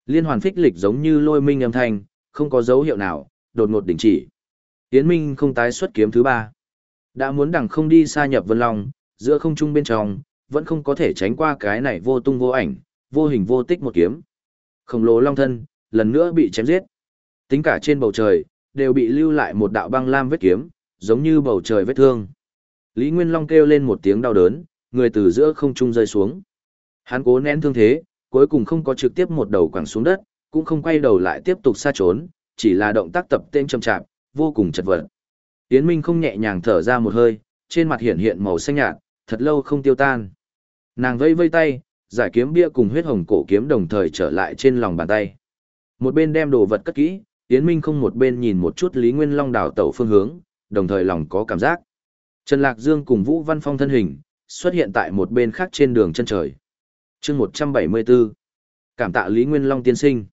Liên hoàn phích lịch giống như lôi minh âm thanh, không có dấu hiệu nào, đột ngột đình chỉ. Yến Minh không tái xuất kiếm thứ ba. Đã muốn đằng không đi xa nhập Vân Long, giữa không trung bên trong, vẫn không có thể tránh qua cái này vô tung vô ảnh, vô hình vô tích một kiếm. Khổng lồ long thân, lần nữa bị chém giết. Tính cả trên bầu trời, đều bị lưu lại một đạo băng lam vết kiếm, giống như bầu trời vết thương. Lý Nguyên Long kêu lên một tiếng đau đớn, người từ giữa không trung rơi xuống. Hắn cố nén thương thế, cuối cùng không có trực tiếp một đầu quẳng xuống đất, cũng không quay đầu lại tiếp tục xa trốn, chỉ là động tác tập tên chậm chạp, vô cùng chật vật. Yến Minh không nhẹ nhàng thở ra một hơi, trên mặt hiện hiện màu xanh nhạt, thật lâu không tiêu tan. Nàng vây vây tay, giải kiếm bia cùng huyết hồng cổ kiếm đồng thời trở lại trên lòng bàn tay. Một bên đem đồ vật cất kỹ, Yến Minh không một bên nhìn một chút Lý Nguyên Long đảo tẩu phương hướng, đồng thời lòng có cảm giác. Trần Lạc Dương cùng Vũ Văn Phong thân hình, xuất hiện tại một bên khác trên đường chân trời. chương 174. Cảm tạ Lý Nguyên Long tiên sinh.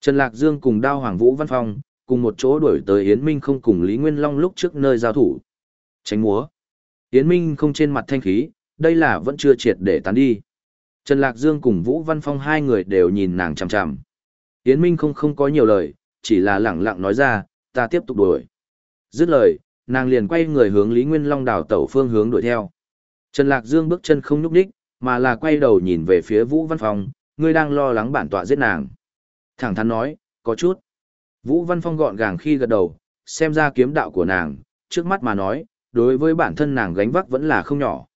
Trần Lạc Dương cùng đao Hoàng Vũ Văn Phong, cùng một chỗ đuổi tới Yến Minh không cùng Lý Nguyên Long lúc trước nơi giao thủ. Tránh múa. Yến Minh không trên mặt thanh khí, đây là vẫn chưa triệt để tán đi. Trần Lạc Dương cùng Vũ Văn Phong hai người đều nhìn nàng chằm chằm. Yến Minh không không có nhiều lời, chỉ là lẳng lặng nói ra, ta tiếp tục đuổi. Dứt lời, nàng liền quay người hướng Lý Nguyên Long đảo tẩu phương hướng đuổi theo. Trần Lạc Dương bước chân không nhúc đích, mà là quay đầu nhìn về phía Vũ Văn Phong, ngươi đang lo lắng bản tọa giết nàng. Thẳng thắn nói, có chút. Vũ Văn Phong gọn gàng khi gật đầu, xem ra kiếm đạo của nàng, trước mắt mà nói, đối với bản thân nàng gánh vác vẫn là không nhỏ.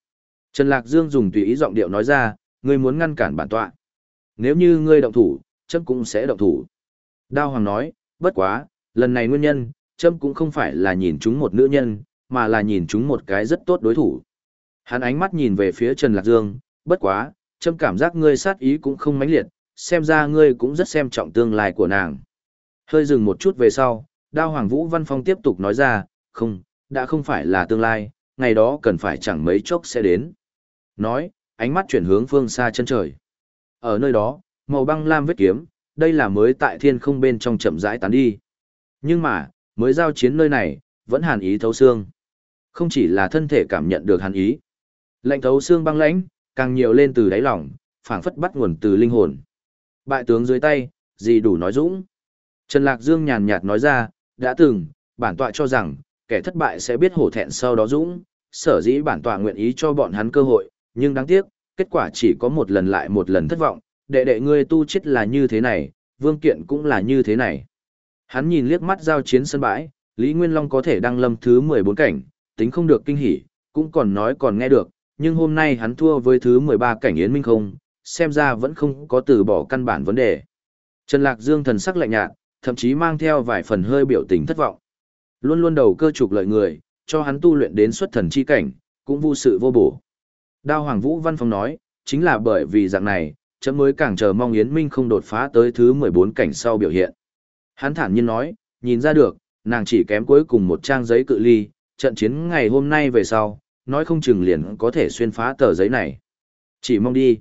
Trần Lạc Dương dùng tùy ý giọng điệu nói ra, ngươi muốn ngăn cản bản tọa. Nếu như ngươi động thủ, chấm cũng sẽ động thủ. Đao Hoàng nói, bất quá, lần này nguyên nhân, Trâm cũng không phải là nhìn chúng một nữ nhân, mà là nhìn chúng một cái rất tốt đối thủ. Hắn ánh mắt nhìn về phía Trần Lạc Dương, bất quá, Trâm cảm giác ngươi sát ý cũng không mãnh liệt, xem ra ngươi cũng rất xem trọng tương lai của nàng. Hơi dừng một chút về sau, Đao Hoàng Vũ Văn Phong tiếp tục nói ra, không, đã không phải là tương lai, ngày đó cần phải chẳng mấy chốc sẽ đến. Nói, ánh mắt chuyển hướng phương xa chân trời. Ở nơi đó, màu băng lam vết kiếm, đây là mới tại thiên không bên trong chậm rãi tán đi. Nhưng mà, mới giao chiến nơi này, vẫn hàn ý thấu xương. Không chỉ là thân thể cảm nhận được hàn ý. Lạnh thấu xương băng lãnh, càng nhiều lên từ đáy lòng, phảng phất bắt nguồn từ linh hồn. Bại tướng dưới tay, gì đủ nói dũng. Trần Lạc Dương nhàn nhạt nói ra, đã từng, bản tọa cho rằng, kẻ thất bại sẽ biết hổ thẹn sau đó dũng, sở dĩ bản tọa nguyện ý cho bọn hắn cơ hội, nhưng đáng tiếc, kết quả chỉ có một lần lại một lần thất vọng, đệ đệ ngươi tu chết là như thế này, vương kiện cũng là như thế này. Hắn nhìn liếc mắt giao chiến sân bãi, Lý Nguyên Long có thể đăng lâm thứ 14 cảnh, tính không được kinh hỉ, cũng còn nói còn nghe được, nhưng hôm nay hắn thua với thứ 13 cảnh Yến Minh không, xem ra vẫn không có từ bỏ căn bản vấn đề. Trần Lạc Dương thần sắc lạnh nhạt, thậm chí mang theo vài phần hơi biểu tình thất vọng. Luôn luôn đầu cơ trục lợi người, cho hắn tu luyện đến xuất thần chi cảnh, cũng vô sự vô bổ. Đao Hoàng Vũ Văn Phong nói, chính là bởi vì dạng này, chấm mới càng chờ mong Yến Minh không đột phá tới thứ 14 cảnh sau biểu hiện. Hắn thản nhiên nói, nhìn ra được, nàng chỉ kém cuối cùng một trang giấy cự ly, trận chiến ngày hôm nay về sau, nói không chừng liền có thể xuyên phá tờ giấy này. Chỉ mong đi.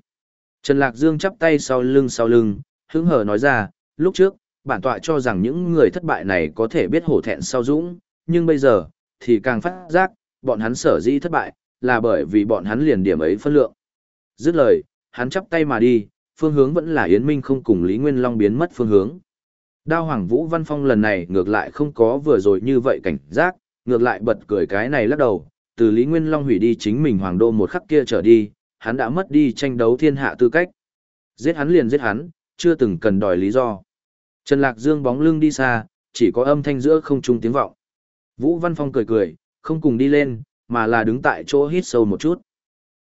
Trần Lạc Dương chắp tay sau lưng sau lưng, hứng hờ nói ra, lúc trước, bản tọa cho rằng những người thất bại này có thể biết hổ thẹn sau dũng, nhưng bây giờ, thì càng phát giác, bọn hắn sở dĩ thất bại, là bởi vì bọn hắn liền điểm ấy phân lượng. Dứt lời, hắn chắp tay mà đi, phương hướng vẫn là Yến Minh không cùng Lý Nguyên Long biến mất phương hướng. Đao Hoàng Vũ Văn Phong lần này ngược lại không có vừa rồi như vậy cảnh giác, ngược lại bật cười cái này lắc đầu, từ Lý Nguyên Long hủy đi chính mình Hoàng Đô một khắc kia trở đi, hắn đã mất đi tranh đấu thiên hạ tư cách. Giết hắn liền giết hắn, chưa từng cần đòi lý do. Trần Lạc Dương bóng lưng đi xa, chỉ có âm thanh giữa không trung tiếng vọng. Vũ Văn Phong cười cười, không cùng đi lên, mà là đứng tại chỗ hít sâu một chút.